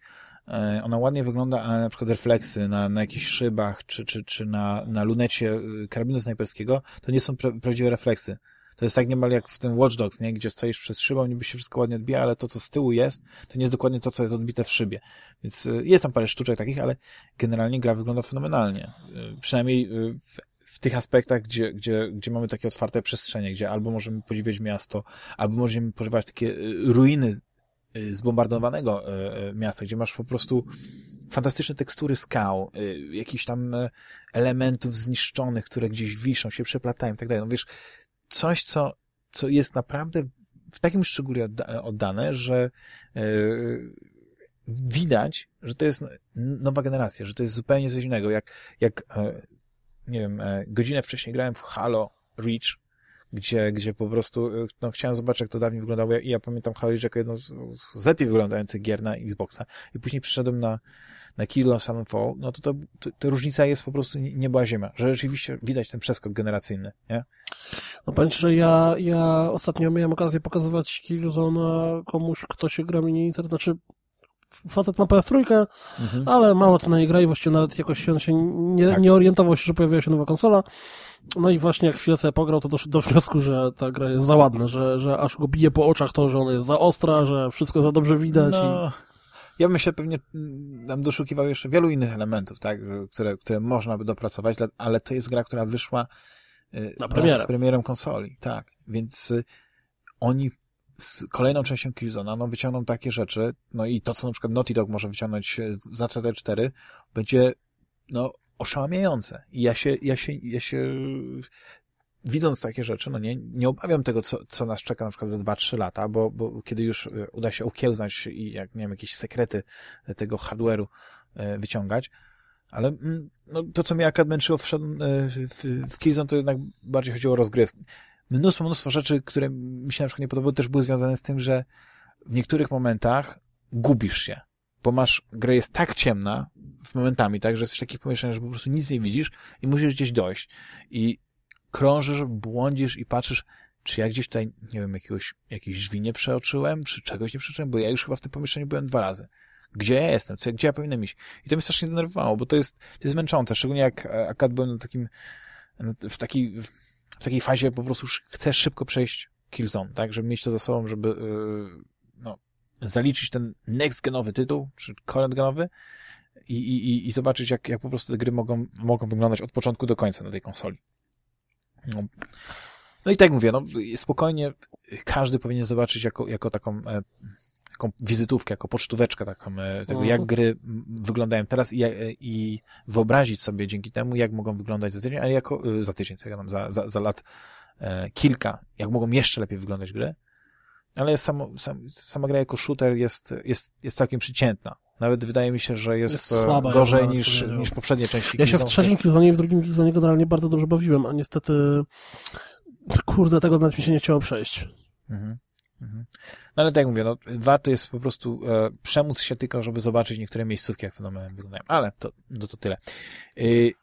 ona ładnie wygląda, a na przykład refleksy na, na jakichś szybach, czy, czy, czy na, na lunecie e, karabinu snajperskiego, to nie są pra prawdziwe refleksy. To jest tak niemal jak w tym Watch Dogs, nie? gdzie stoisz przed szybą, niby się wszystko ładnie odbija, ale to, co z tyłu jest, to nie jest dokładnie to, co jest odbite w szybie. Więc e, jest tam parę sztuczek takich, ale generalnie gra wygląda fenomenalnie. E, Przynajmniej e, w, w tych aspektach, gdzie, gdzie, gdzie mamy takie otwarte przestrzenie, gdzie albo możemy podziwiać miasto, albo możemy pożywać takie e, ruiny e, zbombardowanego e, e, miasta, gdzie masz po prostu fantastyczne tekstury skał, jakichś tam elementów zniszczonych, które gdzieś wiszą, się przeplatają i tak dalej. No wiesz, coś, co, co jest naprawdę w takim szczególe odda- oddane, że widać, że to jest nowa generacja, że to jest zupełnie coś innego. Jak, jak e, nie wiem, e, godzinę wcześniej grałem w Halo Reach, gdzie, gdzie po prostu e, no, chciałem zobaczyć, jak to dawniej wyglądało. Ja, ja pamiętam Halo jako jedno z, z lepiej wyglądających gier na Xboxa. I później przyszedłem na, na Kill of Fall, no to, to, to, to różnica jest po prostu nie- nieba ziemia, że rzeczywiście widać ten przeskok generacyjny, nie? No powiem że ja, ja ostatnio miałem okazję pokazywać Killzone komuś, kto się gra mniej internet, znaczy facet ma PS3, Mhm. ale mało to na niej gra i właściwie nawet jakoś on się nie, Tak. nie orientował się, że pojawiła się nowa konsola. No i właśnie jak chwilę sobie pograł, to doszedł do wniosku, że ta gra jest za ładna, że, że aż go bije po oczach to, że ona jest za ostra, że wszystko za dobrze widać. I... No, ja bym się pewnie tam doszukiwał jeszcze wielu innych elementów, tak, które, które można by dopracować, le- ale to jest gra, która wyszła y, Na premierę. z premierą konsoli, tak, więc y, oni z kolejną częścią Killzone'a, no, wyciągną takie rzeczy, no i to, co na przykład Naughty Dog może wyciągnąć y, za TT4, będzie, no, oszałamiające. I ja się, ja się, ja się, widząc takie rzeczy, no nie, nie obawiam tego, co, co nas czeka na przykład za 2-3 lata, bo, bo kiedy już y, uda się okiełznać i jak, nie wiem, jakieś sekrety tego hardware'u y, wyciągać, ale mm, no, to, co mnie akad męczyło w, w, w to jednak bardziej chodziło o rozgrywkę. Mnóstwo, mnóstwo rzeczy, które mi się na przykład nie podobały, też były związane z tym, że w niektórych momentach gubisz się, bo masz, gra jest tak ciemna w momentami, tak, że jesteś takich pomieszczeniach, że po prostu nic nie widzisz i musisz gdzieś dojść. I krążysz, błądzisz i patrzysz, czy ja gdzieś tutaj, nie wiem, jakiegoś, jakiejś drzwi nie przeoczyłem, czy czegoś nie przeoczyłem, bo ja już chyba w tym pomieszczeniu byłem dwa razy. Gdzie ja jestem? Co, gdzie ja powinienem iść? I to mnie strasznie denerwowało, bo to jest, to jest męczące, szczególnie jak e, akad byłem na takim, w takiej, w takiej fazie po prostu chcesz szybko przejść Killzone, tak, żeby mieć to za sobą, żeby, yy, zaliczyć ten next genowy tytuł, czy current genowy i, i, i- zobaczyć, jak, jak po prostu te gry mogą, mogą wyglądać od początku do końca na tej konsoli. No, no i tak mówię, no spokojnie każdy powinien zobaczyć jako, jako taką, e, taką wizytówkę, jako pocztóweczkę taką, e, tego, Mhm. jak gry m, wyglądają teraz i, e, i wyobrazić sobie dzięki temu, jak mogą wyglądać za tydzień, ale jako, e, za tydzień, co ja tam, za, za, za lat e, kilka, jak mogą jeszcze lepiej wyglądać gry. Ale samo, sam, sama gra jako shooter jest, jest, jest całkiem przeciętna. Nawet wydaje mi się, że jest, Jest e, słaba, ja gorzej bym niż, niż poprzednie części. Ja się w trzecim też. Killzone i w drugim Killzone generalnie bardzo dobrze bawiłem, a niestety kurde, tego nawet mi się nie chciało przejść. Mhm. Mhm. No ale tak jak mówię, no, warto jest po prostu e, przemóc się tylko, żeby zobaczyć niektóre miejscówki, jak fenomenem wyglądają. Ale to, no to tyle. Y,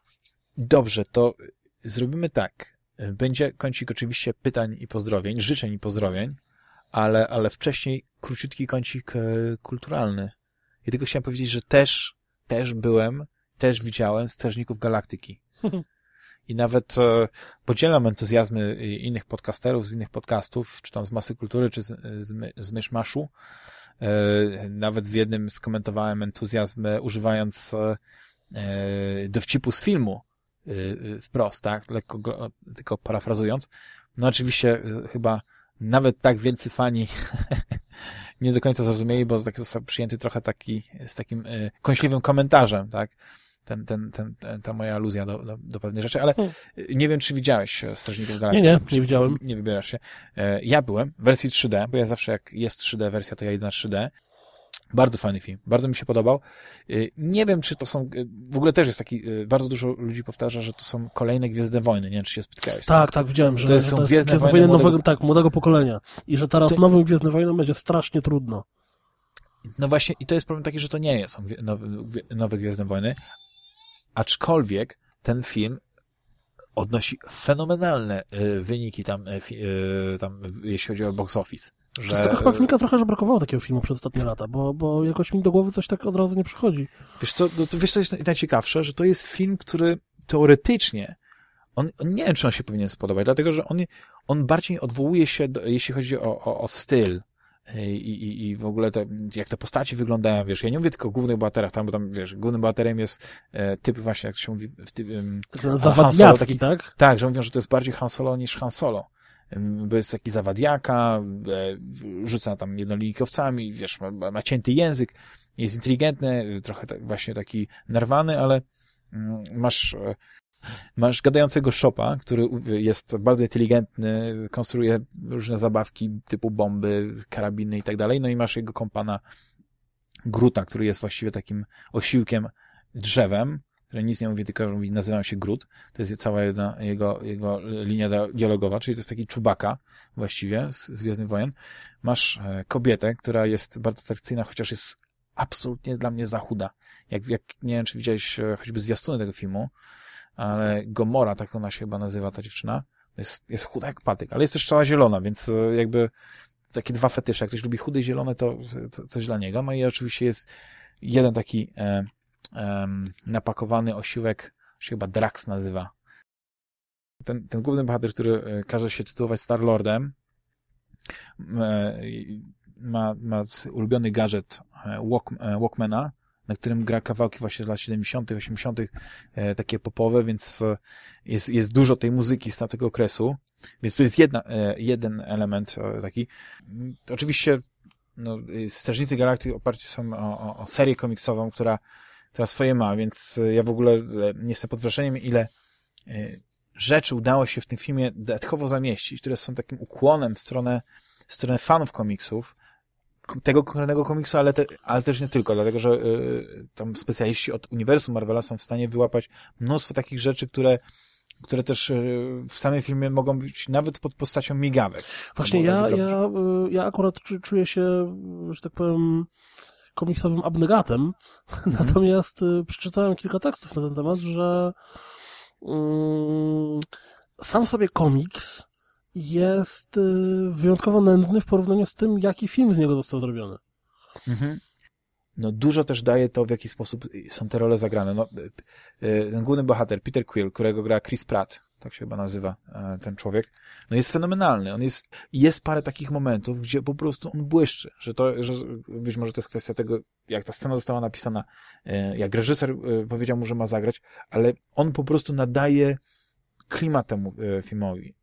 dobrze, to zrobimy tak. Będzie kącik oczywiście pytań i pozdrowień, życzeń i pozdrowień, ale, ale wcześniej króciutki kącik e, kulturalny. I tylko chciałem powiedzieć, że też, też byłem, też widziałem Strażników Galaktyki. I nawet e, podzielam entuzjazmy innych podcasterów z innych podcastów, czy tam z Masy Kultury, czy z, z, z Myszmaszu. E, nawet w jednym skomentowałem entuzjazm, używając dowcipu z filmu wprost, tak? Lekko go, tylko parafrazując. No oczywiście chyba nawet tak wielcy fani nie do końca zrozumieli, bo tak został przyjęty trochę taki, z takim y, kąśliwym komentarzem, tak? Ten, ten, ten, ten, ta moja aluzja do, do, do pewnej rzeczy, ale hmm. nie wiem, czy widziałeś Strażników Galaktyki. Nie, nie, nie widziałem. Nie wybierasz się. Ja byłem w wersji 3D, bo ja zawsze jak jest 3D wersja, to ja idę na 3D. Bardzo fajny film, bardzo mi się podobał. Y, nie wiem, czy to są, y, w ogóle też jest taki, y, bardzo dużo ludzi powtarza, że to są kolejne Gwiezdne Wojny, nie wiem, czy się spotkałeś. Tak, tak, widziałem, że to, są to jest Gwiezdne, Gwiezdne Wojny, młodego... nowego, tak, młodego pokolenia i że teraz to... nowym Gwiezdnym Wojnom będzie strasznie trudno. No właśnie, i to jest problem taki, że to nie są nowe, nowe Gwiezdne Wojny, aczkolwiek ten film odnosi fenomenalne wyniki tam, tam jeśli chodzi o box office. Że... Z tego chyba filmika trochę, że brakowało takiego filmu przez ostatnie lata, bo, bo jakoś mi do głowy coś tak od razu nie przychodzi. Wiesz co, no to wiesz co jest najciekawsze, że to jest film, który teoretycznie on, on nie wiem, czy on się powinien spodobać, dlatego, że on, on bardziej odwołuje się, do, jeśli chodzi o, o, o styl, i, i, i w ogóle te, jak te postaci wyglądają, wiesz, ja nie mówię tylko o głównych bohaterach, tam, bo tam, wiesz, głównym bohaterem jest e, typ właśnie, jak się mówi, w typ, um, Zawadiacki, taki, tak? Tak, że mówią, że to jest bardziej Han Solo niż Han Solo bo jest taki zawadiaka, e, rzuca tam jednolinijkowcami, wiesz, ma, ma cięty język, jest inteligentny, trochę tak, właśnie taki nerwany, ale mm, masz, e, masz gadającego szopa, który jest bardzo inteligentny, konstruuje różne zabawki typu bomby, karabiny i tak dalej, no i masz jego kompana Gruta, który jest właściwie takim osiłkiem drzewem, które nic nie mówi, tylko mówi, nazywam się Grut. To jest cała jedna, jego, jego linia dialogowa, czyli to jest taki czubaka właściwie z, z Gwiezdnych Wojen. Masz e, kobietę, która jest bardzo atrakcyjna, chociaż jest absolutnie dla mnie za chuda. Jak, jak nie wiem, czy widziałeś e, choćby zwiastuny tego filmu, ale Gomora, tak ona się chyba nazywa, ta dziewczyna, jest, jest chuda jak patyk, ale jest też cała zielona, więc e, jakby takie dwa fetysze. Jak ktoś lubi chudy i zielone, to, to coś dla niego. No i oczywiście jest jeden taki e, napakowany osiłek, się chyba Drax nazywa. Ten, ten główny bohater, który e, każe się tytułować Star-Lordem, e, ma, ma ulubiony gadżet e, walk, Walkmana, na którym gra kawałki właśnie z lat 70., 80., takie popowe, więc jest, jest dużo tej muzyki z tamtego okresu, więc to jest jedna, jeden element taki. Oczywiście no, Strażnicy Galaktyki oparci są o, o, o serię komiksową, która teraz swoje ma, więc e, ja w ogóle e, nie jestem pod wrażeniem, ile e, rzeczy udało się w tym filmie dodatkowo zamieścić, które są takim ukłonem w stronę, w stronę fanów komiksów, tego konkretnego komiksu, ale, te, ale też nie tylko, dlatego że y, tam specjaliści od uniwersum Marvela są w stanie wyłapać mnóstwo takich rzeczy, które które też w samym filmie mogą być nawet pod postacią migawek. Właśnie ja, ja, ja akurat czuję się, że tak powiem, komiksowym abnegatem, mhm. natomiast y, przeczytałem kilka tekstów na ten temat, że mm, sam sobie komiks jest y, wyjątkowo nędzny w porównaniu z tym, jaki film z niego został zrobiony. Mhm. No dużo też daje to, w jaki sposób są te role zagrane. No, y, ten główny bohater, Peter Quill, którego gra Chris Pratt, tak się chyba nazywa e, ten człowiek, no jest fenomenalny. On jest, jest parę takich momentów, gdzie po prostu on błyszczy, że to, że być może to jest kwestia tego, jak ta scena została napisana, e, jak reżyser e, powiedział mu, że ma zagrać, ale on po prostu nadaje klimat temu filmowi.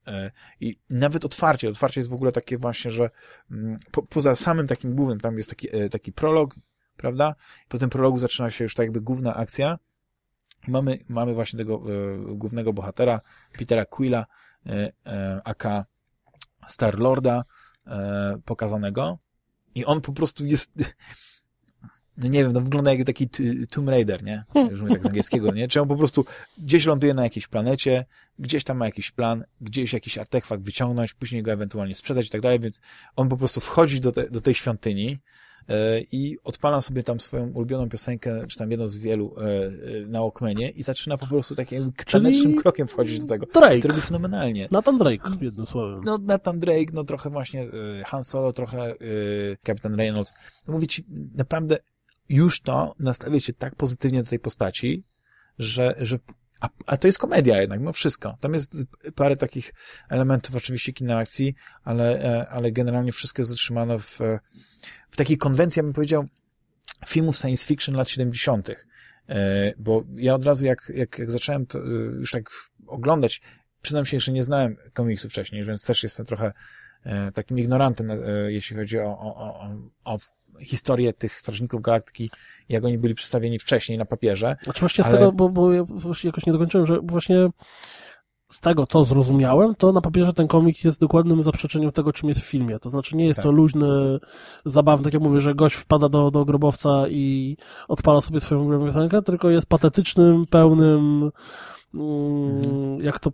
I nawet otwarcie, otwarcie jest w ogóle takie właśnie, że mm, po, poza samym takim głównym, tam jest taki, taki prolog, prawda? Po tym prologu zaczyna się już tak jakby główna akcja, i mamy, mamy właśnie tego e, głównego bohatera, Petera Quilla, e, e, aka Star-Lorda, e, pokazanego. I on po prostu jest, no nie wiem, no wygląda jak taki Tomb Raider, nie? Już mówię tak z angielskiego, nie? Czy on po prostu gdzieś ląduje na jakiejś planecie, gdzieś tam ma jakiś plan, gdzieś jakiś artefakt wyciągnąć, później go ewentualnie sprzedać i tak dalej, więc on po prostu wchodzi do, te, do tej świątyni, i odpalam sobie tam swoją ulubioną piosenkę, czy tam jedną z wielu e, e, na Walkmanie i zaczyna po prostu takim tanecznym krokiem wchodzić do tego. Drake. To robi fenomenalnie. Nathan Drake, jednym słowem. No, Nathan Drake, no trochę właśnie e, Han Solo, trochę e, Captain Reynolds. To mówię ci, naprawdę już to nastawia cię tak pozytywnie do tej postaci, że, że a, a to jest komedia jednak, no wszystko. Tam jest parę takich elementów oczywiście kina akcji, ale, e, ale generalnie wszystko jest zatrzymane w, w takiej konwencji, ja bym powiedział, filmów science fiction lat 70. E, bo ja od razu jak, jak, jak zacząłem to e, już tak oglądać, przyznam się, że nie znałem komiksów wcześniej, więc też jestem trochę takim ignorantem, jeśli chodzi o, o, o, o historię tych Strażników Galaktyki, jak oni byli przedstawieni wcześniej na papierze. Znaczy właśnie ale... z tego, bo, bo ja jakoś nie dokończyłem, że właśnie z tego, co zrozumiałem, to na papierze ten komiks jest dokładnym zaprzeczeniem tego, czym jest w filmie. To znaczy nie jest tak. to luźny, zabawny, tak jak mówię, że gość wpada do, do grobowca i odpala sobie swoją piosenkę, tylko jest patetycznym, pełnym mhm. jak to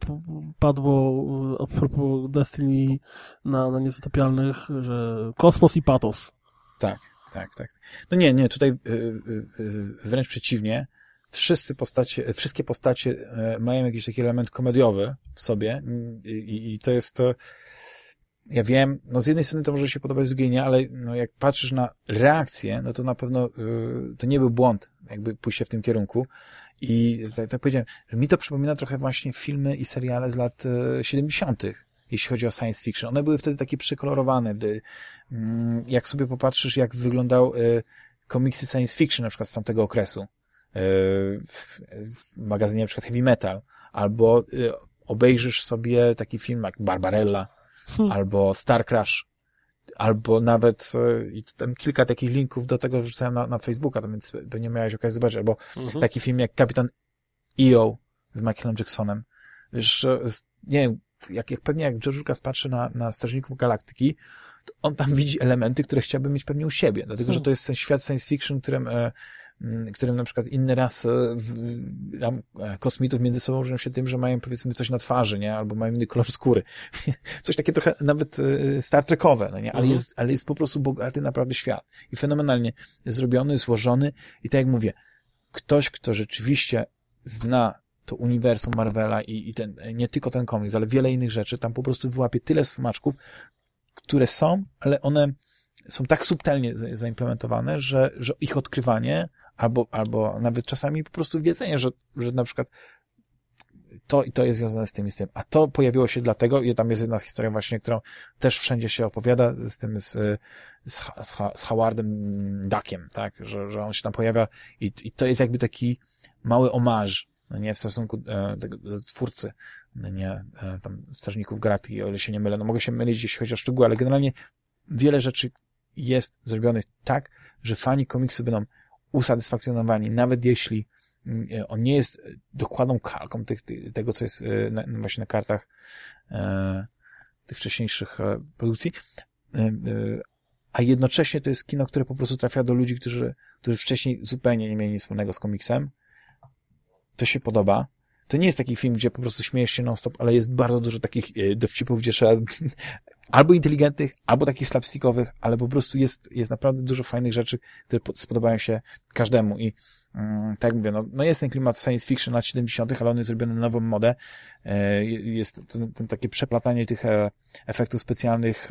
padło a propos Destiny na, na niezatopialnych, że kosmos i patos. Tak, tak, tak. No nie, nie, tutaj y, y, y, wręcz przeciwnie. Wszyscy postacie, wszystkie postacie e, mają jakiś taki element komediowy w sobie i, i to jest ja wiem, no z jednej strony to może się podobać, z drugiej nie, ale no jak patrzysz na reakcję, no to na pewno to nie był błąd, jakby pójście w tym kierunku. I tak, tak powiedziałem, że mi to przypomina trochę właśnie filmy i seriale z lat 70 jeśli chodzi o science fiction. One były wtedy takie przekolorowane. Mm, jak sobie popatrzysz, jak wyglądał y, komiksy science fiction, na przykład z tamtego okresu, y, w, magazynie na przykład Heavy Metal, albo y, obejrzysz sobie taki film jak Barbarella, hmm. albo Star Crash, albo nawet i tam kilka takich linków do tego wrzucałem na, na Facebooka, to więc nie miałeś okazji zobaczyć, albo mhm. taki film jak Kapitan EO z Michaelem Jacksonem. Wiesz, nie wiem, jak, jak pewnie jak George Lucas patrzy na, na Strażników Galaktyki, to on tam widzi elementy, które chciałby mieć pewnie u siebie, dlatego, że to jest ten świat science fiction, którym, e, którym na przykład inny raz e, tam, e, kosmitów między sobą różnią się tym, że mają powiedzmy coś na twarzy, nie? Albo mają inny kolor skóry. coś takie trochę nawet Star Trekowe, no nie? Ale, mhm. jest, ale jest po prostu bogaty naprawdę świat. I fenomenalnie zrobiony, złożony i tak jak mówię, ktoś, kto rzeczywiście zna to uniwersum Marvela i, i ten, nie tylko ten komiks, ale wiele innych rzeczy, tam po prostu wyłapie tyle smaczków, które są, ale one są tak subtelnie zaimplementowane, że, że ich odkrywanie, albo, albo nawet czasami po prostu wiedzenie, że, że na przykład to i to jest związane z tym i z tym. A to pojawiło się dlatego, i tam jest jedna historia właśnie, którą też wszędzie się opowiada, z tym z, z, z, z Howardem Duckiem, tak, że, że on się tam pojawia i, i to jest jakby taki mały omarz no nie w stosunku e, do, do twórcy, no nie e, tam Strażników Galaktyki, o ile się nie mylę. No mogę się mylić, jeśli chodzi o szczegóły, ale generalnie wiele rzeczy jest zrobionych tak, że fani komiksu będą usatysfakcjonowani, nawet jeśli mm, e, on nie jest dokładną kalką tych, tego, co jest na, właśnie na kartach e, tych wcześniejszych e, produkcji, e, a jednocześnie to jest kino, które po prostu trafia do ludzi, którzy, którzy wcześniej zupełnie nie mieli nic wspólnego z komiksem, się podoba. To nie jest taki film, gdzie po prostu śmiejesz się non-stop, ale jest bardzo dużo takich e, dowcipów, gdzie trzeba albo inteligentnych, albo takich slapstickowych, ale po prostu jest, jest naprawdę dużo fajnych rzeczy, które spodobają się każdemu i mm, tak jak mówię, no, no jest ten klimat science fiction lat 70., ale on jest zrobiony na nową modę. E, jest ten, ten takie przeplatanie tych e, efektów specjalnych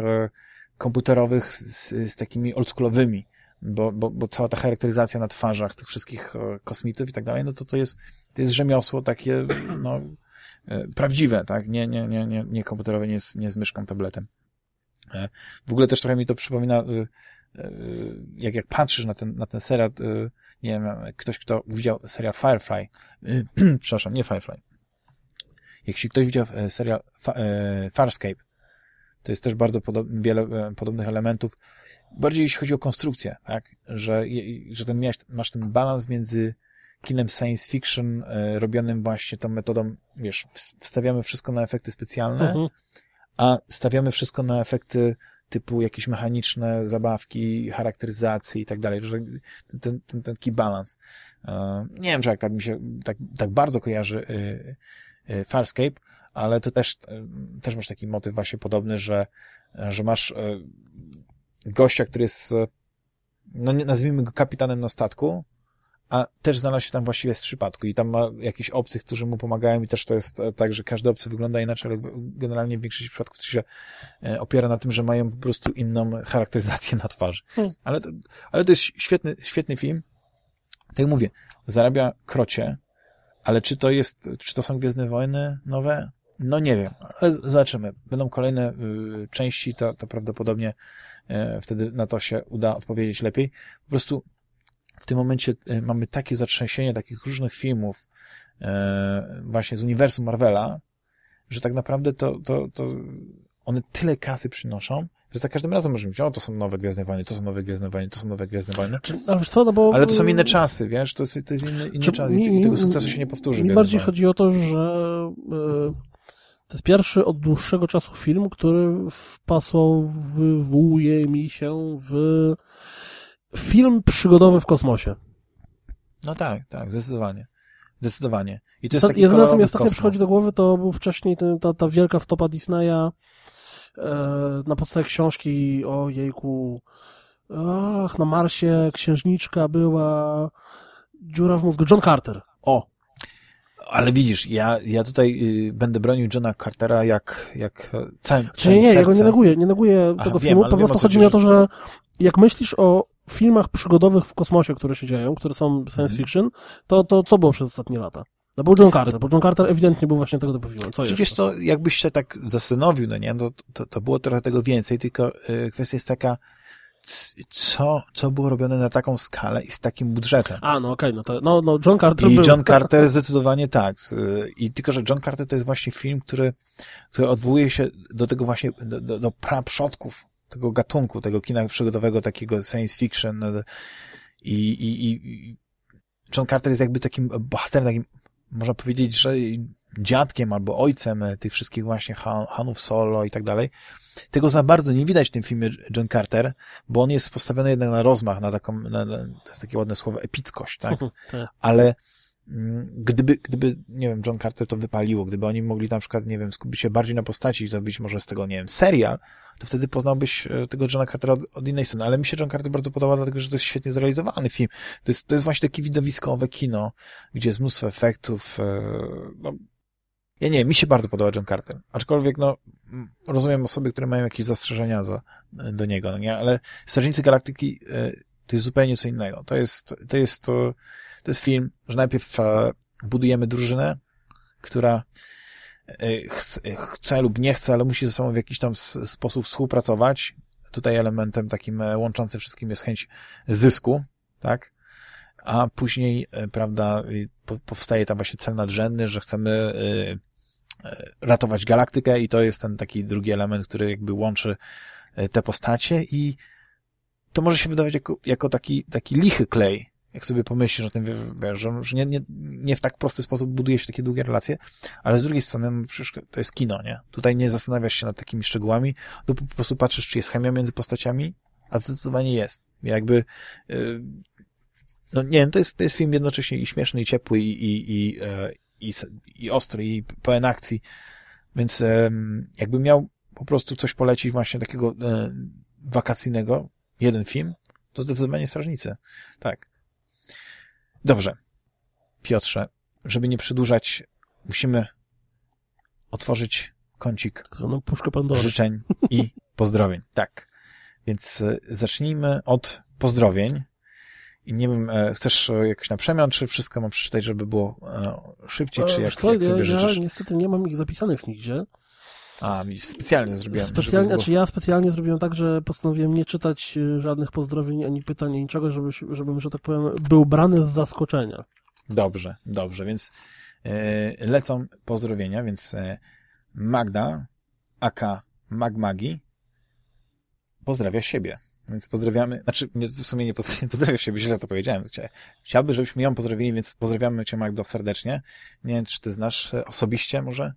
komputerowych z, z takimi oldschoolowymi bo, bo, bo cała ta charakteryzacja na twarzach tych wszystkich e, kosmitów i tak dalej, no to to jest, to jest rzemiosło takie, no, e, prawdziwe, tak? Nie, nie, nie, nie, nie komputerowe, nie z, nie z myszką, tabletem. E, w ogóle też trochę mi to przypomina, jak, jak patrzysz na ten, na ten serial, nie wiem, ktoś, kto widział serial Firefly, przepraszam, nie Firefly. Jeśli ktoś widział serial Farscape, to jest też bardzo podob, wiele podobnych elementów bardziej jeśli chodzi o konstrukcję, tak? Że, że ten miałeś, masz ten balans między kinem science fiction e, robionym właśnie tą metodą, wiesz, stawiamy wszystko na efekty specjalne, mhm. a stawiamy wszystko na efekty typu jakieś mechaniczne zabawki, charakteryzacji i tak dalej, że ten, ten, ten, ten taki balans. E, nie wiem, czy akurat mi się tak, tak bardzo kojarzy e, Farscape, ale to też, też masz taki motyw właśnie podobny, że, że masz gościa, który jest no nie, nazwijmy go kapitanem na statku, a też znalazł się tam właściwie z przypadku i tam ma jakichś obcych, którzy mu pomagają i też to jest e, tak, że każdy obcy wygląda inaczej, ale generalnie w większości przypadków to się e, opiera na tym, że mają po prostu inną charakteryzację na twarzy. Hmm. Ale, to, ale to jest świetny, świetny film. Tak jak mówię, zarabia krocie, ale czy to jest, czy to są Gwiezdne Wojny nowe? No nie wiem, ale zobaczymy. Będą kolejne y, części, to, to prawdopodobnie y, wtedy na to się uda odpowiedzieć lepiej. Po prostu w tym momencie y, mamy takie zatrzęsienie takich różnych filmów y, właśnie z uniwersum Marvela, że tak naprawdę to, to, to one tyle kasy przynoszą, że za każdym razem możemy mówić, o, to są nowe Gwiezdne Wojny, to są nowe Gwiezdne Wojny, to są nowe Gwiezdne Wojny. Czy, ale co, no bo... Ale to są inne czasy, wiesz, to jest, to jest inny, inny Czy- czas i, i tego sukcesu się nie powtórzy. Mi bardziej Wojny. chodzi o to, że e, to jest pierwszy od dłuższego czasu film, który wpasowuje mi się w film przygodowy w kosmosie. No tak, tak, zdecydowanie. Zdecydowanie. I to jest taki Jedyne, co mi ostatnio przychodzi do głowy, to był wcześniej ten, ta, ta wielka wtopa Disneya e, na podstawie książki o jejku ach, na Marsie księżniczka była dziura w mózgu. John Carter. O, Ale widzisz, ja, ja tutaj y, będę bronił Johna Cartera jak, jak całym, całym nie, nie, ja go nie neguję, nie neguję Aha, tego wiem, filmu, po prostu chodzi mi o to, że jak myślisz o filmach przygodowych w kosmosie, które się dzieją, które są science Mhm. fiction, to, to co było przez ostatnie lata? No był John Carter, bo John Carter ewidentnie był właśnie tego typu filmem. Co Czy wiesz co, jakbyś się tak zastanowił, no nie, no, to, to było trochę tego więcej, tylko y, kwestia jest taka, co, co było robione na taką skalę i z takim budżetem. A, no okej, no to, no, no John Carter I był. John Carter zdecydowanie tak. Y, I tylko, że John Carter to jest właśnie film, który, który odwołuje się do tego właśnie, do, do, do praprzodków tego gatunku, tego kina przygodowego, takiego science fiction. I, i, i John Carter jest jakby takim bohaterem, takim, można powiedzieć, że dziadkiem albo ojcem e, tych wszystkich właśnie Han, Hanów Solo i tak dalej. Tego za bardzo nie widać w tym filmie John Carter, bo on jest postawiony jednak na rozmach, na taką, na, na, to jest takie ładne słowo, epickość, tak? Tak. ale mm, gdyby, gdyby, nie wiem, John Carter to wypaliło, gdyby oni mogli na przykład, nie wiem, skupić się bardziej na postaci i zrobić może z tego, nie wiem, serial, to wtedy poznałbyś e, tego Johna Cartera od, od innej strony. Ale mi się John Carter bardzo podoba, dlatego że to jest świetnie zrealizowany film. To jest, to jest właśnie takie widowiskowe kino, gdzie jest mnóstwo efektów. e, No, ja nie, mi się bardzo podoba John Carter. Aczkolwiek, no, rozumiem osoby, które mają jakieś zastrzeżenia za, do niego, no nie? Ale Strażnicy Galaktyki e, to jest zupełnie co innego. To jest, to jest, to, to jest film, że najpierw e, budujemy drużynę, która e, chce, lub nie chce, ale musi ze sobą w jakiś tam sposób współpracować. Tutaj elementem takim łączącym wszystkim jest chęć zysku, tak? A później, prawda, y, po- powstaje tam właśnie cel nadrzędny, że chcemy ratować galaktykę i to jest ten taki drugi element, który jakby łączy e, te postacie i to może się wydawać jako, jako taki, taki lichy klej, jak sobie pomyślisz o tym, wiesz, że, nie, nie, nie w tak prosty sposób buduje się takie długie relacje, ale z drugiej strony no, przecież to jest kino, nie? Tutaj nie zastanawiasz się nad takimi szczegółami, to po prostu patrzysz, czy jest chemia między postaciami, a zdecydowanie jest. Jakby, yy, no nie wiem, to jest, to jest film jednocześnie i śmieszny, i ciepły, i, i, i, e, i, i ostry, i pełen akcji, więc em, jakby miał po prostu coś polecić właśnie takiego e, wakacyjnego, jeden film, to zdecydowanie Strażnicy. Tak. Dobrze. Piotrze, żeby nie przedłużać, musimy otworzyć kącik No, życzeń i pozdrowień. Tak. Więc e, zacznijmy od pozdrowień. I nie wiem, e, chcesz e, jakoś na przemian, czy wszystko mam przeczytać, żeby było e, szybciej, czy jak, co, jak sobie ja, życzysz? ja niestety nie mam ich zapisanych nigdzie. A, specjalnie zrobiłem. Specjalnie, było... znaczy ja specjalnie zrobiłem tak, że postanowiłem nie czytać żadnych pozdrowień, ani pytań, ani niczego, żeby, żebym, że tak powiem, był brany z zaskoczenia. Dobrze, dobrze, więc e, lecą pozdrowienia, więc Magda, aka Magmagi, pozdrawia siebie. Więc pozdrawiamy, znaczy nie, w sumie nie pozdrawia, pozdrawia siebie, źle to powiedziałem. Chcia- Chciałby, żebyśmy ją pozdrowili, więc pozdrawiamy cię Magdo serdecznie. Nie wiem, czy ty znasz e, osobiście może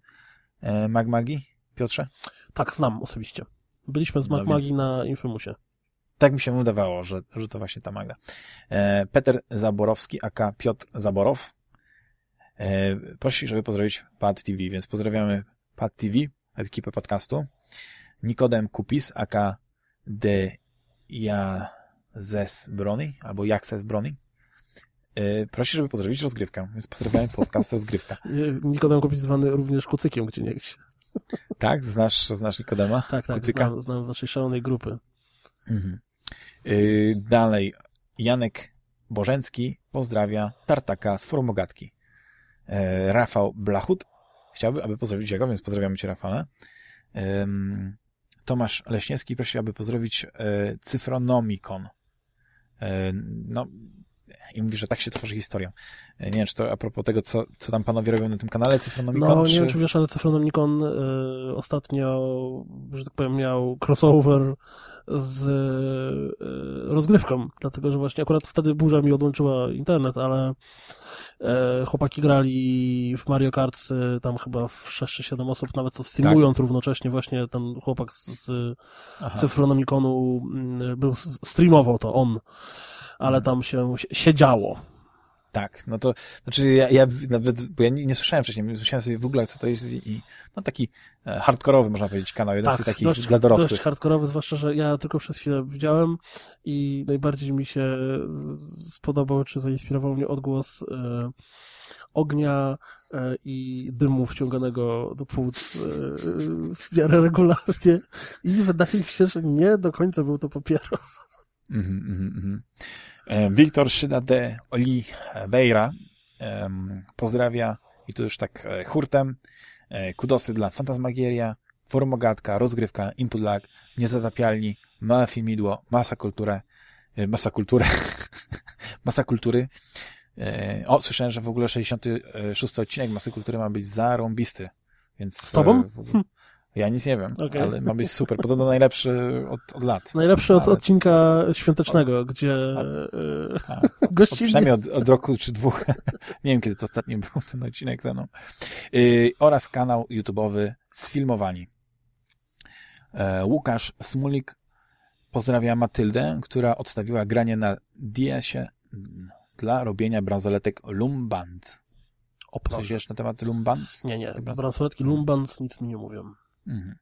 e, Magmagi, Piotrze? Tak, znam osobiście. Byliśmy z No MacMagi więc- na Infomusie. Tak mi się wydawało, że, że to właśnie ta Magda. E, Peter Zaborowski, aka Piotr Zaborow, e, prosi, żeby pozdrowić Pad TV, więc pozdrawiamy Pad TV, ekipę podcastu. Nikodem Kupis, aka De ze Brony, albo jak ze Brony, yy, prosi, żeby pozdrowić rozgrywkę, więc pozdrawiamy podcast rozgrywka. Nikodem Kupic zwany również kucykiem gdzie niegdzie. Tak? Znasz, znasz Nikodema? Tak, tak, Kucyka? znam, znam z naszej szalonej grupy. Mhm. Yy, dalej, Janek Bożencki pozdrawia Tartaka z Formogatki. Yy, Rafał Blachut chciałby, aby pozdrowić jego, więc pozdrawiamy cię, Rafale. Ym, Tomasz Leśniewski prosi, aby pozdrowić e, Cyfronomicon. E, no, i mówi, że tak się tworzy historia. E, nie wiem, czy to a propos tego, co, co tam panowie robią na tym kanale Cyfronomicon, No, czy... nie wiem, czy wiesz, ale Cyfronomicon y, ostatnio, że tak powiem, miał crossover z y, rozgrywką, dlatego, że właśnie akurat wtedy burza mi odłączyła internet, ale chłopaki grali w Mario Kart y, tam chyba w 6 czy 7 osób, nawet to streamując równocześnie właśnie ten chłopak z, z Aha. Cyfronomiconu y, był, streamował to on, ale tam się siedziało. Tak, no to, znaczy ja, ja nawet, bo ja nie, nie słyszałem wcześniej, nie słyszałem sobie w ogóle, co to jest i, i no taki e, hardkorowy, można powiedzieć, kanał, jeden z tych takich dość, dla dorosłych. dość hardkorowy, zwłaszcza, że ja tylko przez chwilę widziałem i najbardziej mi się spodobał, czy zainspirował mnie odgłos e, ognia e, i dymu wciąganego do płuc e, w miarę regularnie i wydaje mi się, że nie do końca był to papieros. Mhm, mhm, mhm. E, Wiktor Szyda de Oliveira em, pozdrawia i tu już tak e, hurtem. E, kudosy dla Fantasmagieria, Formogatka, Rozgrywka, Input Lag, Niezatapialni, Małe Filmidło, Masa Kulturę, e, Masa Kulturę, Masa Kultury. E, o, słyszałem, że w ogóle 66 odcinek Masy Kultury ma być zarąbisty. Więc, Z tobą? e, w ogóle- Ja nic nie wiem, Okej. ale ma być super. Podobno najlepszy od, od lat. Najlepszy od Ale- odcinka świątecznego, gdzie e, Tak. Od, gościnie... przynajmniej od, od roku czy dwóch. Nie wiem, kiedy to ostatni był ten odcinek ze mną. Yy, oraz kanał YouTube'owy Sfilmowani. E, Łukasz Smulik pozdrawia Matyldę, która odstawiła granie na mm, dla robienia bransoletek Lumband. O, Coś wiesz na temat Lumband? Nie, nie. Bransoletki? Bransoletki Lumbans nic mi nie mówią. Mhm.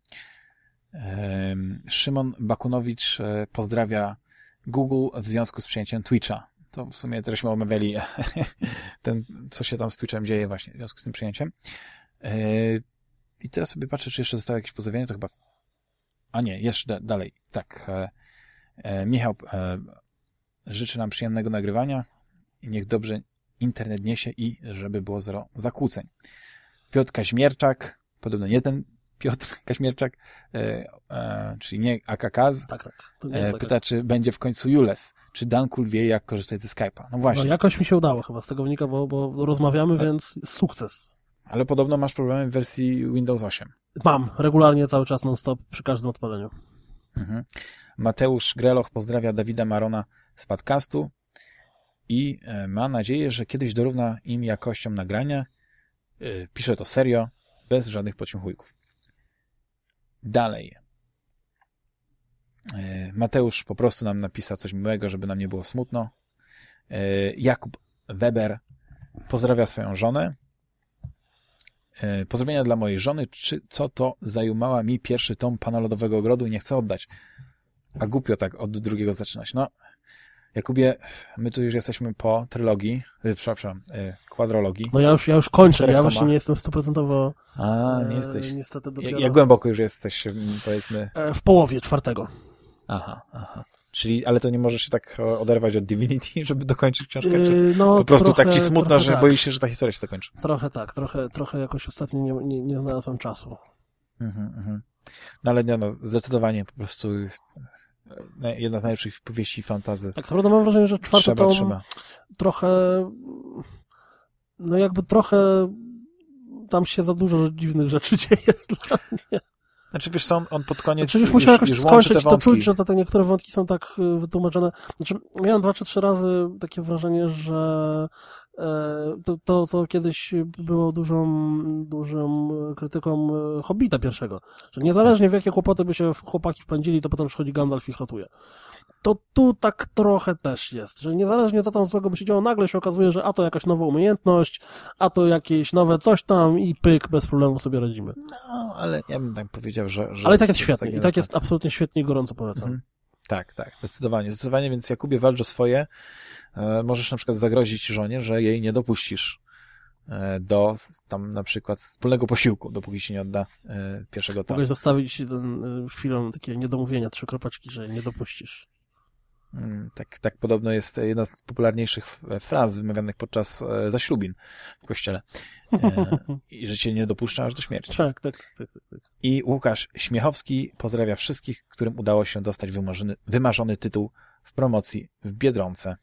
Szymon Bakunowicz e, pozdrawia Google w związku z przyjęciem Twitcha. To w sumie tereśmy omawiali ten, co się tam z Twitchem dzieje właśnie w związku z tym przyjęciem. E, I teraz sobie patrzę, czy jeszcze zostało jakieś pozdrowienie, to chyba... A nie, jeszcze da- dalej. Tak. e, Michał życzy nam przyjemnego nagrywania i niech dobrze internet niesie i żeby było zero zakłóceń. Piotr Kaźmierczak, podobno nie ten Piotr Kaźmierczak, e, e, czyli nie AKKaz, Tak, tak. E, pyta, czy będzie w końcu Jules, czy Dankul wie, jak korzystać ze Skype'a. No No właśnie, jakoś mi się udało chyba z tego wynika, bo, bo rozmawiamy, Tak. więc sukces. ale podobno masz problemy w wersji Windows 8. Mam, regularnie cały czas non-stop przy każdym odpaleniu. Mhm. Mateusz Greloch pozdrawia Dawida Marona z podcastu i e, ma nadzieję, że kiedyś dorówna im jakością nagrania. E, Pisze to serio, bez żadnych pociąchujków. Dalej. E, Mateusz po prostu nam napisał coś miłego, żeby nam nie było smutno. E, Jakub Weber pozdrawia swoją żonę. E, Pozdrowienia dla mojej żony, czy co to zajumała mi pierwszy tom Pana Lodowego Ogrodu i nie chcę oddać. A głupio tak od drugiego zaczynać. No, Jakubie, my tu już jesteśmy po trylogii, y, przepraszam, y, kwadrologii. No ja już, ja już kończę, ja właśnie nie jestem stuprocentowo A, nie e, jesteś. niestety Jak, dopiero jak głęboko już jesteś, mm, powiedzmy. e, w połowie czwartego. Aha, aha. Czyli, ale to nie możesz się tak e, oderwać od Divinity, żeby dokończyć książkę? Czy E, no, po prostu trochę, tak ci smutno, że tak. boisz się, że ta historia się zakończy? Trochę tak, trochę, trochę jakoś ostatnio nie, nie, nie znalazłem czasu. Mhm, mhm. No ale nie, no, zdecydowanie po prostu e, jedna z najlepszych powieści fantazy. Tak naprawdę mam wrażenie, że czwarty Trzeba, tom trochę no jakby trochę tam się za dużo dziwnych rzeczy dzieje dla mnie. Znaczy wiesz co, on, on pod koniec Znaczy już musiał jakoś już to skończyć, te to wątki. czuć, że te, te niektóre wątki są tak y, wytłumaczone. Znaczy, miałem dwa czy trzy razy takie wrażenie, że to, to, to kiedyś było dużą, dużą krytyką e, Hobbita pierwszego, że niezależnie w jakie kłopoty by się chłopaki wpędzili, to potem przychodzi Gandalf i ratuje. To tu tak trochę też jest, że niezależnie co tam złego by się działo, nagle się okazuje, że a to jakaś nowa umiejętność, a to jakieś nowe coś tam i pyk, bez problemu sobie radzimy. No, ale ja bym tak powiedział, że... że Ale i tak jest że świetnie, tak i tak do jest absolutnie świetnie i gorąco polecam. Mhm. Tak, tak, zdecydowanie. Zdecydowanie, więc Jakubie walcz o swoje. E, możesz na przykład zagrozić żonie, że jej nie dopuścisz e, do tam na przykład wspólnego posiłku, dopóki się nie odda e, pierwszego tomu. Mogłeś zostawić chwilą takie niedomówienia, trzy kropeczki, że nie dopuścisz. Mm, Tak, tak podobno jest jedna z popularniejszych fraz wymawianych podczas zaślubin w kościele. I że cię nie dopuszcza aż do śmierci. Tak, tak, tak, tak, tak. I Łukasz Śmiechowski pozdrawia wszystkich, którym udało się dostać wymarzony, wymarzony tytuł w promocji w Biedronce.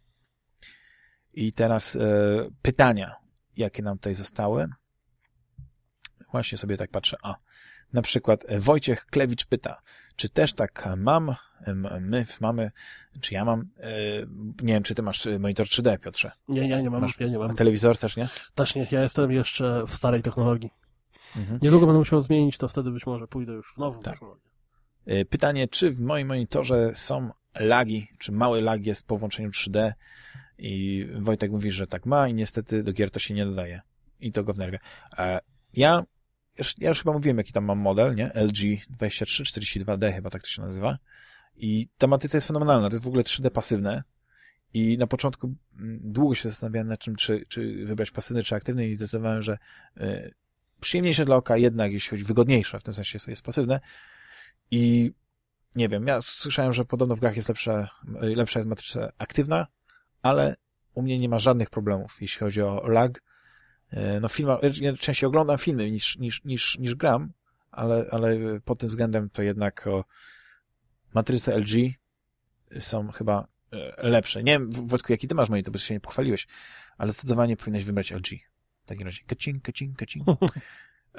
I teraz e, pytania, jakie nam tutaj zostały. Właśnie sobie tak patrzę. A, na przykład e, Wojciech Klewicz pyta, czy też tak mam, my mamy, czy ja mam, e, nie wiem, czy ty masz e, monitor 3D, Piotrze? Nie, ja nie mam, Masz- ja nie A mam. telewizor też, nie? Też nie, ja jestem jeszcze w starej technologii. Mhm. Niedługo będę musiał zmienić, to wtedy być może pójdę już w nową Tak. technologię. Pytanie, czy w moim monitorze są lagi, czy mały lag jest po włączeniu 3D i Wojtek mówi, że tak ma i niestety do gier to się nie dodaje. I to go wnerwia. E, Ja ja już chyba mówiłem, jaki tam mam model, nie? LG 2342D chyba tak to się nazywa. I ta matryca jest fenomenalna, to jest w ogóle 3D pasywne. I na początku mm, długo się zastanawiałem nad czym, czy, czy wybrać pasywny, czy aktywny i zdecydowałem, że e, przyjemniejsze dla oka jednak, jeśli chodzi wygodniejsze, w tym sensie jest, jest pasywne, i nie wiem, ja słyszałem, że podobno w grach jest lepsza, lepsza jest matryca aktywna, ale u mnie nie ma żadnych problemów, jeśli chodzi o lag. E, No filma, ja częściej oglądam filmy niż, niż, niż, niż gram, ale, ale pod tym względem to jednak o, matryce LG są chyba e, lepsze. Nie wiem, Wojtku, jaki ty masz monitor, bo się nie pochwaliłeś, ale zdecydowanie powinieneś wybrać LG. W takim razie, kacin, kacin, kacin.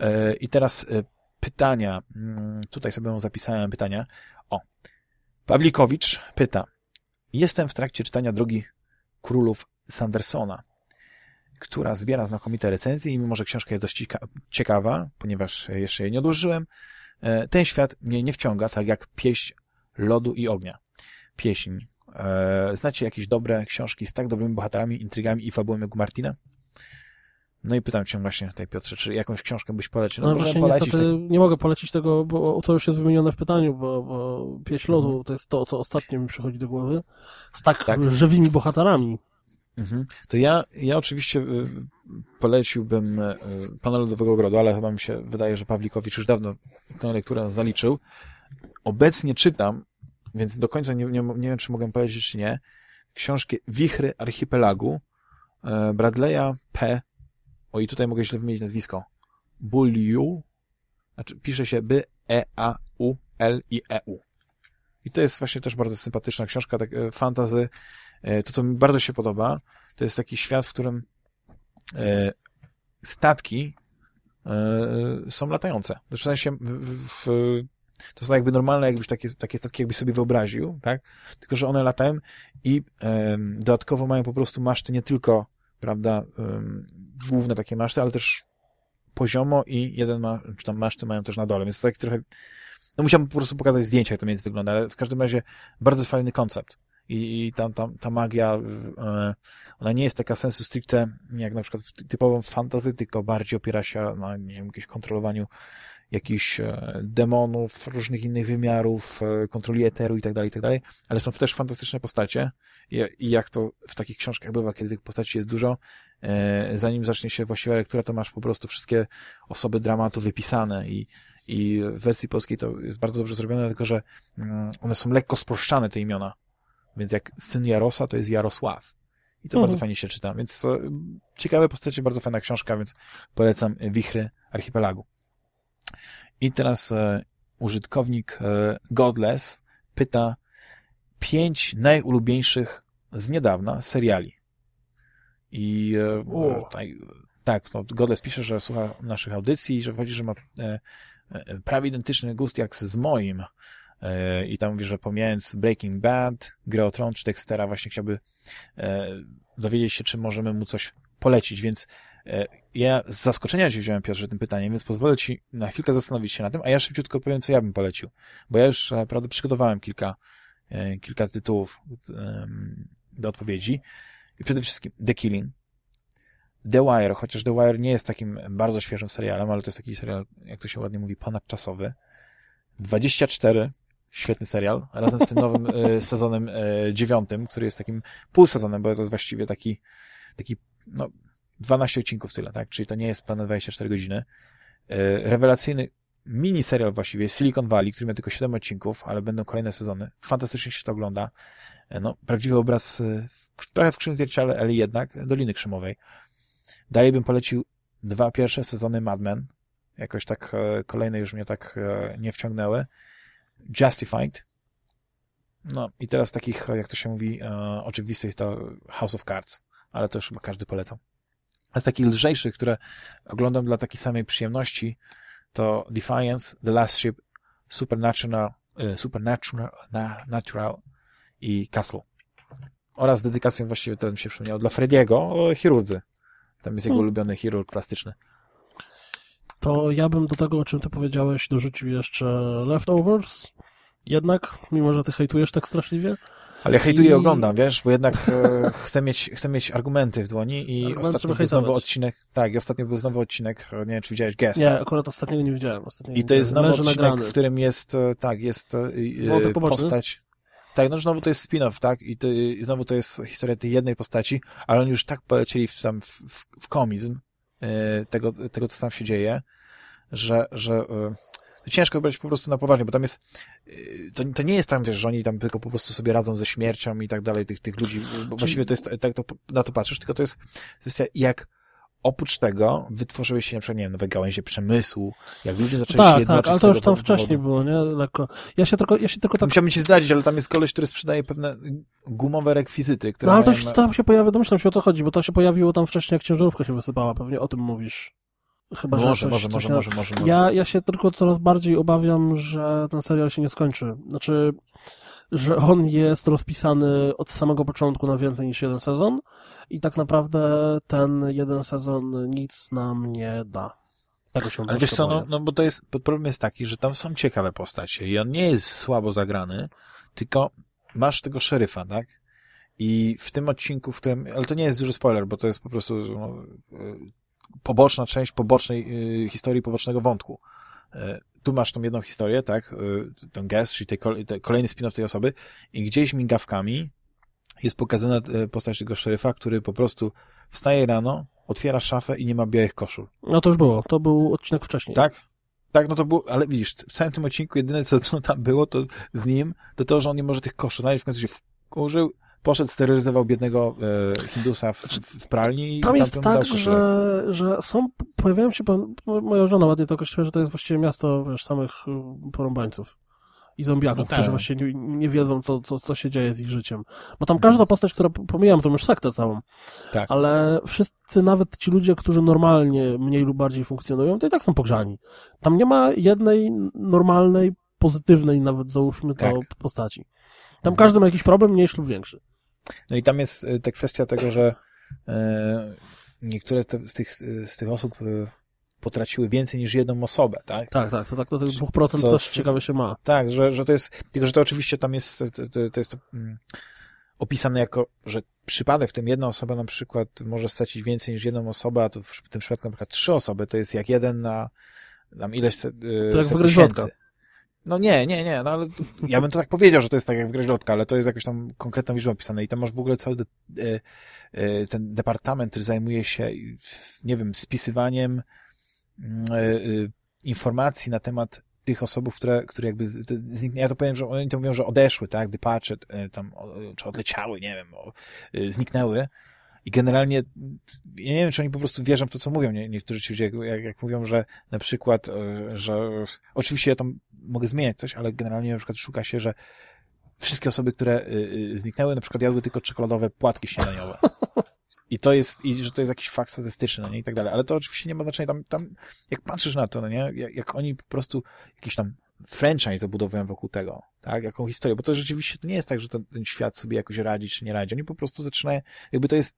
E, I teraz pytania. Mm, Tutaj sobie zapisałem pytania. O. Pawlikowicz pyta. Jestem w trakcie czytania Drogi Królów Sandersona, która zbiera znakomite recenzje i mimo, że książka jest dość cieka- ciekawa, ponieważ jeszcze jej nie odłożyłem, e, ten świat mnie nie wciąga, tak jak pieśń lodu i ognia. Pieśń. E, Znacie jakieś dobre książki z tak dobrymi bohaterami, intrygami i fabułą jak Martina? No i pytam cię właśnie tutaj, Piotrze, czy jakąś książkę byś polecił? No, możemy właśnie niestety nie mogę polecić tego, bo co już jest wymienione w pytaniu, bo, bo pieśń lodu Mhm. to jest to, co ostatnio mi przychodzi do głowy, z tak, Tak. żywymi bohaterami. Mhm. To ja, ja oczywiście y, poleciłbym y, Pana Lodowego Ogrodu, ale chyba mi się wydaje, że Pawlikowicz już dawno tę lekturę zaliczył. Obecnie czytam, więc do końca nie, nie, nie wiem, czy mogę polecić, czy nie, książkę Wichry Archipelagu e, Bradley'a P. O, i tutaj mogę źle wymienić nazwisko. Buliu, znaczy pisze się B-E-A-U-L-I-E-U. I to jest właśnie też bardzo sympatyczna książka, tak e, fantazy. E, To, co mi bardzo się podoba, to jest taki świat, w którym e, statki e, są latające. W sensie, w, w, to są jakby normalne, jakbyś takie, takie statki jakbyś sobie wyobraził, tak? Tylko, że one latają i dodatkowo mają po prostu maszty nie tylko, prawda, główne takie maszty, ale też poziomo i jeden ma, czy tam maszty mają też na dole, więc to taki trochę, no musiałbym po prostu pokazać zdjęcia, jak to więcej wygląda, ale w każdym razie bardzo fajny koncept. I, i tam, tam, ta magia, e, ona nie jest taka sensu stricte, jak na przykład w typową fantazy, tylko bardziej opiera się na, nie wiem, jakimś kontrolowaniu jakichś e, demonów, różnych innych wymiarów, e, kontroli eteru i tak dalej, i tak dalej, ale są też fantastyczne postacie i, jak to w takich książkach bywa, kiedy tych postaci jest dużo, e, zanim zacznie się właściwa lektura, to masz po prostu wszystkie osoby dramatu wypisane i, i w wersji polskiej to jest bardzo dobrze zrobione, tylko że mm, one są lekko sproszczane, te imiona. Więc jak syn Jarosa, to jest Jarosław. I to Mhm. bardzo fajnie się czyta. Więc ciekawe postacie, bardzo fajna książka, więc polecam Wichry Archipelagu. I teraz e, użytkownik e, Godless pyta pięć najulubieńszych z niedawna seriali. I e, tutaj, tak, no, Godless pisze, że słucha naszych audycji, że wchodzi, że ma e, prawie identyczny gust jak z moim. E, I tam mówi, że pomijając Breaking Bad, Grę o Tron czy Dextera, właśnie chciałby e, dowiedzieć się, czy możemy mu coś polecić, więc ja z zaskoczenia ci wziąłem, Piotrze, tym pytaniem, więc pozwolę ci na chwilkę zastanowić się na tym, a ja szybciutko odpowiem, co ja bym polecił. Bo ja już, e, prawda, przygotowałem kilka, e, kilka tytułów do odpowiedzi. I przede wszystkim The Killing, The Wire, chociaż The Wire nie jest takim bardzo świeżym serialem, ale to jest taki serial, jak to się ładnie mówi, ponadczasowy. 24, świetny serial, razem z tym nowym e, sezonem e, dziewiątym, który jest takim półsezonem, bo to jest właściwie taki, taki, no, 12 odcinków tyle, tak? Czyli to nie jest pełne 24 godziny. E, rewelacyjny mini serial właściwie, Silicon Valley, który ma tylko 7 odcinków, ale będą kolejne sezony. Fantastycznie się to ogląda. E, no, prawdziwy obraz, e, trochę w krzywym zwierciale, ale jednak Doliny Krzemowej. Dalej bym polecił dwa pierwsze sezony Mad Men. Jakoś tak kolejne już mnie tak nie wciągnęły. Justified. No i teraz takich, jak to się mówi, oczywistych to House of Cards, ale to już chyba każdy polecał. A z takich lżejszych, które oglądam dla takiej samej przyjemności, to Defiance, The Last Ship, Supernatural, e, Supernatural na, Natural i Castle. Oraz dedykacją właściwie teraz mi się przypomniało dla Frediego o chirurdzy. Tam jest jego Hmm. ulubiony chirurg plastyczny. To ja bym do tego, o czym ty powiedziałeś, dorzucił jeszcze Leftovers. Jednak, mimo że ty hejtujesz tak straszliwie, Ale ja hejtuję i oglądam, wiesz, bo jednak e, chcę, mieć, chcę mieć argumenty w dłoni i Argumenty, ostatnio był znowu hejtować. odcinek, tak, i ostatnio był znowu odcinek, e, nie wiem, czy widziałeś Guest. nie, akurat ostatniego nie widziałem. Ostatniego I to jest znowu odcinek, nagrany. w którym jest, e, tak, jest e, e, postać. Tak, no znowu to jest spin-off, tak? I, to, I znowu to jest historia tej jednej postaci, ale oni już tak polecieli w, tam w, w, w komizm e, tego, tego, co tam się dzieje, że, że e, to ciężko brać po prostu na poważnie, bo tam jest, e, to, to nie jest tam, wiesz, że oni tam tylko po prostu sobie radzą ze śmiercią i tak dalej tych, tych ludzi, bo właściwie to jest, tak to, na to patrzysz, tylko to jest kwestia, jak oprócz tego wytworzyły się na przykład, nie wiem, nowe gałęzie przemysłu, jak ludzie zaczęli się Tak, jednoczyć tak, ale to już tam wcześniej było, nie? Lekko. Ja się tylko, ja się tylko tak... Musiałbym ci zdradzić, ale tam jest koleś, który sprzedaje pewne gumowe rekwizyty, które No ale to, się, tam się pojawia, domyślam się o to chodzi, bo to się pojawiło tam wcześniej, jak ciężarówka się wysypała, pewnie o tym mówisz. Chyba, że może, coś, może, coś może, nie- może, może, może. Ja, ja się tylko coraz bardziej obawiam, że ten serial się nie skończy. Znaczy, że on jest rozpisany od samego początku na więcej niż jeden sezon i tak naprawdę ten jeden sezon nic nam nie da. Ale wiesz co, no, no bo to jest, bo problem jest taki, że tam są ciekawe postacie i on nie jest słabo zagrany, tylko masz tego szeryfa, tak? I w tym odcinku, w którym, ale to nie jest duży spoiler, bo to jest po prostu no, y, poboczna część pobocznej y, historii, pobocznego wątku. Y, Tu masz tą jedną historię, tak? Y, Ten guest, czyli tej, te, kolejny spin-off tej osoby i gdzieś migawkami jest pokazana y, postać tego szeryfa, który po prostu wstaje rano, otwiera szafę i nie ma białych koszul. No to już było, to był odcinek wcześniej. Tak? Tak, no to było, ale widzisz, w całym tym odcinku jedyne, co, co tam było, to z nim, to to, że on nie może tych koszul znaleźć, w końcu się wkurzył, poszedł, sterylizował biednego e, Hindusa w, w, pralni i Tam jest tak, że, że są, pojawiają się, pan- moja żona ładnie to określiła, że to jest właściwie miasto wiesz, samych y, porąbańców i zombiaków, No tak. którzy właśnie nie, nie wiedzą, co, co, co się dzieje z ich życiem. Bo tam każda postać, która, pomijam tą już sektę całą, Tak. ale wszyscy, nawet ci ludzie, którzy normalnie mniej lub bardziej funkcjonują, to i tak są pogrzani. Tam nie ma jednej normalnej, pozytywnej nawet, załóżmy to, Tak. postaci. Tam każdy ma jakiś problem, mniejszy lub większy. No i tam jest e, ta kwestia tego, że e, niektóre te, z, tych, z tych osób e, potraciły więcej niż jedną osobę, tak? Tak, tak, to tak do tych 2% Co też ciekawe się ma. Tak, że, że to jest, tylko że to oczywiście tam jest, to, to, to jest to, mm, opisane jako, że przypadek, w tym jedna osoba na przykład może stracić więcej niż jedną osobę, a tu w, tym przypadku na przykład trzy osoby, to jest jak jeden na tam ileś set, yy, jak tysięcy. No nie, nie, nie, no ale ja bym to tak powiedział, że to jest tak jak w grze Żlotka, ale to jest jakoś tam konkretną liczbą opisane i tam masz w ogóle cały de, e, e, ten departament, który zajmuje się, nie wiem, spisywaniem mm, e, informacji na temat tych osób, które, które jakby, z- te- znik- ja to powiem, że oni to mówią, że odeszły, tak, departed, e, tam, czy odleciały, nie wiem, zniknęły. I generalnie, ja nie wiem, czy oni po prostu wierzą w to, co mówią. Nie, niektórzy ci ludzie, jak, jak, mówią, że na przykład, e, że oczywiście ja tam mogę zmieniać coś, ale generalnie na przykład szuka się, że wszystkie osoby, które y, y, zniknęły, na przykład jadły tylko czekoladowe płatki śniadaniowe. I to jest, i że to jest jakiś fakt statystyczny, no nie, i tak dalej. Ale to oczywiście nie ma znaczenia. Tam, tam jak patrzysz na to, no nie, jak, jak oni po prostu jakiś tam franchise zabudowują wokół tego, tak, jaką historię, bo to rzeczywiście to nie jest tak, że ten, ten świat sobie jakoś radzi, czy nie radzi. Oni po prostu zaczynają, jakby to jest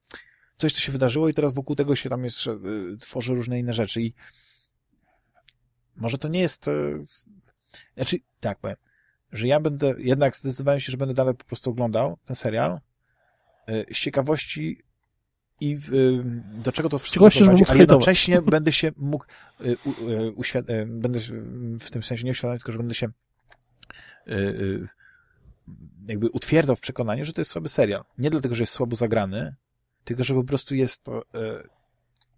coś, co się wydarzyło i teraz wokół tego się tam jest, y, tworzy różne inne rzeczy i może to nie jest, y, znaczy, tak powiem, że ja będę, jednak zdecydowałem się, że będę dalej po prostu oglądał ten serial y, z ciekawości i y, do czego to wszystko prowadzi, ale jednocześnie będę się mógł y, u, y, uświad- y, będę w tym sensie nie uświadomić, tylko że będę się jakby utwierdzał w przekonaniu, że to jest słaby serial. Nie dlatego, że jest słabo zagrany, tylko, że po prostu jest to,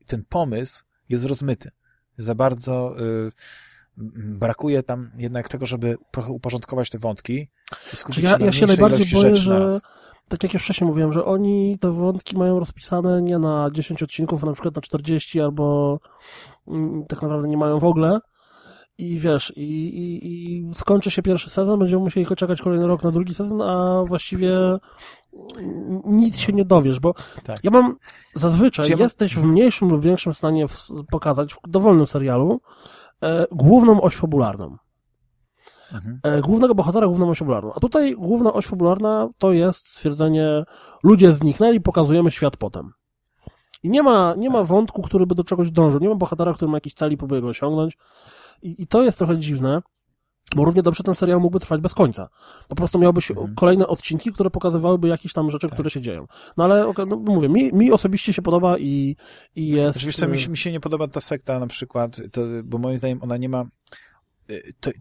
ten pomysł jest rozmyty. Za bardzo brakuje tam jednak tego, żeby trochę uporządkować te wątki i skupić ja, się na ja się najbardziej boję, rzeczy że. Tak jak już wcześniej mówiłem, że oni te wątki mają rozpisane nie na 10 odcinków, a na przykład na 40 albo mm, tak naprawdę nie mają w ogóle. I wiesz, i, i, i skończy się pierwszy sezon, będziemy musieli czekać kolejny rok na drugi sezon, a właściwie nic się nie dowiesz, bo Tak. ja mam zazwyczaj, Czy ja mam- jesteś w mniejszym lub większym stanie w, pokazać w dowolnym serialu e, główną oś fabularną Mhm. e, głównego bohatera, główną oś fabularną. A tutaj główna oś fabularna to jest stwierdzenie, ludzie zniknęli, pokazujemy świat potem. I nie ma, nie ma wątku, który by do czegoś dążył. Nie ma bohatera, który ma jakiś cel i próbuje go osiągnąć. I, I to jest trochę dziwne, bo równie dobrze ten serial mógłby trwać bez końca. Po prostu miałbyś Mhm. kolejne odcinki, które pokazywałyby jakieś tam rzeczy, które się dzieją. No ale no, mówię, mi, mi osobiście się podoba i, i jest... Co, mi, się- mi się nie podoba ta sekta na przykład, to, bo moim zdaniem ona nie ma,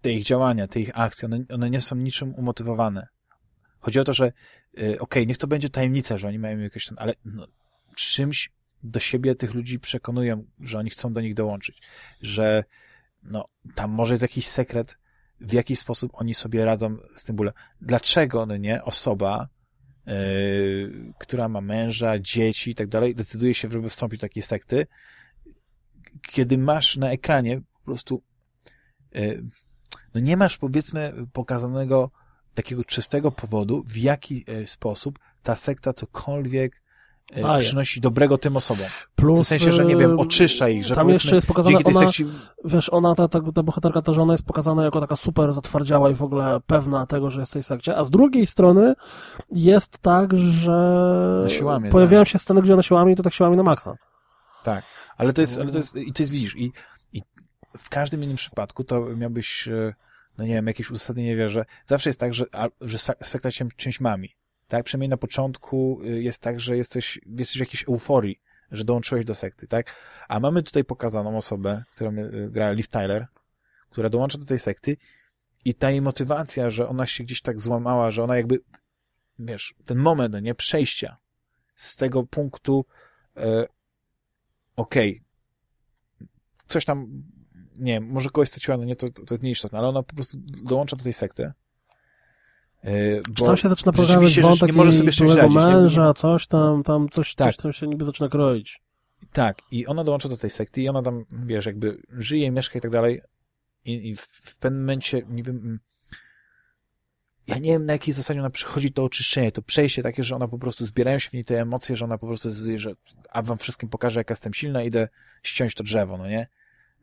te ich działania, te ich akcje, one, one nie są niczym umotywowane. Chodzi o to, że y, okej, niech to będzie tajemnica, że oni mają jakieś ten, ale no, czymś do siebie tych ludzi przekonują, że oni chcą do nich dołączyć, że no, tam może jest jakiś sekret, w jaki sposób oni sobie radzą z tym bólem. Dlaczego, no nie, osoba, yy, która ma męża, dzieci i tak dalej, decyduje się, żeby wstąpić do takiej sekty, kiedy masz na ekranie po prostu no nie masz powiedzmy pokazanego takiego czystego powodu, w jaki e, sposób ta sekta cokolwiek e, A, przynosi dobrego tym osobom. plus, W sensie, że nie wiem, y, oczyszcza ich, że Tam jeszcze jest pokazana ona, sekcie wiesz, ona, ta, ta, ta bohaterka, ta żona jest pokazana jako taka super zatwardziała i w ogóle pewna tego, że jest w tej sekcie, a z drugiej strony jest tak, że siłamie, pojawiają się sceny, gdzie ona się łamie i to tak się łamie na maksa. Tak, ale to jest, ale to jest, i to jest, widzisz, i w każdym innym przypadku to miałbyś, e, no nie wiem, jakieś uzasadnienie wierzę. Zawsze jest tak, że, że sekta cię czymś mami. Tak? Przynajmniej na początku y, jest tak, że jesteś, jesteś w jakiejś euforii, że dołączyłeś do sekty, tak? A mamy tutaj pokazaną osobę, którą y, gra Liv Tyler, która dołącza do tej sekty i ta jej motywacja, że ona się gdzieś tak złamała, że ona jakby, wiesz, ten moment, nie, przejścia z tego punktu, e, okej, coś tam, nie wiem, może kogoś straciła, no nie, to, to, to jest ale ona po prostu dołącza do tej sekty. Yy, Czy tam się zaczyna pojawiać wątek nie może sobie byłego nie? męża, coś tam, tam coś, Tak. coś tam się niby zaczyna kroić. Tak, i ona dołącza do tej sekty i ona tam, wiesz, jakby żyje, mieszka i tak dalej i, i w, w pewnym momencie, nie wiem, mm, ja nie wiem na jakiej zasadzie ona przychodzi to oczyszczenie, to przejście takie, że ona po prostu zbierają się w niej te emocje, że ona po prostu decyduje, że a wam wszystkim pokażę, jak jestem silna, idę ściąć to drzewo, no nie?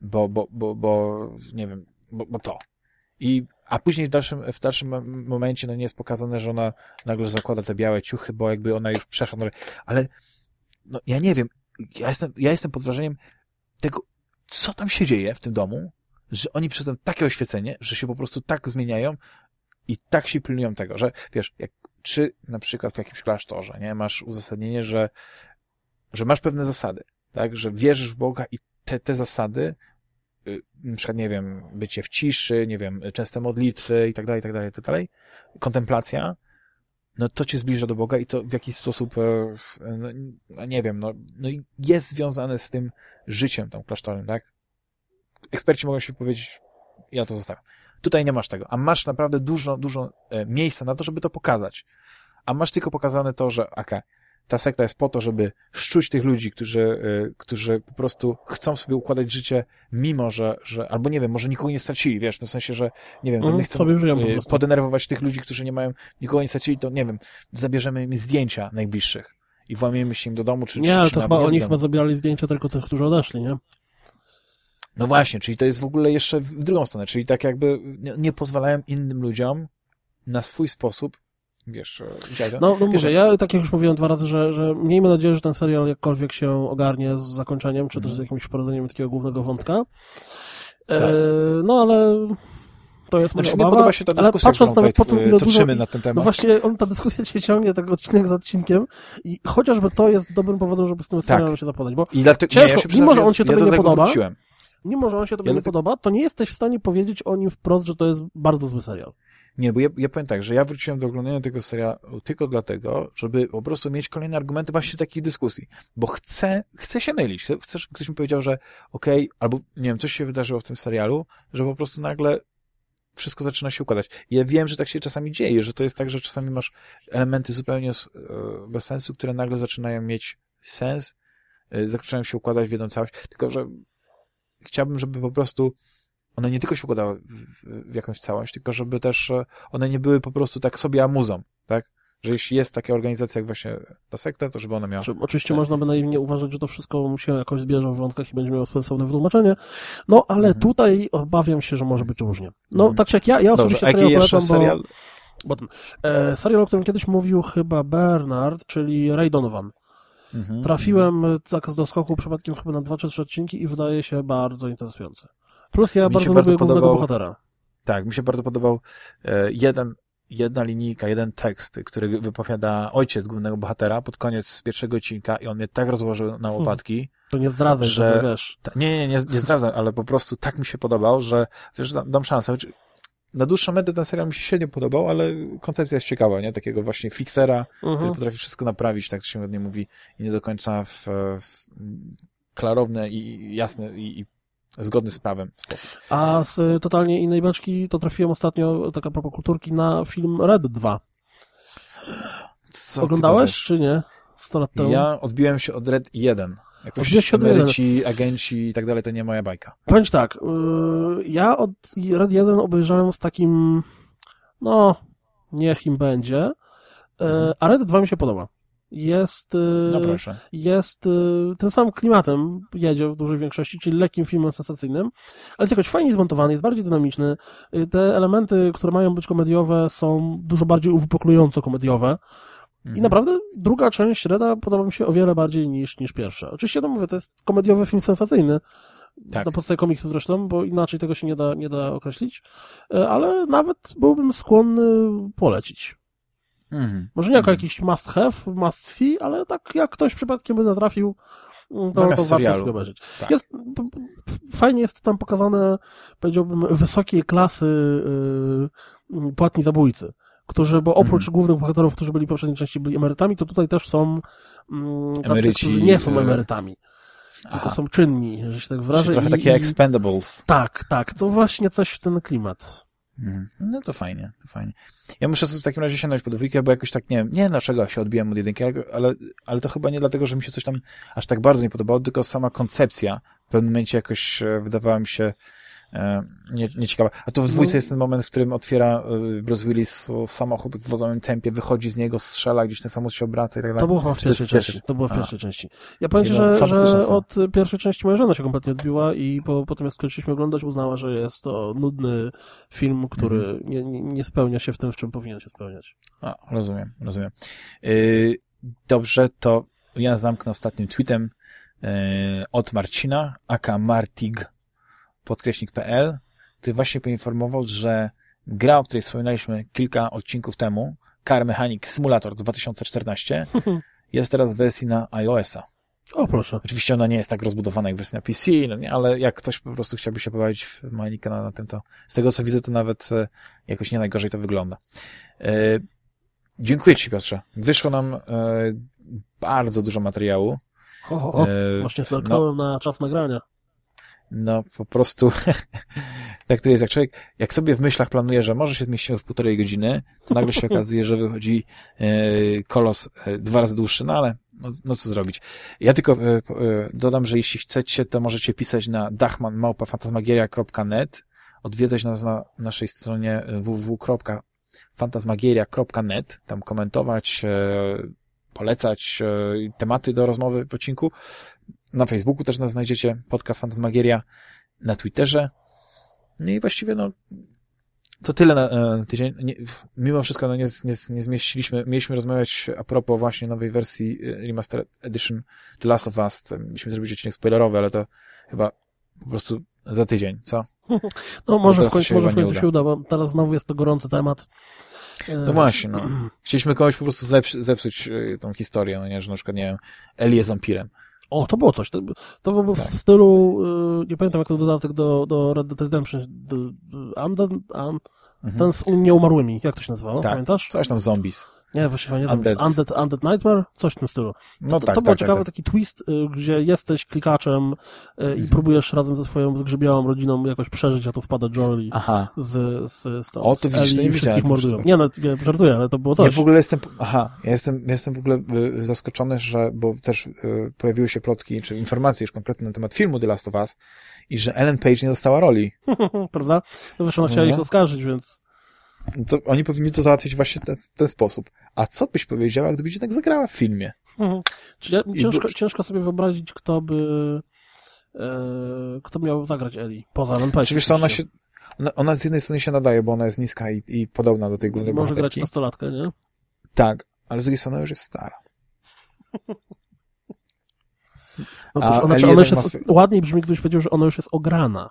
Bo, bo, bo, bo nie wiem, bo, bo to. I, a później w dalszym, w dalszym mom- momencie, no nie jest pokazane, że ona nagle zakłada te białe ciuchy, bo jakby ona już przeszła, no, ale no ja nie wiem, ja jestem, ja jestem pod wrażeniem tego, co tam się dzieje w tym domu, że oni przychodzą takie oświecenie, że się po prostu tak zmieniają i tak się pilnują tego, że wiesz, jak, czy na przykład w jakimś klasztorze, nie, masz uzasadnienie, że, że masz pewne zasady, tak, że wierzysz w Boga i te, te zasady, na przykład, nie wiem, bycie w ciszy, nie wiem, częste modlitwy i tak dalej, i tak dalej, i tak dalej, kontemplacja, no to cię zbliża do Boga i to w jakiś sposób, e, w- no, nie wiem, no, no jest związane z tym życiem tam klasztorem, tak? Eksperci mogą się powiedzieć, ja to zostawiam. Tutaj nie masz tego, a masz naprawdę dużo, dużo e, miejsca na to, żeby to pokazać. A masz tylko pokazane to, że okay, ta sekta jest po to, żeby szczuć tych ludzi, którzy, e, którzy po prostu chcą sobie układać życie, mimo że, że, albo nie wiem, może nikogo nie stracili, wiesz, no w sensie, że, nie wiem, to Mhm, my chcemy sobie żyją po prostu. podenerwować tych ludzi, którzy nie mają, nikogo nie stracili, to nie wiem, zabierzemy im zdjęcia najbliższych i włamiemy się im do domu, czy, Nie, czy, ale to chyba oni chyba zabierali zdjęcia tylko tych, którzy odeszli, nie? No właśnie, czyli to jest w ogóle jeszcze w drugą stronę, czyli tak jakby nie, nie pozwalają innym ludziom na swój sposób, wiesz, e, dziadzia, No, no mówię, ja tak jak już mówiłem dwa razy, że, że miejmy nadzieję, że ten serial jakkolwiek się ogarnie z zakończeniem, czy też z Mhm. jakimś wprowadzeniem takiego głównego wątka. Tak. E, no ale to jest Znaczy, obawa. podoba się ta dyskusja, którą tutaj toczymy na ten No temat. właśnie, on, ta dyskusja się ciągnie tak odcinek za odcinkiem i chociażby to jest dobrym powodem, żeby z tym Tak. serialem się zapoznać, bo I dlatego, ciężko, nie, ja się mimo, że on się ja tobie nie podoba, wróciłem. mimo, że on się tobie Ja nie dlatego- podoba, to nie jesteś w stanie powiedzieć o nim wprost, że to jest bardzo zły serial. Nie, bo ja, ja powiem tak, że ja wróciłem do oglądania tego serialu tylko dlatego, żeby po prostu mieć kolejne argumenty właśnie takich dyskusji. Bo chcę, chcę się mylić. Chcę, ktoś mi powiedział, że okej, okay, albo nie wiem, coś się wydarzyło w tym serialu, że po prostu nagle wszystko zaczyna się układać. Ja wiem, że tak się czasami dzieje, że to jest tak, że czasami masz elementy zupełnie e, bez sensu, które nagle zaczynają mieć sens, e, zaczynają się układać w jedną całość, tylko że chciałbym, żeby po prostu one nie tylko się układały w, w jakąś całość, tylko żeby też e, one nie były po prostu tak sobie amuzą, tak? Że jeśli jest taka organizacja jak właśnie ta sekta, to żeby ona miała... Oczywiście sens. można by naiwnie uważać, że to wszystko się jakoś zbierze w wątkach i będzie miało sensowne wytłumaczenie, no ale mhm. tutaj obawiam się, że może być różnie. No mhm. tak jak ja, ja osobiście Dobrze, serial polecam, serial? Bo, bo, e, serial, o którym kiedyś mówił chyba Bernard, czyli Ray Donovan. Mhm. Trafiłem tak z doskoku przypadkiem chyba na dwa czy trzy odcinki i wydaje się bardzo interesujący. Plus ja mi bardzo lubię bardzo podobał, bohatera. Tak, mi się bardzo podobał e, jeden, jedna linijka, jeden tekst, który wypowiada ojciec głównego bohatera pod koniec pierwszego odcinka i on mnie tak rozłożył na hmm. łopatki. To nie zdradzaj, że... wiesz. Ta, nie, nie, nie, nie zdradzam, ale po prostu tak mi się podobał, że wiesz, dam, dam szansę. Na dłuższą metę ten serial mi się średnio podobał, ale koncepcja jest ciekawa, nie? Takiego właśnie fixera, mhm. który potrafi wszystko naprawić, tak się ładnie mówi, i nie do końca w, w klarowne i jasne i, i zgodny z prawem sposób. A z totalnie innej beczki to trafiłem ostatnio, taka propos kulturki, na film Red 2. Co Oglądałeś, czy nie? 100 lat temu. Ja odbiłem się od Red 1. Jakoś emeryci, agenci i tak dalej, to nie moja bajka. Powiem tak, y, ja od Red 1 obejrzałem z takim, no, niech im będzie, mhm. a Red 2 mi się podoba jest, y, no jest y, tym samym klimatem, jedzie w dużej większości, czyli lekkim filmem sensacyjnym, ale jest jakoś fajnie zmontowany, jest bardziej dynamiczny. Y, te elementy, które mają być komediowe, są dużo bardziej uwypoklująco komediowe. I mhm. naprawdę druga część Reda podoba mi się o wiele bardziej niż, niż pierwsza. Oczywiście, no mówię, to jest komediowy film sensacyjny, tak. na podstawie komiksu zresztą, bo inaczej tego się nie da, nie da określić, ale nawet byłbym skłonny polecić. Mhm. Może nie jako mhm. jakiś must have, must see, ale tak jak ktoś przypadkiem by natrafił, mm, to, Zamiast to warto sobie obejrzeć. Tak. Jest, fajnie jest tam pokazane, powiedziałbym, wysokiej klasy yy, płatni zabójcy, którzy, bo oprócz mhm. głównych bohaterów, którzy byli w poprzedniej części byli emerytami, to tutaj też są yy, tacy, którzy nie są y, emerytami. Tylko Aha. są czynni, że się tak wyrażę. Czyli trochę i, takie expendables. Tak, tak. To właśnie coś w ten klimat. Mhm. No to fajnie, to fajnie. Ja muszę w takim razie sięgnąć po dwójkę, bo jakoś tak, nie wiem, nie dlaczego się odbiłem od jedynki, ale, ale to chyba nie dlatego, że mi się coś tam aż tak bardzo nie podobało, tylko sama koncepcja w pewnym momencie jakoś e, wydawała mi się nie, nieciekawa. A to w dwójce no. jest ten moment, w którym otwiera e, Bruce Willis samochód w wodowym tempie, wychodzi z niego, strzela, gdzieś ten samochód się obraca i tak dalej. To było chyba w pierwszej części. To było w pierwszej części. Ja powiem ci, że, że od pierwszej części moja żona się kompletnie odbiła i po, potem jak skończyliśmy oglądać, uznała, że jest to nudny film, który mhm. nie, nie spełnia się w tym, w czym powinien się spełniać. A, rozumiem, rozumiem. Yy, dobrze, to ja zamknę ostatnim tweetem yy, od Marcina, aka Martig podkreśnik.pl, który właśnie poinformował, że gra, o której wspominaliśmy kilka odcinków temu, Car Mechanic Simulator 2014, jest teraz w wersji na iOS-a. O, proszę. Oczywiście ona nie jest tak rozbudowana jak wersja na PC, no nie, ale jak ktoś po prostu chciałby się pobawić w mechanika na, na, tym, to z tego co widzę, to nawet e, jakoś nie najgorzej to wygląda. E, dziękuję Ci, Piotrze. Wyszło nam e, bardzo dużo materiału. O, o, e, właśnie zerknąłem no, na czas nagrania no po prostu tak to jest, jak człowiek, jak sobie w myślach planuje, że może się zmieścimy w półtorej godziny, to nagle się okazuje, że wychodzi e, kolos e, dwa razy dłuższy, no ale no, no co zrobić. Ja tylko e dodam, że jeśli chcecie, to możecie pisać na dachmanmałpafantasmagieria.net, odwiedzać nas na naszej stronie www.fantasmagieria.net, tam komentować, polecać tematy do rozmowy w odcinku. Na Facebooku też nas znajdziecie, podcast Fantasmagieria, na Twitterze. No i właściwie, no, to tyle na e, tydzień. Nie, mimo wszystko, no, nie, nie, nie zmieściliśmy, mieliśmy rozmawiać a propos właśnie nowej wersji e, Remastered Edition The Last of Us. Mieliśmy zrobić odcinek spoilerowy, ale to chyba po prostu za tydzień, co? No może w końcu, może w końcu się uda, bo teraz znowu jest to gorący temat. No właśnie, no. Chcieliśmy kogoś po prostu zepsuć e, tą historię, no nie, że na przykład, nie wiem, Eli jest wampirem. O, to było coś. To, to było tak. w stylu, y, nie pamiętam jak to dodatek do, do Red Dead Redemption, Undead, un, Mhm. Ten z nieumarłymi, jak to się nazywało, Tak. pamiętasz? Coś tam zombies. Nie, właściwie nie. Undead. Undead, Undead Nightmare? Coś w tym stylu. No to, tak, to był tak, ciekawy tak, tak. taki twist, y, gdzie jesteś klikaczem y, i Mhm. próbujesz razem ze swoją zgrzybiałą rodziną jakoś przeżyć, a tu wpada Joel i Aha. z, z, z O, to widzisz, to nie wszystkich mordują. Nie, no, nie, żartuję, ale to było Ja coś. w ogóle jestem, aha, ja jestem, jestem w ogóle y, zaskoczony, że, bo też pojawiły się plotki, czy informacje już konkretne na temat filmu The Last of Us i że Ellen Page nie dostała roli. Prawda? No wiesz, ona No chciała nie? ich oskarżyć, więc To oni powinni to załatwić właśnie w ten, ten sposób. A co byś powiedziała, gdybyś jednak zagrała w filmie? Czy ja, I ciężko, bu- ciężko sobie wyobrazić, kto by e, kto miał zagrać Eli, poza wiesz co, ona oczywiście. się, ona, ona z jednej strony się nadaje, bo ona jest niska i, i podobna do tej głównej Może grać bohaterki. nastolatkę, nie? Tak, ale z drugiej strony już jest stara. No to, ona, ona już jest, ma ładniej brzmi, gdybyś powiedział, że ona już jest ograna.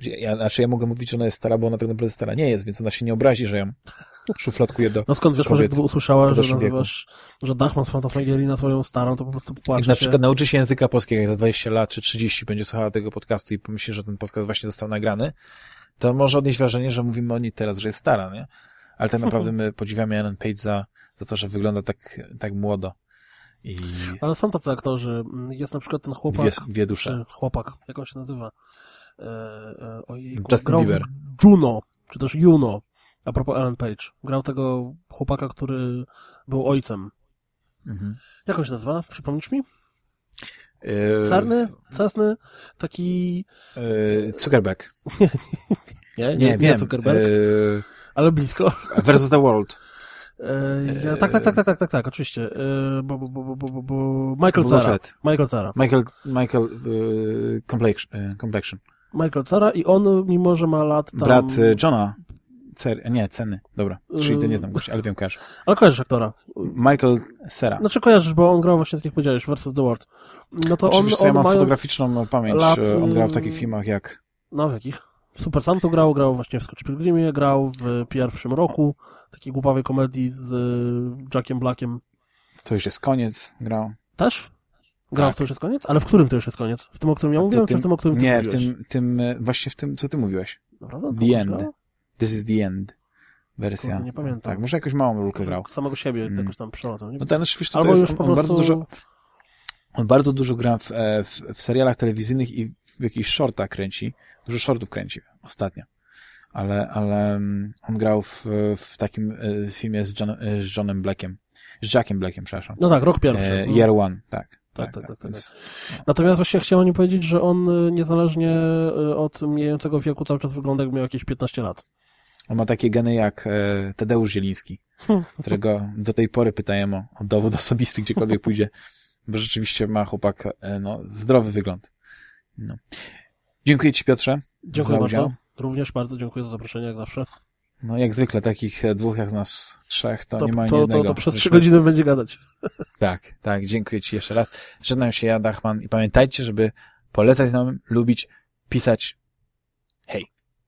Ja, znaczy ja mogę mówić, że ona jest stara, bo ona tak naprawdę stara nie jest, więc ona się nie obrazi, że ją szufladkuje do... No skąd wiesz, może gdyby usłyszała, że nazywasz, że Dachman z Fantasmagierii na swoją starą, to po prostu Jak płacze na się. przykład nauczy się języka polskiego, jak za 20 lat czy 30 będzie słuchała tego podcastu i pomyśli, że ten podcast właśnie został nagrany, to może odnieść wrażenie, że mówimy o niej teraz, że jest stara, nie? Ale tak naprawdę my podziwiamy Ellen Page za, za to, że wygląda tak, tak młodo i Ale są tacy aktorzy. Jest na przykład ten chłopak, wie, wie duszę. czy chłopak, jak on się nazywa? E, e, ojej, Justin grał Bieber. w Juno, czy też Juno, a propos Ellen Page. Grał tego chłopaka, który był ojcem. Mhm. Jak on się nazywa? Przypomnisz mi? Yy, Czarny? Cesny? Taki... Yy, Zuckerberg. Nie, nie, Nie, nie, wiem. Zuckerberg, Yy, ale blisko. versus the World. Ja, tak, tak, tak, tak, tak, tak, tak, oczywiście. Bo, bo, bo, bo, bo, bo Michael. Fett. Michael Cera. Michael, Michael Complexion. Complexion. Michael Cera i on, mimo że ma lat tam... Brat yy, Johna. Cer, nie, Ceny. Dobra. Czyli ty nie znam gościa, ale wiem, kojarzę. Ale kojarzysz aktora. Michael Sera. Znaczy kojarzysz, bo on grał właśnie, tak jak powiedziałeś, Versus the World. No to on, Oczywiście on ja mam fotograficzną pamięć. lat, e, On grał w y- takich filmach jak... No w jakich? W Super Santo grał, grał właśnie w Scotch Pilgrimie, grał w pierwszym roku takiej głupawej komedii z y, Jackiem Blackiem. To już jest koniec, grał. Też? Grał Tak. w To już jest koniec? Ale w którym to już jest koniec? W tym, o którym ja mówiłem, czy w tym, o którym ty Nie, w tym, tym, e, właśnie w tym, co ty mówiłeś. Naprawdę? The To End. grał? This is the end. Wersja. Kurde, nie pamiętam. Tak, może jakąś małą rolkę grał. Samego siebie Mm. jakoś tam przelotem. Nie? No ten, wiesz co, to Albo jest, on, on bardzo prostu- dużo... On bardzo dużo gra w, e, w, w serialach telewizyjnych i w jakichś shortach kręci. Dużo shortów kręci ostatnio. Ale, ale mm, on grał w, w takim e, filmie z, John, z Johnem Blackiem. Z Jackiem Blackiem, przepraszam. No tak, rok pierwszy. E, no. Year One, tak. Tak, Tak, tak, tak. tak, Natomiast właśnie chciałem nie powiedzieć, że on y, niezależnie y, od mijającego wieku cały czas wygląda jakby miał jakieś 15 lat. On ma takie geny jak e, Tadeusz Zieliński, którego do tej pory pytają o, o dowód osobisty, gdziekolwiek pójdzie, bo rzeczywiście ma chłopak e, no, zdrowy wygląd. No. Dziękuję Ci Piotrze Dziękuję za udział. bardzo. Również bardzo dziękuję za zaproszenie, jak zawsze. No jak zwykle takich e, dwóch jak nas trzech, to, To, nie ma to, to, jednego. to przez trzy godziny będzie gadać. Tak, tak, dziękuję Ci jeszcze raz. Żegnam się ja, Dachman i pamiętajcie, żeby polecać nam, lubić, pisać